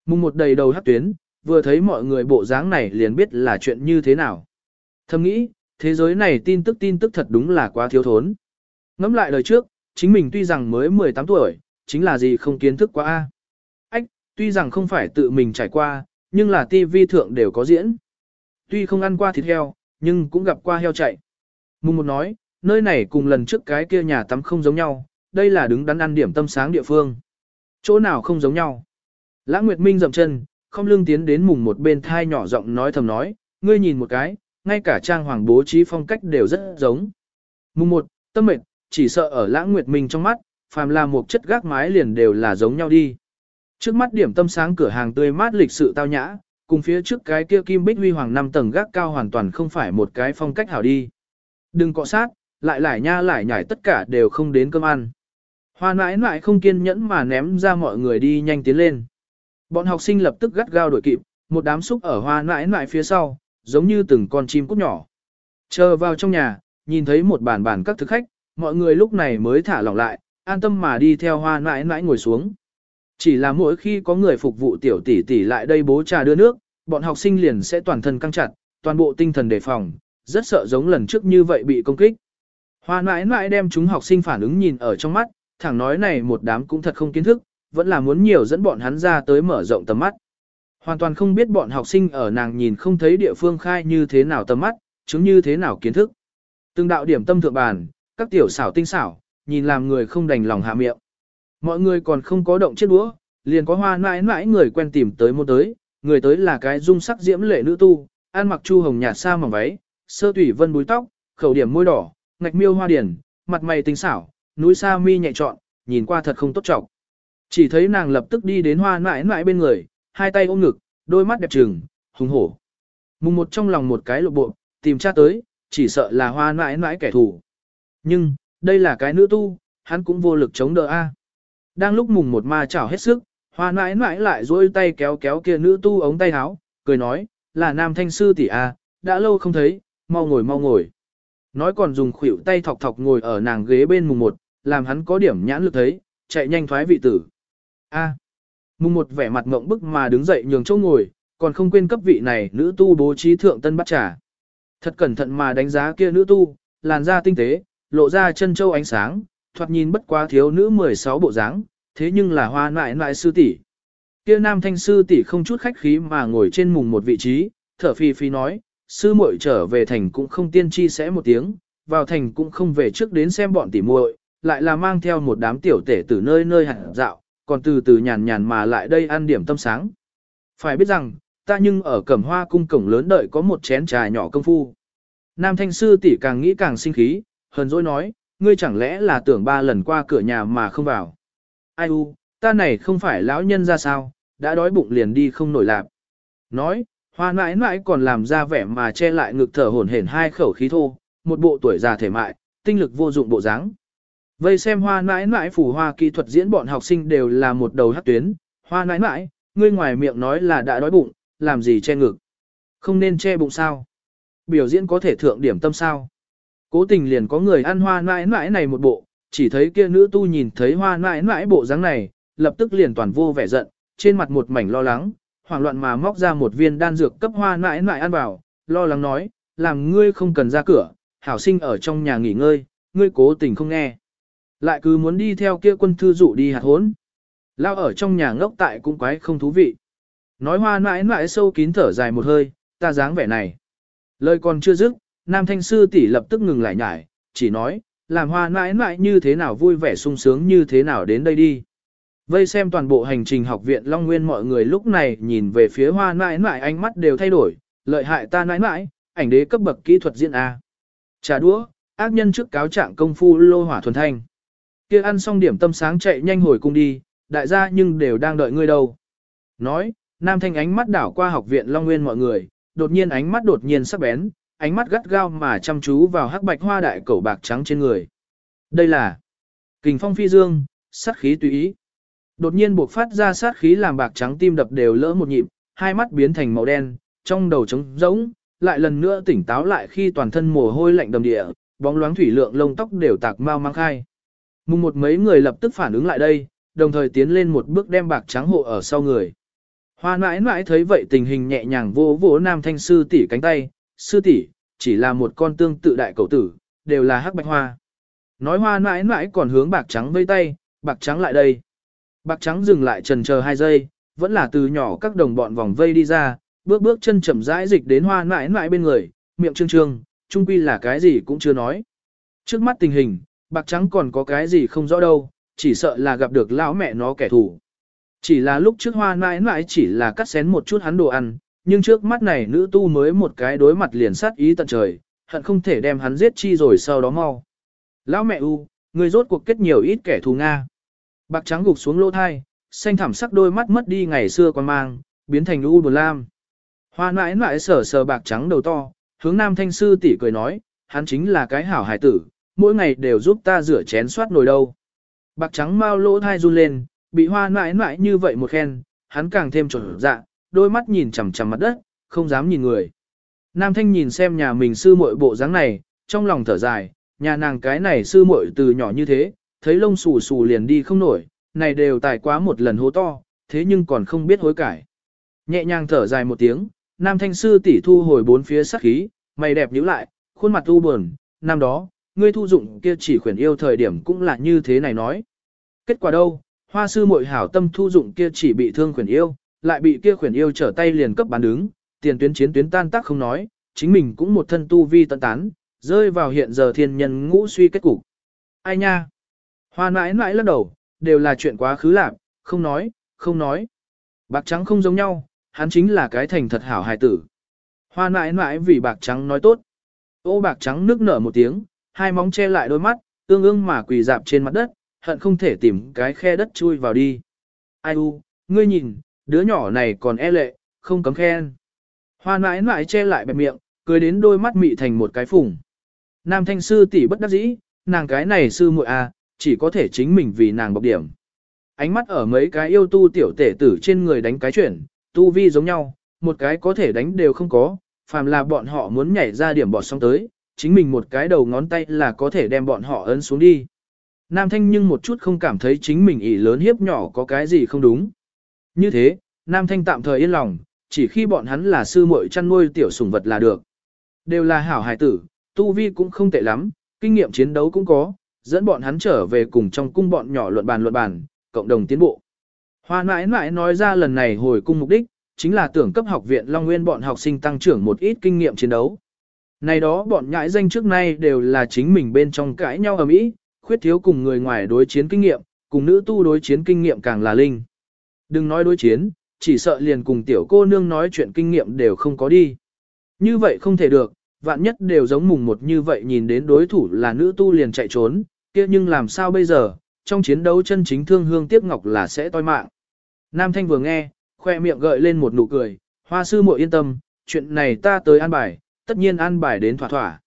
Mùng một đầy đầu hắt tuyến, vừa thấy mọi người bộ dáng này liền biết là chuyện như thế nào. Thầm nghĩ, thế giới này tin tức tin tức thật đúng là quá thiếu thốn. Ngắm lại lời trước, chính mình tuy rằng mới 18 tuổi, chính là gì không kiến thức quá a. Ách, tuy rằng không phải tự mình trải qua, nhưng là TV thượng đều có diễn. Tuy không ăn qua thịt heo, nhưng cũng gặp qua heo chạy. Mùng một nói, nơi này cùng lần trước cái kia nhà tắm không giống nhau, đây là đứng đắn ăn điểm tâm sáng địa phương. Chỗ nào không giống nhau. Lãng Nguyệt Minh dậm chân, không lương tiến đến mùng một bên thai nhỏ giọng nói thầm nói, ngươi nhìn một cái, ngay cả trang hoàng bố trí phong cách đều rất giống. Mùng một, tâm mệt, chỉ sợ ở lãng nguyệt minh trong mắt, phàm là một chất gác mái liền đều là giống nhau đi. Trước mắt điểm tâm sáng cửa hàng tươi mát lịch sự tao nhã, cùng phía trước cái kia kim bích huy hoàng năm tầng gác cao hoàn toàn không phải một cái phong cách hảo đi. Đừng cọ sát, lại lại nha lại nhảy tất cả đều không đến cơm ăn. Hoa mãi mãi không kiên nhẫn mà ném ra mọi người đi nhanh tiến lên. Bọn học sinh lập tức gắt gao đuổi kịp, một đám xúc ở hoa nãi nãi phía sau, giống như từng con chim cút nhỏ. Chờ vào trong nhà, nhìn thấy một bàn bàn các thực khách, mọi người lúc này mới thả lỏng lại, an tâm mà đi theo hoa nãi nãi ngồi xuống. Chỉ là mỗi khi có người phục vụ tiểu tỷ tỷ lại đây bố trà đưa nước, bọn học sinh liền sẽ toàn thân căng chặt, toàn bộ tinh thần đề phòng, rất sợ giống lần trước như vậy bị công kích. Hoa nãi nãi đem chúng học sinh phản ứng nhìn ở trong mắt, thẳng nói này một đám cũng thật không kiến thức, vẫn là muốn nhiều dẫn bọn hắn ra tới mở rộng tầm mắt. Hoàn toàn không biết bọn học sinh ở nàng nhìn không thấy địa phương khai như thế nào tầm mắt, chứng như thế nào kiến thức. Từng đạo điểm tâm thượng bàn, các tiểu xảo tinh xảo, nhìn làm người không đành lòng hạ miệng. Mọi người còn không có động chết đũa, liền có hoa mãi mãi người quen tìm tới một tới, người tới là cái dung sắc diễm lệ nữ tu, ăn mặc chu hồng nhạt sa mỏng váy, sơ tủy vân búi tóc, khẩu điểm môi đỏ, ngạch miêu hoa điển, mặt mày tinh xảo, núi sa mi nhẹ trọn, nhìn qua thật không tốt trọng. Chỉ thấy nàng lập tức đi đến hoa mãi mãi bên người, hai tay ôm ngực, đôi mắt đẹp trừng, hùng hổ. Mùng một trong lòng một cái lộ bộ, tìm cha tới, chỉ sợ là hoa mãi mãi kẻ thù. Nhưng, đây là cái nữ tu, hắn cũng vô lực chống đỡ a. Đang lúc mùng một ma chảo hết sức, hoa mãi mãi lại dối tay kéo kéo kia nữ tu ống tay áo, cười nói, là nam thanh sư tỷ a, đã lâu không thấy, mau ngồi mau ngồi. Nói còn dùng khuỷu tay thọc thọc ngồi ở nàng ghế bên mùng một, làm hắn có điểm nhãn lực thấy, chạy nhanh thoái vị tử. A. Mùng một vẻ mặt ngộng bức mà đứng dậy nhường chỗ ngồi, còn không quên cấp vị này nữ tu bố trí thượng tân bắt trà. Thật cẩn thận mà đánh giá kia nữ tu, làn da tinh tế, lộ ra chân châu ánh sáng, thoạt nhìn bất quá thiếu nữ 16 bộ dáng, thế nhưng là hoa nại nại sư tỷ. Kia nam thanh sư tỷ không chút khách khí mà ngồi trên mùng một vị trí, thở phi phi nói, sư muội trở về thành cũng không tiên tri sẽ một tiếng, vào thành cũng không về trước đến xem bọn tỷ muội, lại là mang theo một đám tiểu tể từ nơi nơi hẳn dạo, còn từ từ nhàn nhàn mà lại đây ăn điểm tâm sáng. Phải biết rằng, ta nhưng ở cẩm hoa cung cổng lớn đợi có một chén trà nhỏ công phu. Nam thanh sư tỷ càng nghĩ càng sinh khí, hờn dỗi nói, ngươi chẳng lẽ là tưởng ba lần qua cửa nhà mà không vào. Ai u, ta này không phải lão nhân ra sao, đã đói bụng liền đi không nổi lạp. Nói, hoa mãi mãi còn làm ra vẻ mà che lại ngực thở hổn hển hai khẩu khí thô, một bộ tuổi già thể mại, tinh lực vô dụng bộ dáng. Vây xem hoa nãi nãi phủ hoa kỹ thuật diễn bọn học sinh đều là một đầu hát tuyến, hoa nãi nãi, ngươi ngoài miệng nói là đã đói bụng, làm gì che ngực. Không nên che bụng sao. Biểu diễn có thể thượng điểm tâm sao. Cố tình liền có người ăn hoa nãi nãi này một bộ, chỉ thấy kia nữ tu nhìn thấy hoa nãi nãi bộ dáng này, lập tức liền toàn vô vẻ giận, trên mặt một mảnh lo lắng, hoảng loạn mà móc ra một viên đan dược cấp hoa nãi nãi ăn vào, lo lắng nói, làm ngươi không cần ra cửa, hảo sinh ở trong nhà nghỉ ngơi, ngươi cố tình không nghe. Lại cứ muốn đi theo kia quân thư dụ đi hạt hốn. Lao ở trong nhà ngốc tại cũng quái không thú vị. Nói hoa mãi mãi sâu kín thở dài một hơi, ta dáng vẻ này. Lời còn chưa dứt, nam thanh sư tỷ lập tức ngừng lại nhải, chỉ nói, làm hoa mãi mãi như thế nào vui vẻ sung sướng như thế nào đến đây đi. Vây xem toàn bộ hành trình học viện Long Nguyên mọi người lúc này nhìn về phía hoa mãi mãi ánh mắt đều thay đổi, lợi hại ta mãi mãi, ảnh đế cấp bậc kỹ thuật diễn A. Trà đũa, ác nhân trước cáo trạng công phu lô hỏa thuần thanh kia ăn xong điểm tâm sáng chạy nhanh hồi cung đi, đại gia nhưng đều đang đợi ngươi đâu. Nói, nam thanh ánh mắt đảo qua học viện Long Nguyên mọi người, đột nhiên ánh mắt đột nhiên sắc bén, ánh mắt gắt gao mà chăm chú vào hắc bạch hoa đại cẩu bạc trắng trên người. Đây là kình phong phi dương, sát khí tùy ý. Đột nhiên buộc phát ra sát khí làm bạc trắng tim đập đều lỡ một nhịp, hai mắt biến thành màu đen, trong đầu trống rỗng, lại lần nữa tỉnh táo lại khi toàn thân mồ hôi lạnh đầm địa, bóng loáng thủy lượng lông tóc đều tạc mau mang khai. Mùng một mấy người lập tức phản ứng lại đây, đồng thời tiến lên một bước đem bạc trắng hộ ở sau người. Hoa mãi mãi thấy vậy tình hình nhẹ nhàng vô vỗ nam thanh sư tỷ cánh tay, sư tỷ chỉ là một con tương tự đại cầu tử, đều là hắc bạch hoa. Nói hoa mãi mãi còn hướng bạc trắng vây tay, bạc trắng lại đây. Bạc trắng dừng lại trần chờ hai giây, vẫn là từ nhỏ các đồng bọn vòng vây đi ra, bước bước chân chậm rãi dịch đến hoa mãi mãi bên người, miệng trương trương, trung quy là cái gì cũng chưa nói. Trước mắt tình hình, bạc trắng còn có cái gì không rõ đâu, chỉ sợ là gặp được lão mẹ nó kẻ thù. Chỉ là lúc trước hoa mãi mãi chỉ là cắt xén một chút hắn đồ ăn, nhưng trước mắt này nữ tu mới một cái đối mặt liền sát ý tận trời, hận không thể đem hắn giết chi rồi sau đó mau. Lão mẹ u, người rốt cuộc kết nhiều ít kẻ thù Nga. Bạc trắng gục xuống lỗ thai, xanh thẳm sắc đôi mắt mất đi ngày xưa quan mang, biến thành u buồn lam. Hoa mãi mãi sờ sờ bạc trắng đầu to, hướng nam thanh sư tỷ cười nói, hắn chính là cái hảo hải tử, mỗi ngày đều giúp ta rửa chén soát nồi đâu. Bạc trắng mau lỗ thai run lên, bị hoa mãi mãi như vậy một khen, hắn càng thêm trộn dạ, đôi mắt nhìn chằm chằm mặt đất, không dám nhìn người. Nam thanh nhìn xem nhà mình sư muội bộ dáng này, trong lòng thở dài, nhà nàng cái này sư muội từ nhỏ như thế, thấy lông xù xù liền đi không nổi, này đều tài quá một lần hố to, thế nhưng còn không biết hối cải. Nhẹ nhàng thở dài một tiếng, nam thanh sư tỷ thu hồi bốn phía sắc khí, mày đẹp nhíu lại, khuôn mặt u buồn, năm đó, ngươi thu dụng kia chỉ khuyển yêu thời điểm cũng là như thế này nói. Kết quả đâu, hoa sư muội hảo tâm thu dụng kia chỉ bị thương khuyển yêu, lại bị kia khuyển yêu trở tay liền cấp bán đứng, tiền tuyến chiến tuyến tan tác không nói, chính mình cũng một thân tu vi tận tán, rơi vào hiện giờ thiên nhân ngũ suy kết cục. Ai nha? Hoa mãi mãi lắc đầu, đều là chuyện quá khứ lạc, không nói, không nói. Bạc trắng không giống nhau, hắn chính là cái thành thật hảo hài tử. Hoa mãi mãi vì bạc trắng nói tốt. Ô bạc trắng nước nở một tiếng, hai móng che lại đôi mắt, tương ương mà quỳ dạp trên mặt đất, hận không thể tìm cái khe đất chui vào đi. Ai u, ngươi nhìn, đứa nhỏ này còn e lệ, không cấm khen. Hoa mãi mãi che lại bẹp miệng, cười đến đôi mắt mị thành một cái phùng. Nam thanh sư tỷ bất đắc dĩ, nàng cái này sư muội à, chỉ có thể chính mình vì nàng bọc điểm. Ánh mắt ở mấy cái yêu tu tiểu tể tử trên người đánh cái chuyển, tu vi giống nhau, một cái có thể đánh đều không có, phàm là bọn họ muốn nhảy ra điểm bọt xong tới, chính mình một cái đầu ngón tay là có thể đem bọn họ ấn xuống đi. Nam Thanh nhưng một chút không cảm thấy chính mình ỷ lớn hiếp nhỏ có cái gì không đúng. Như thế, Nam Thanh tạm thời yên lòng, chỉ khi bọn hắn là sư muội chăn nuôi tiểu sủng vật là được. Đều là hảo hài tử, tu vi cũng không tệ lắm, kinh nghiệm chiến đấu cũng có, dẫn bọn hắn trở về cùng trong cung bọn nhỏ luận bàn luận bàn, cộng đồng tiến bộ. Hoa mãi mãi nói ra lần này hồi cung mục đích, chính là tưởng cấp học viện Long Nguyên bọn học sinh tăng trưởng một ít kinh nghiệm chiến đấu. Này đó bọn nhãi danh trước nay đều là chính mình bên trong cãi nhau ở mỹ, khuyết thiếu cùng người ngoài đối chiến kinh nghiệm, cùng nữ tu đối chiến kinh nghiệm càng là linh. Đừng nói đối chiến, chỉ sợ liền cùng tiểu cô nương nói chuyện kinh nghiệm đều không có đi. Như vậy không thể được, vạn nhất đều giống mùng một như vậy nhìn đến đối thủ là nữ tu liền chạy trốn, kia nhưng làm sao bây giờ, trong chiến đấu chân chính thương hương tiếc ngọc là sẽ toi mạng. Nam Thanh vừa nghe, khoe miệng gợi lên một nụ cười, hoa sư muội yên tâm, chuyện này ta tới an bài, tất nhiên an bài đến thỏa thỏa.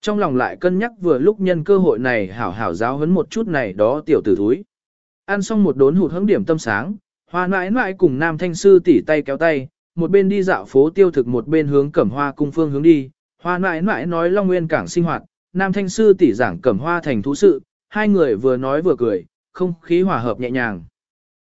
Trong lòng lại cân nhắc vừa lúc nhân cơ hội này hảo hảo giáo huấn một chút này đó tiểu tử thúi. Ăn xong một đốn hụt hứng điểm tâm sáng, hoa nãi nãi cùng nam thanh sư tỉ tay kéo tay, một bên đi dạo phố tiêu thực một bên hướng cẩm hoa cung phương hướng đi. Hoa nãi nãi nói Long Nguyên cảng sinh hoạt, nam thanh sư tỉ giảng cẩm hoa thành thú sự, hai người vừa nói vừa cười, không khí hòa hợp nhẹ nhàng.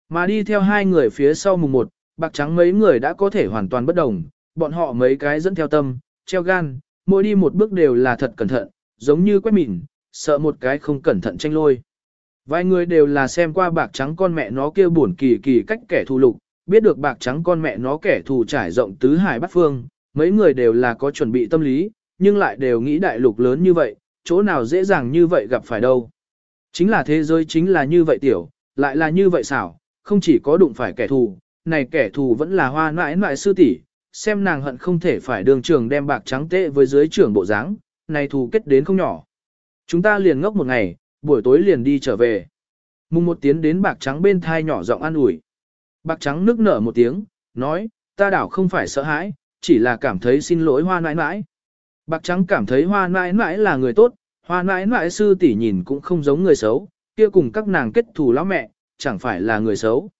Mà đi theo hai người phía sau mùng một, bạc trắng mấy người đã có thể hoàn toàn bất đồng, bọn họ mấy cái dẫn theo tâm, treo gan, mỗi đi một bước đều là thật cẩn thận, giống như quét mìn, sợ một cái không cẩn thận tranh lôi. Vài người đều là xem qua bạc trắng con mẹ nó kia buồn kỳ kỳ cách kẻ thù lục, biết được bạc trắng con mẹ nó kẻ thù trải rộng tứ hải bát phương, mấy người đều là có chuẩn bị tâm lý, nhưng lại đều nghĩ đại lục lớn như vậy, chỗ nào dễ dàng như vậy gặp phải đâu. Chính là thế giới chính là như vậy tiểu, lại là như vậy xảo, không chỉ có đụng phải kẻ thù, này kẻ thù vẫn là hoa nãi nãi sư tỷ, xem nàng hận không thể phải đường trường đem bạc trắng tệ với dưới trưởng bộ dáng, này thù kết đến không nhỏ. Chúng ta liền ngốc một ngày, buổi tối liền đi trở về. Mùng một tiếng đến bạc trắng bên thai nhỏ giọng an ủi. Bạc trắng nước nở một tiếng, nói, ta đảo không phải sợ hãi, chỉ là cảm thấy xin lỗi hoa nãi nãi. Bạc trắng cảm thấy hoa nãi nãi là người tốt, hoa nãi nãi sư tỷ nhìn cũng không giống người xấu, kia cùng các nàng kết thù lão mẹ, chẳng phải là người xấu.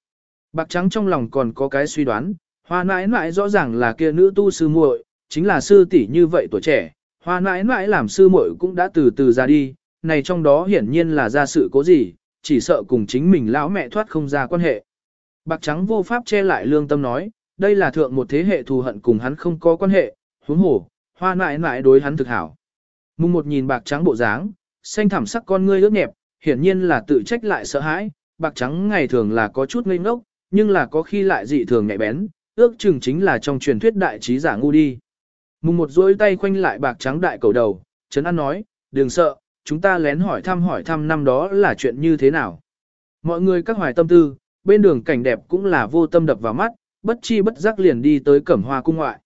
Bạc trắng trong lòng còn có cái suy đoán, hoa nãi nãi rõ ràng là kia nữ tu sư muội, chính là sư tỷ như vậy tuổi trẻ, hoa nãi nãi làm sư muội cũng đã từ từ ra đi, này trong đó hiển nhiên là ra sự cố gì, chỉ sợ cùng chính mình lão mẹ thoát không ra quan hệ. Bạc trắng vô pháp che lại lương tâm nói, đây là thượng một thế hệ thù hận cùng hắn không có quan hệ, huống hồ, hoa nãi nãi đối hắn thực hảo. Mùng một nhìn bạc trắng bộ dáng, xanh thẳm sắc con ngươi ướt nhẹp, hiển nhiên là tự trách lại sợ hãi, bạc trắng ngày thường là có chút ngây ngốc, nhưng là có khi lại dị thường nhạy bén, ước chừng chính là trong truyền thuyết đại trí giả ngu đi. Mùng một duỗi tay khoanh lại bạc trắng đại cầu đầu, Trấn An nói, đừng sợ, chúng ta lén hỏi thăm hỏi thăm năm đó là chuyện như thế nào. Mọi người các hoài tâm tư, bên đường cảnh đẹp cũng là vô tâm đập vào mắt, bất chi bất giác liền đi tới cẩm hoa cung ngoại.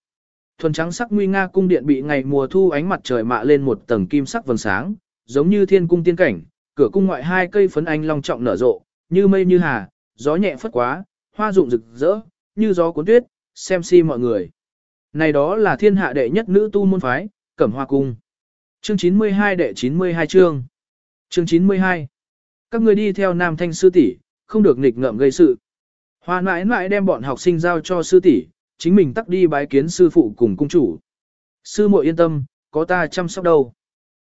Thuần trắng sắc nguy nga cung điện bị ngày mùa thu ánh mặt trời mạ lên một tầng kim sắc vầng sáng, giống như thiên cung tiên cảnh, cửa cung ngoại hai cây phấn anh long trọng nở rộ, như mây như hà, gió nhẹ phất quá, hoa rụng rực rỡ, như gió cuốn tuyết, xem si mọi người. Này đó là thiên hạ đệ nhất nữ tu môn phái, Cẩm Hoa cung. Chương 92 đệ 92 chương. Chương 92. Các người đi theo Nam Thanh sư tỷ, không được nghịch ngợm gây sự. Hoa mãi mãi đem bọn học sinh giao cho sư tỷ, chính mình tắt đi bái kiến sư phụ cùng cung chủ. Sư muội yên tâm, có ta chăm sóc đâu.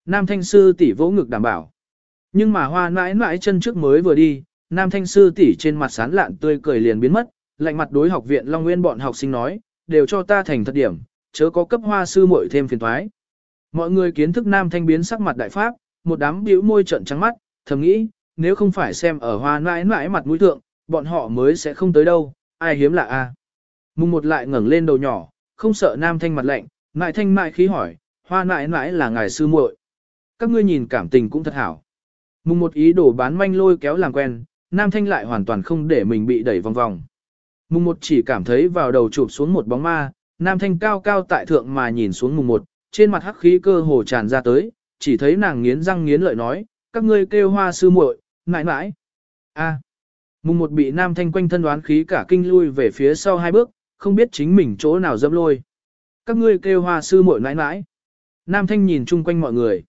Nam Thanh sư tỷ vỗ ngực đảm bảo. Nhưng mà hoa mãi mãi chân trước mới vừa đi, Nam Thanh sư tỷ trên mặt sán lạn tươi cười liền biến mất, lạnh mặt đối học viện Long Nguyên bọn học sinh nói, đều cho ta thành thật điểm, chớ có cấp hoa sư muội thêm phiền toái. Mọi người kiến thức Nam Thanh biến sắc mặt đại pháp, một đám bĩu môi trợn trắng mắt, thầm nghĩ, nếu không phải xem ở hoa mãi mãi mặt mũi thượng, bọn họ mới sẽ không tới đâu, ai hiếm lạ a. Mùng một lại ngẩng lên đầu nhỏ, không sợ Nam Thanh mặt lạnh, ngại thanh mại khí hỏi, hoa mãi mãi là ngài sư muội. Các ngươi nhìn cảm tình cũng thật hảo. Mùng một ý đồ bán manh lôi kéo làm quen, Nam Thanh lại hoàn toàn không để mình bị đẩy vòng vòng. Mùng một chỉ cảm thấy vào đầu chụp xuống một bóng ma, Nam Thanh cao cao tại thượng mà nhìn xuống mùng một, trên mặt hắc khí cơ hồ tràn ra tới, chỉ thấy nàng nghiến răng nghiến lợi nói, các ngươi kêu hoa sư muội, mãi mãi. A. Mùng một bị Nam Thanh quanh thân đoán khí cả kinh lui về phía sau hai bước, không biết chính mình chỗ nào dâm lôi. Các ngươi kêu hoa sư muội mãi mãi. Nam Thanh nhìn chung quanh mọi người.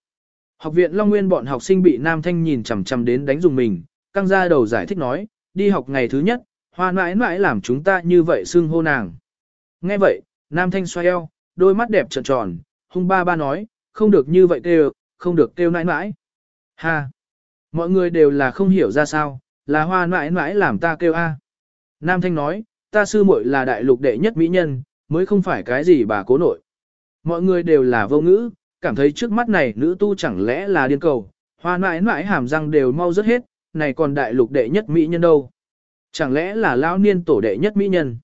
Học viện Long Nguyên bọn học sinh bị Nam Thanh nhìn chằm chằm đến đánh dùng mình, căng ra đầu giải thích nói, đi học ngày thứ nhất, hoa mãi mãi làm chúng ta như vậy xưng hô nàng. Nghe vậy, Nam Thanh xoay eo, đôi mắt đẹp tròn tròn, hung ba ba nói, không được như vậy kêu, không được kêu nãi nãi. Ha! Mọi người đều là không hiểu ra sao, là hoa nãi nãi làm ta kêu a. Nam Thanh nói, ta sư muội là đại lục đệ nhất mỹ nhân, mới không phải cái gì bà cố nội. Mọi người đều là vô ngữ, cảm thấy trước mắt này nữ tu chẳng lẽ là điên cầu, hoa nãi nãi hàm răng đều mau rớt hết, này còn đại lục đệ nhất mỹ nhân đâu. Chẳng lẽ là lão niên tổ đệ nhất mỹ nhân.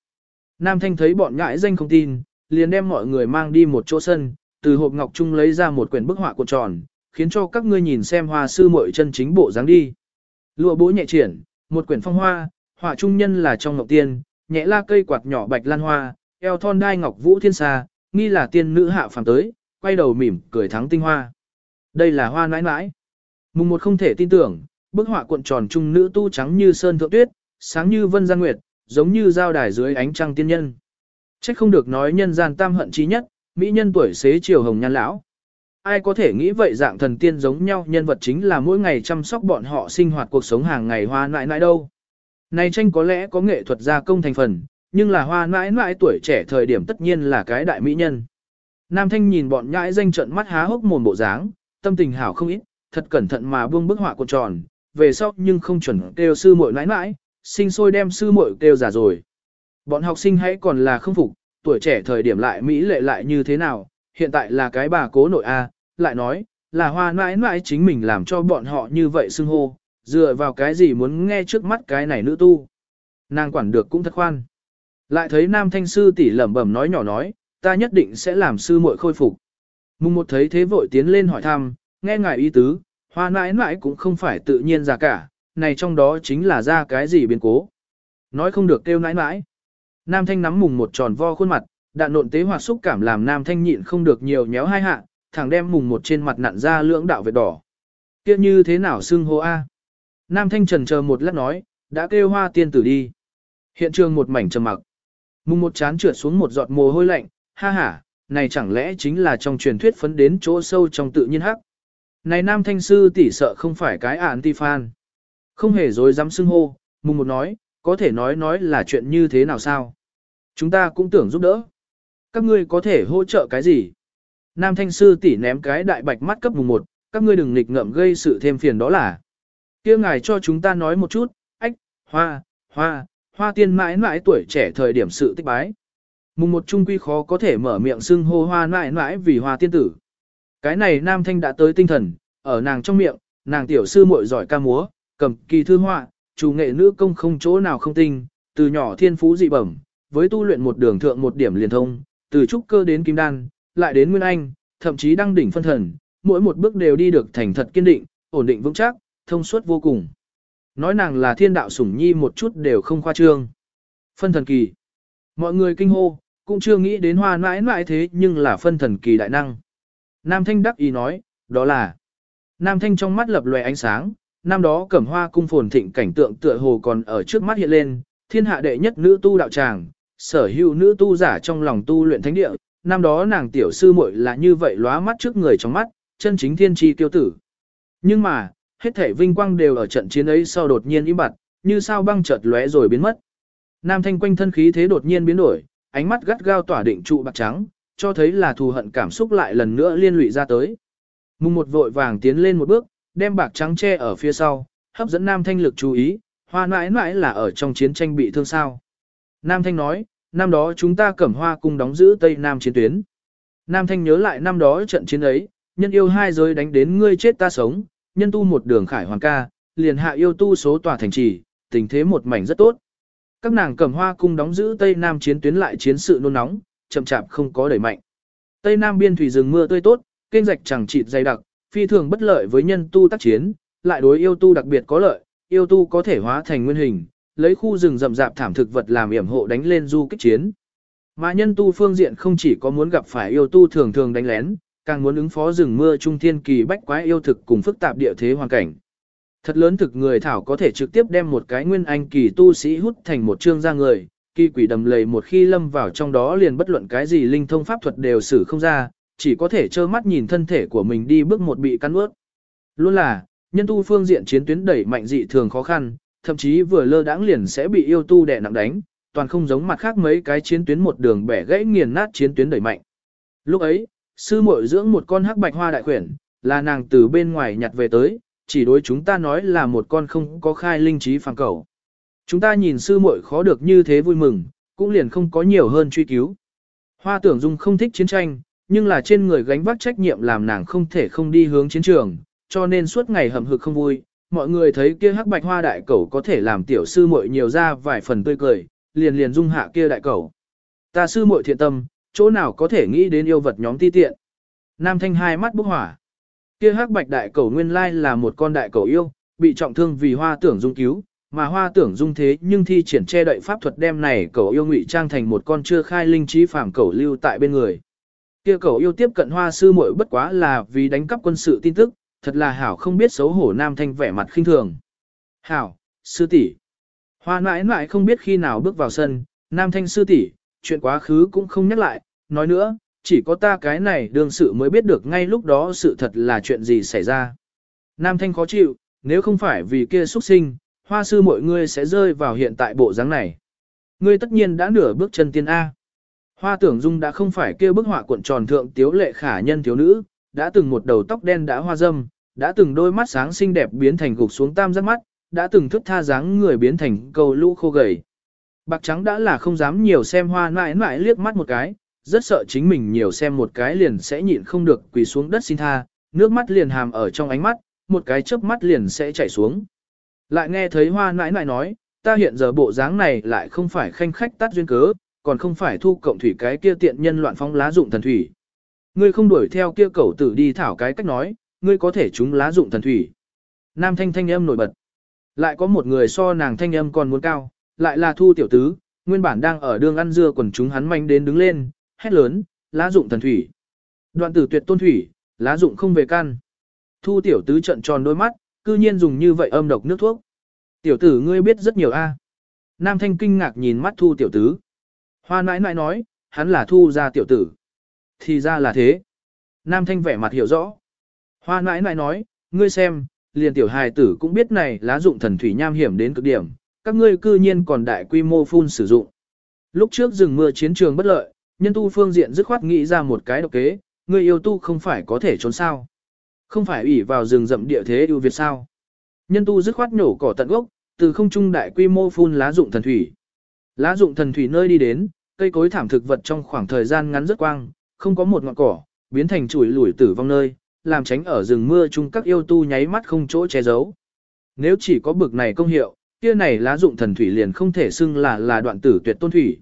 Nam Thanh thấy bọn ngãi danh không tin, liền đem mọi người mang đi một chỗ sân, từ hộp ngọc trung lấy ra một quyển bức họa cuộn tròn, khiến cho các ngươi nhìn xem hoa sư muội chân chính bộ dáng đi. Lụa bố nhẹ triển, một quyển phong hoa, họa trung nhân là trong ngọc tiên, nhẹ la cây quạt nhỏ bạch lan hoa, eo thon đai ngọc vũ thiên xa, nghi là tiên nữ hạ phàm tới, quay đầu mỉm cười thắng tinh hoa. Đây là hoa nãi nãi. Mùng một không thể tin tưởng, bức họa cuộn tròn trung nữ tu trắng như sơn thượng tuyết, sáng như vân gian nguyệt, giống như giao đài dưới ánh trăng tiên nhân. Trách không được nói nhân gian tam hận chí nhất, mỹ nhân tuổi xế chiều hồng nhan lão. Ai có thể nghĩ vậy dạng thần tiên giống nhau nhân vật chính là mỗi ngày chăm sóc bọn họ sinh hoạt cuộc sống hàng ngày hoa nãi nãi đâu. Này tranh có lẽ có nghệ thuật gia công thành phần, nhưng là hoa nãi nãi tuổi trẻ thời điểm tất nhiên là cái đại mỹ nhân. Nam Thanh nhìn bọn nhãi danh trận mắt há hốc mồm bộ dáng, tâm tình hảo không ít, thật cẩn thận mà buông bức họa cuộn tròn, về sau nhưng không chuẩn kêu sư muội nãi nãi, sinh sôi đem sư muội kêu giả rồi. Bọn học sinh hãy còn là không phục, tuổi trẻ thời điểm lại Mỹ lệ lại như thế nào, hiện tại là cái bà cố nội A, lại nói, là hoa mãi mãi chính mình làm cho bọn họ như vậy xưng hô, dựa vào cái gì muốn nghe trước mắt cái này nữ tu. Nàng quản được cũng thật khoan. Lại thấy nam thanh sư tỷ lẩm bẩm nói nhỏ nói, ta nhất định sẽ làm sư muội khôi phục. Mùng một thấy thế vội tiến lên hỏi thăm, nghe ngài ý tứ, hoa mãi mãi cũng không phải tự nhiên ra cả, này trong đó chính là ra cái gì biến cố. Nói không được kêu nãi nãi. Nam Thanh nắm mùng một tròn vo khuôn mặt, đạn nộn tế hoạt xúc cảm làm Nam Thanh nhịn không được nhiều nhéo hai hạ, thẳng đem mùng một trên mặt nặn ra lưỡng đạo vệt đỏ. Kia như thế nào xưng hô a? Nam Thanh trần chờ một lát nói, đã kêu hoa tiên tử đi. Hiện trường một mảnh trầm mặc. Mùng một chán trượt xuống một giọt mồ hôi lạnh, ha ha, này chẳng lẽ chính là trong truyền thuyết phấn đến chỗ sâu trong tự nhiên hắc. Này Nam Thanh sư tỷ sợ không phải cái ản ti fan. Không hề dối dám xưng hô, mùng một nói, có thể nói nói là chuyện như thế nào sao? Chúng ta cũng tưởng giúp đỡ. Các ngươi có thể hỗ trợ cái gì? Nam thanh sư tỷ ném cái đại bạch mắt cấp mùng một, các ngươi đừng nghịch ngợm gây sự thêm phiền đó là. kia ngài cho chúng ta nói một chút, ách, hoa, hoa, hoa tiên mãi mãi tuổi trẻ thời điểm sự tích bái. Mùng một trung quy khó có thể mở miệng xưng hô hoa mãi mãi vì hoa tiên tử. Cái này nam thanh đã tới tinh thần, ở nàng trong miệng, nàng tiểu sư muội giỏi ca múa, cầm kỳ thư họa, chủ nghệ nữ công không chỗ nào không tinh, từ nhỏ thiên phú dị bẩm, với tu luyện một đường thượng một điểm liền thông, từ trúc cơ đến kim đan, lại đến nguyên anh, thậm chí đăng đỉnh phân thần, mỗi một bước đều đi được thành thật kiên định, ổn định vững chắc, thông suốt vô cùng. Nói nàng là thiên đạo sủng nhi một chút đều không khoa trương. Phân thần kỳ. Mọi người kinh hô, cũng chưa nghĩ đến hoa mãi mãi thế nhưng là phân thần kỳ đại năng. Nam Thanh đắc ý nói, đó là. Nam Thanh trong mắt lập lòe ánh sáng, năm đó cẩm hoa cung phồn thịnh cảnh tượng tựa hồ còn ở trước mắt hiện lên, thiên hạ đệ nhất nữ tu đạo tràng, sở hữu nữ tu giả trong lòng tu luyện thánh địa, năm đó nàng tiểu sư muội là như vậy lóa mắt trước người trong mắt, chân chính thiên tri tiêu tử. Nhưng mà, hết thể vinh quang đều ở trận chiến ấy sau đột nhiên im bặt, như sao băng chợt lóe rồi biến mất. Nam thanh quanh thân khí thế đột nhiên biến đổi, ánh mắt gắt gao tỏa định trụ bạc trắng, cho thấy là thù hận cảm xúc lại lần nữa liên lụy ra tới. Mùng một vội vàng tiến lên một bước, đem bạc trắng che ở phía sau, hấp dẫn Nam Thanh lực chú ý, hoa mãi mãi là ở trong chiến tranh bị thương sao. Nam Thanh nói, năm đó chúng ta cẩm hoa cùng đóng giữ Tây Nam chiến tuyến. Nam Thanh nhớ lại năm đó trận chiến ấy, nhân yêu hai giới đánh đến ngươi chết ta sống, nhân tu một đường khải hoàng ca, liền hạ yêu tu số tòa thành trì, tình thế một mảnh rất tốt. Các nàng cẩm hoa cung đóng giữ Tây Nam chiến tuyến lại chiến sự nôn nóng, chậm chạp không có đẩy mạnh. Tây Nam biên thủy rừng mưa tươi tốt, kênh rạch chẳng chịt dày đặc, phi thường bất lợi với nhân tu tác chiến, lại đối yêu tu đặc biệt có lợi, yêu tu có thể hóa thành nguyên hình, lấy khu rừng rậm rạp thảm thực vật làm yểm hộ đánh lên du kích chiến. Mà nhân tu phương diện không chỉ có muốn gặp phải yêu tu thường thường đánh lén, càng muốn ứng phó rừng mưa trung thiên kỳ bách quái yêu thực cùng phức tạp địa thế hoàn cảnh. Thật lớn thực người thảo có thể trực tiếp đem một cái nguyên anh kỳ tu sĩ hút thành một trương ra người, kỳ quỷ đầm lầy một khi lâm vào trong đó liền bất luận cái gì linh thông pháp thuật đều xử không ra, chỉ có thể trơ mắt nhìn thân thể của mình đi bước một bị cắn ướt. Luôn là, nhân tu phương diện chiến tuyến đẩy mạnh dị thường khó khăn, thậm chí vừa lơ đãng liền sẽ bị yêu tu đè nặng đánh, toàn không giống mặt khác mấy cái chiến tuyến một đường bẻ gãy nghiền nát chiến tuyến đẩy mạnh. Lúc ấy, sư muội dưỡng một con hắc bạch hoa đại khuyển, là nàng từ bên ngoài nhặt về tới, chỉ đối chúng ta nói là một con không có khai linh trí phàm cầu. Chúng ta nhìn sư muội khó được như thế vui mừng, cũng liền không có nhiều hơn truy cứu. Hoa tưởng dung không thích chiến tranh, nhưng là trên người gánh vác trách nhiệm làm nàng không thể không đi hướng chiến trường, cho nên suốt ngày hầm hực không vui. Mọi người thấy kia hắc bạch hoa đại cẩu có thể làm tiểu sư muội nhiều ra vài phần tươi cười, liền liền dung hạ kia đại cẩu. Ta sư muội thiện tâm, chỗ nào có thể nghĩ đến yêu vật nhóm ti tiện. Nam thanh hai mắt bốc hỏa. Kia hắc bạch đại cẩu nguyên lai là một con đại cẩu yêu, bị trọng thương vì hoa tưởng dung cứu, mà hoa tưởng dung thế nhưng thi triển che đậy pháp thuật đem này cẩu yêu ngụy trang thành một con chưa khai linh trí phàm cẩu lưu tại bên người. Kia cậu yêu tiếp cận hoa sư muội bất quá là vì đánh cắp quân sự tin tức, thật là hảo không biết xấu hổ nam thanh vẻ mặt khinh thường. Hảo, sư tỷ. Hoa mãi mãi không biết khi nào bước vào sân, nam thanh sư tỷ, chuyện quá khứ cũng không nhắc lại, nói nữa, chỉ có ta cái này đương sự mới biết được ngay lúc đó sự thật là chuyện gì xảy ra. Nam thanh khó chịu, nếu không phải vì kia xuất sinh, hoa sư mọi người sẽ rơi vào hiện tại bộ dáng này. Ngươi tất nhiên đã nửa bước chân tiên A. Hoa tưởng dung đã không phải kia bức họa cuộn tròn thượng tiếu lệ khả nhân thiếu nữ, đã từng một đầu tóc đen đã hoa dâm, đã từng đôi mắt sáng xinh đẹp biến thành gục xuống tam giác mắt, đã từng thức tha dáng người biến thành cầu lũ khô gầy. Bạc trắng đã là không dám nhiều xem hoa mãi mãi liếc mắt một cái, rất sợ chính mình nhiều xem một cái liền sẽ nhịn không được quỳ xuống đất xin tha, nước mắt liền hàm ở trong ánh mắt, một cái chớp mắt liền sẽ chảy xuống. Lại nghe thấy hoa nãi nãi nói, ta hiện giờ bộ dáng này lại không phải khanh khách tắt duyên cớ, còn không phải thu cộng thủy cái kia tiện nhân loạn phong lá dụng thần thủy. Ngươi không đuổi theo kia cẩu tử đi thảo cái cách nói, ngươi có thể trúng lá dụng thần thủy. Nam thanh thanh âm nổi bật. Lại có một người so nàng thanh âm còn muốn cao, lại là thu tiểu tứ, nguyên bản đang ở đường ăn dưa quần chúng hắn manh đến đứng lên, hét lớn, lá dụng thần thủy. Đoạn tử tuyệt tôn thủy, lá dụng không về căn. Thu tiểu tứ trận tròn đôi mắt, cư nhiên dùng như vậy âm độc nước thuốc. Tiểu tử ngươi biết rất nhiều a. Nam thanh kinh ngạc nhìn mắt thu tiểu tứ. Hoa nãi nãi nói, hắn là thu ra tiểu tử. Thì ra là thế. Nam thanh vẻ mặt hiểu rõ. Hoa nãi nãi nói, ngươi xem, liền tiểu hài tử cũng biết này lá dụng thần thủy nham hiểm đến cực điểm, các ngươi cư nhiên còn đại quy mô phun sử dụng. Lúc trước rừng mưa chiến trường bất lợi, nhân tu phương diện dứt khoát nghĩ ra một cái độc kế, ngươi yêu tu không phải có thể trốn sao. Không phải ủy vào rừng rậm địa thế ưu việt sao. Nhân tu dứt khoát nổ cỏ tận gốc, từ không trung đại quy mô phun lá dụng thần thủy. Lá dụng thần thủy nơi đi đến, cây cối thảm thực vật trong khoảng thời gian ngắn rất quang, không có một ngọn cỏ, biến thành chuỗi lủi tử vong nơi, làm tránh ở rừng mưa chung các yêu tu nháy mắt không chỗ che giấu. Nếu chỉ có bực này công hiệu, kia này lá dụng thần thủy liền không thể xưng là là đoạn tử tuyệt tôn thủy.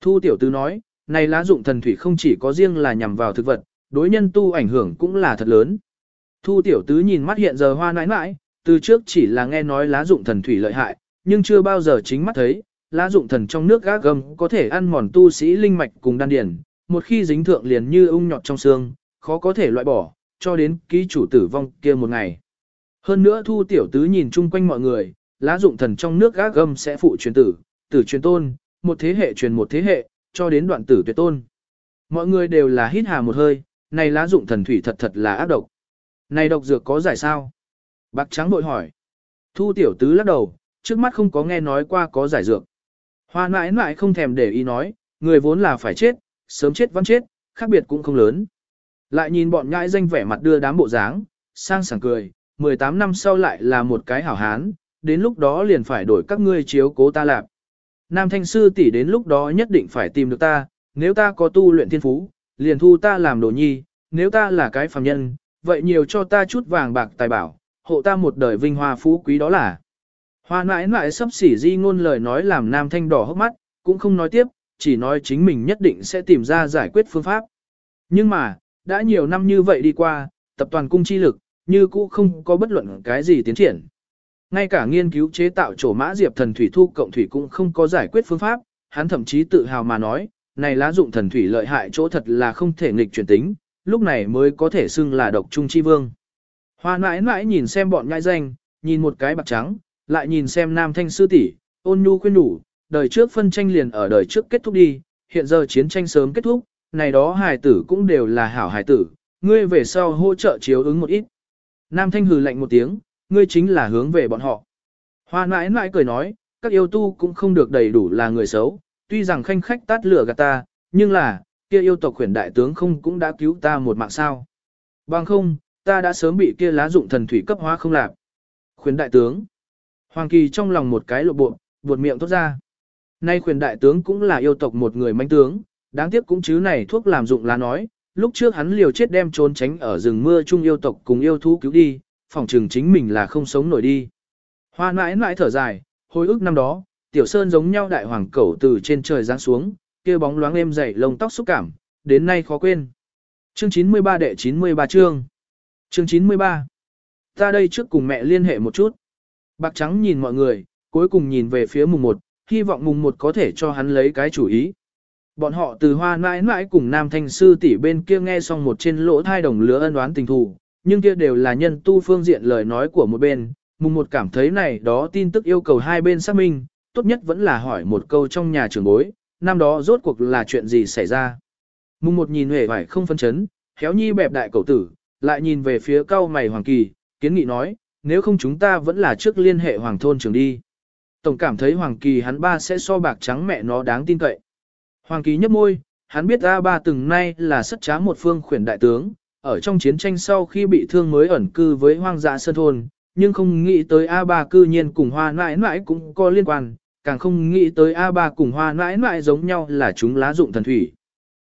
Thu tiểu tư nói, này lá dụng thần thủy không chỉ có riêng là nhằm vào thực vật, đối nhân tu ảnh hưởng cũng là thật lớn. Thu tiểu tứ nhìn mắt hiện giờ hoa nãi nãi, từ trước chỉ là nghe nói lá dụng thần thủy lợi hại, nhưng chưa bao giờ chính mắt thấy, lá dụng thần trong nước gác gầm có thể ăn mòn tu sĩ linh mạch cùng đan điển, một khi dính thượng liền như ung nhọt trong xương, khó có thể loại bỏ, cho đến ký chủ tử vong kia một ngày. Hơn nữa thu tiểu tứ nhìn chung quanh mọi người, lá dụng thần trong nước gác gầm sẽ phụ truyền tử, tử truyền tôn, một thế hệ truyền một thế hệ, cho đến đoạn tử tuyệt tôn. Mọi người đều là hít hà một hơi, này lá dụng thần thủy thật thật là ác độc. Này độc dược có giải sao? Bạc trắng bội hỏi. Thu tiểu tứ lắc đầu, trước mắt không có nghe nói qua có giải dược. Hoa mãi mãi không thèm để ý nói, người vốn là phải chết, sớm chết vẫn chết, khác biệt cũng không lớn. Lại nhìn bọn nhãi danh vẻ mặt đưa đám bộ dáng, sang sảng cười, 18 năm sau lại là một cái hảo hán, đến lúc đó liền phải đổi các ngươi chiếu cố ta lạp. Nam thanh sư tỷ đến lúc đó nhất định phải tìm được ta, nếu ta có tu luyện thiên phú, liền thu ta làm đồ nhi, nếu ta là cái phàm nhân, vậy nhiều cho ta chút vàng bạc tài bảo, hộ ta một đời vinh hoa phú quý đó là. Hoa Nãi Nãi sắp xỉ di ngôn lời nói làm nam thanh đỏ hốc mắt, cũng không nói tiếp, chỉ nói chính mình nhất định sẽ tìm ra giải quyết phương pháp. Nhưng mà, đã nhiều năm như vậy đi qua, tập toàn cung chi lực, như cũ không có bất luận cái gì tiến triển. Ngay cả nghiên cứu chế tạo chỗ mã diệp thần thủy thu cộng thủy cũng không có giải quyết phương pháp, hắn thậm chí tự hào mà nói, này lá dụng thần thủy lợi hại chỗ thật là không thể nghịch chuyển tính, lúc này mới có thể xưng là độc trung chi vương. Hoa Nãi Nãi nhìn xem bọn nhãi danh, nhìn một cái bạc trắng, lại nhìn xem nam thanh sư tỷ, ôn nhu khuyên đủ, đời trước phân tranh liền ở đời trước kết thúc đi, hiện giờ chiến tranh sớm kết thúc, này đó hài tử cũng đều là hảo hài tử, ngươi về sau hỗ trợ chiếu ứng một ít. Nam thanh hừ lạnh một tiếng, ngươi chính là hướng về bọn họ. Hoa mãi mãi cười nói, các yêu tu cũng không được đầy đủ là người xấu, tuy rằng khanh khách tát lửa gạt ta, nhưng là, kia yêu tộc khuyển đại tướng không cũng đã cứu ta một mạng sao. Bằng không, ta đã sớm bị kia lá dụng thần thủy cấp hóa không lạc. Khuyển đại tướng. Hoàng kỳ trong lòng một cái lộ bộ, buột miệng thốt ra. Nay khuyển đại tướng cũng là yêu tộc một người manh tướng, đáng tiếc cũng chứ này thuốc làm dụng lá nói, lúc trước hắn liều chết đem trốn tránh ở rừng mưa chung yêu tộc cùng yêu thú cứu đi, phòng trường chính mình là không sống nổi đi. Hoa mãi mãi thở dài, hồi ức năm đó, tiểu sơn giống nhau đại hoàng cẩu từ trên trời giáng xuống, kia bóng loáng êm dày lông tóc xúc cảm, đến nay khó quên. Chương 93 đệ 93 chương. Chương 93. Ta đây trước cùng mẹ liên hệ một chút. Bạc trắng nhìn mọi người, cuối cùng nhìn về phía mùng một, hy vọng mùng một có thể cho hắn lấy cái chủ ý. Bọn họ từ hoa mãi mãi cùng nam thanh sư tỷ bên kia nghe xong một trên lỗ thai đồng lứa ân oán tình thù, nhưng kia đều là nhân tu phương diện lời nói của một bên, mùng một cảm thấy này đó tin tức yêu cầu hai bên xác minh, tốt nhất vẫn là hỏi một câu trong nhà trưởng bối, năm đó rốt cuộc là chuyện gì xảy ra. Mùng một nhìn hề vải không phân chấn, khéo nhi bẹp đại cầu tử, lại nhìn về phía cao mày Hoàng Kỳ, kiến nghị nói, nếu không chúng ta vẫn là trước liên hệ Hoàng thôn trường đi. Tổng cảm thấy Hoàng Kỳ hắn ba sẽ so bạc trắng mẹ nó đáng tin cậy. Hoàng Kỳ nhấp môi, hắn biết A ba từng nay là sất trá một phương khuyển đại tướng, ở trong chiến tranh sau khi bị thương mới ẩn cư với hoang dã sơn thôn, nhưng không nghĩ tới A3 cư nhiên cùng hoa nãi nãi cũng có liên quan, càng không nghĩ tới A3 cùng hoa nãi nãi giống nhau là chúng lá dụng thần thủy.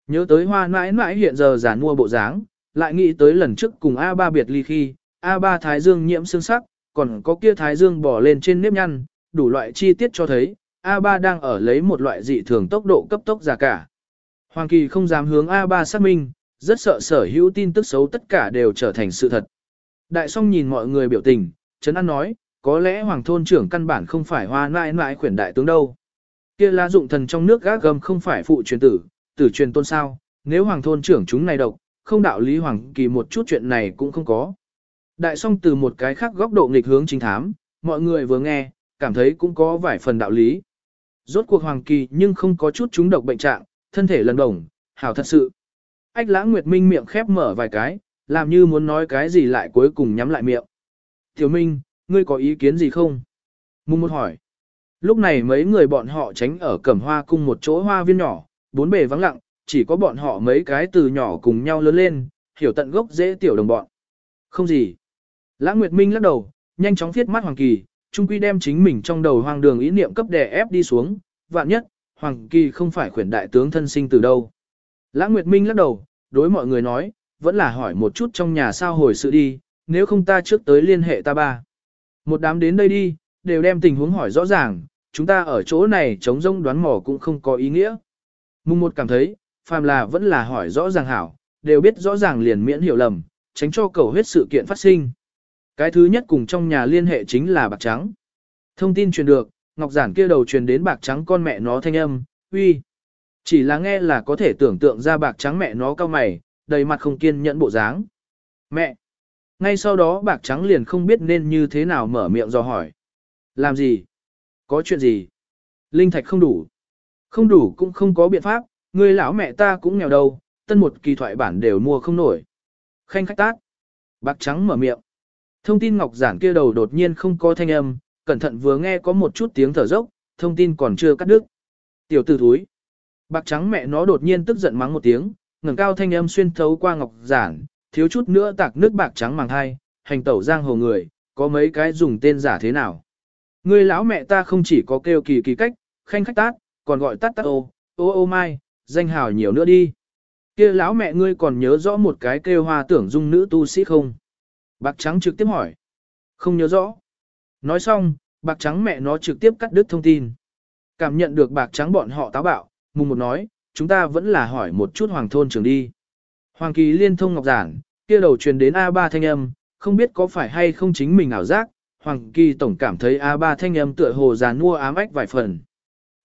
Nhớ tới hoa nãi nãi hiện giờ giả mua bộ dáng, lại nghĩ tới lần trước cùng A3 biệt ly khi, A3 thái dương nhiễm xương sắc, còn có kia thái dương bỏ lên trên nếp nhăn, đủ loại chi tiết cho thấy, A3 đang ở lấy một loại dị thường tốc độ cấp tốc giả cả. Hoàng Kỳ không dám hướng A3 xác minh, rất sợ sở hữu tin tức xấu tất cả đều trở thành sự thật. Đại song nhìn mọi người biểu tình, Trấn An nói, có lẽ hoàng thôn trưởng căn bản không phải hoa nãi nãi khuyển đại tướng đâu. Kia lá dụng thần trong nước gác gầm không phải phụ truyền tử, tử truyền tôn sao, nếu hoàng thôn trưởng chúng này độc, không đạo lý hoàng kỳ một chút chuyện này cũng không có. Đại song từ một cái khác góc độ nghịch hướng chính thám, mọi người vừa nghe, cảm thấy cũng có vài phần đạo lý. Rốt cuộc hoàng kỳ nhưng không có chút chúng độc bệnh trạng, thân thể lần đồng, hảo thật sự. Ách lãng nguyệt minh miệng khép mở vài cái, làm như muốn nói cái gì lại cuối cùng nhắm lại miệng. Tiểu Minh, ngươi có ý kiến gì không? Mùng một hỏi. Lúc này mấy người bọn họ tránh ở cẩm hoa cung một chỗ hoa viên nhỏ, bốn bề vắng lặng, chỉ có bọn họ mấy cái từ nhỏ cùng nhau lớn lên, hiểu tận gốc dễ tiểu đồng bọn. Không gì. Lã Nguyệt Minh lắc đầu, nhanh chóng viết mắt Hoàng Kỳ, trung quy đem chính mình trong đầu hoang đường ý niệm cấp đè ép đi xuống, vạn nhất, Hoàng Kỳ không phải khuyển đại tướng thân sinh từ đâu. Lã Nguyệt Minh lắc đầu, đối mọi người nói, vẫn là hỏi một chút trong nhà sao hồi sự đi, nếu không ta trước tới liên hệ ta ba. Một đám đến đây đi, đều đem tình huống hỏi rõ ràng, chúng ta ở chỗ này chống rông đoán mò cũng không có ý nghĩa. Mùng một cảm thấy, phàm là vẫn là hỏi rõ ràng hảo, đều biết rõ ràng liền miễn hiểu lầm, tránh cho cầu huyết sự kiện phát sinh. Cái thứ nhất cùng trong nhà liên hệ chính là bạc trắng. Thông tin truyền được, Ngọc Giản kia đầu truyền đến bạc trắng con mẹ nó thanh âm, uy. Chỉ là nghe là có thể tưởng tượng ra bạc trắng mẹ nó cao mày, đầy mặt không kiên nhẫn bộ dáng. Mẹ! Ngay sau đó bạc trắng liền không biết nên như thế nào mở miệng do hỏi. Làm gì? Có chuyện gì? Linh thạch không đủ. Không đủ cũng không có biện pháp, người lão mẹ ta cũng nghèo đâu, tân một kỳ thoại bản đều mua không nổi. Khanh khách tác. Bạc trắng mở miệng. Thông tin ngọc giản kia đầu đột nhiên không có thanh âm, cẩn thận vừa nghe có một chút tiếng thở dốc, thông tin còn chưa cắt đứt. Tiểu tử thúi. Bạc trắng mẹ nó đột nhiên tức giận mắng một tiếng, ngẩng cao thanh âm xuyên thấu qua ngọc giản, thiếu chút nữa tạc nước bạc trắng màng hai, hành tẩu giang hồ người, có mấy cái dùng tên giả thế nào. Ngươi lão mẹ ta không chỉ có kêu kỳ kỳ cách, khanh khách tát, còn gọi tát tát ô, ô ô mai, danh hào nhiều nữa đi. kia lão mẹ ngươi còn nhớ rõ một cái kêu hoa tưởng dung nữ tu sĩ không? Bạc trắng trực tiếp hỏi. Không nhớ rõ. Nói xong, bạc trắng mẹ nó trực tiếp cắt đứt thông tin. Cảm nhận được bạc trắng bọn họ táo bạo, mùng một nói, chúng ta vẫn là hỏi một chút hoàng thôn trưởng đi. Hoàng kỳ liên thông ngọc giản, kia đầu truyền đến A3 thanh âm, không biết có phải hay không chính mình ảo giác, Hoàng kỳ tổng cảm thấy A3 thanh âm tựa hồ giàn mua ám ách vài phần.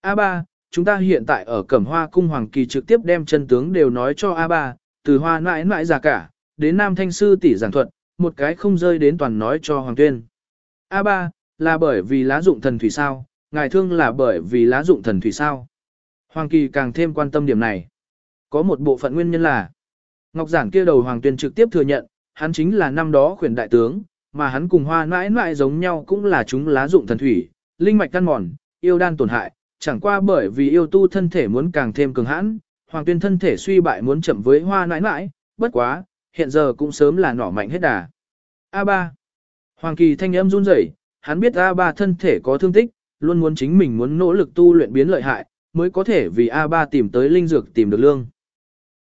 A3, chúng ta hiện tại ở Cẩm Hoa cung hoàng kỳ trực tiếp đem chân tướng đều nói cho A3, từ hoa mãi mãi già cả, đến Nam Thanh Sư tỷ giảng thuật, một cái không rơi đến toàn nói cho Hoàng Tuyên. A3, là bởi vì lá dụng thần thủy sao, ngài thương là bởi vì lá dụng thần thủy sao. Hoàng Kỳ càng thêm quan tâm điểm này. Có một bộ phận nguyên nhân là, Ngọc Giản kia đầu Hoàng Tuyên trực tiếp thừa nhận, hắn chính là năm đó khuyển đại tướng, mà hắn cùng hoa mãi mãi giống nhau cũng là chúng lá dụng thần thủy, linh mạch căn mòn, yêu đan tổn hại, chẳng qua bởi vì yêu tu thân thể muốn càng thêm cường hãn, Hoàng Tuyên thân thể suy bại muốn chậm với hoa mãi mãi, bất quá, hiện giờ cũng sớm là nỏ mạnh hết đà. A3. Hoàng Kỳ thanh âm run rẩy, hắn biết A3 thân thể có thương tích, luôn muốn chính mình muốn nỗ lực tu luyện biến lợi hại, mới có thể vì A3 tìm tới linh dược tìm được lương.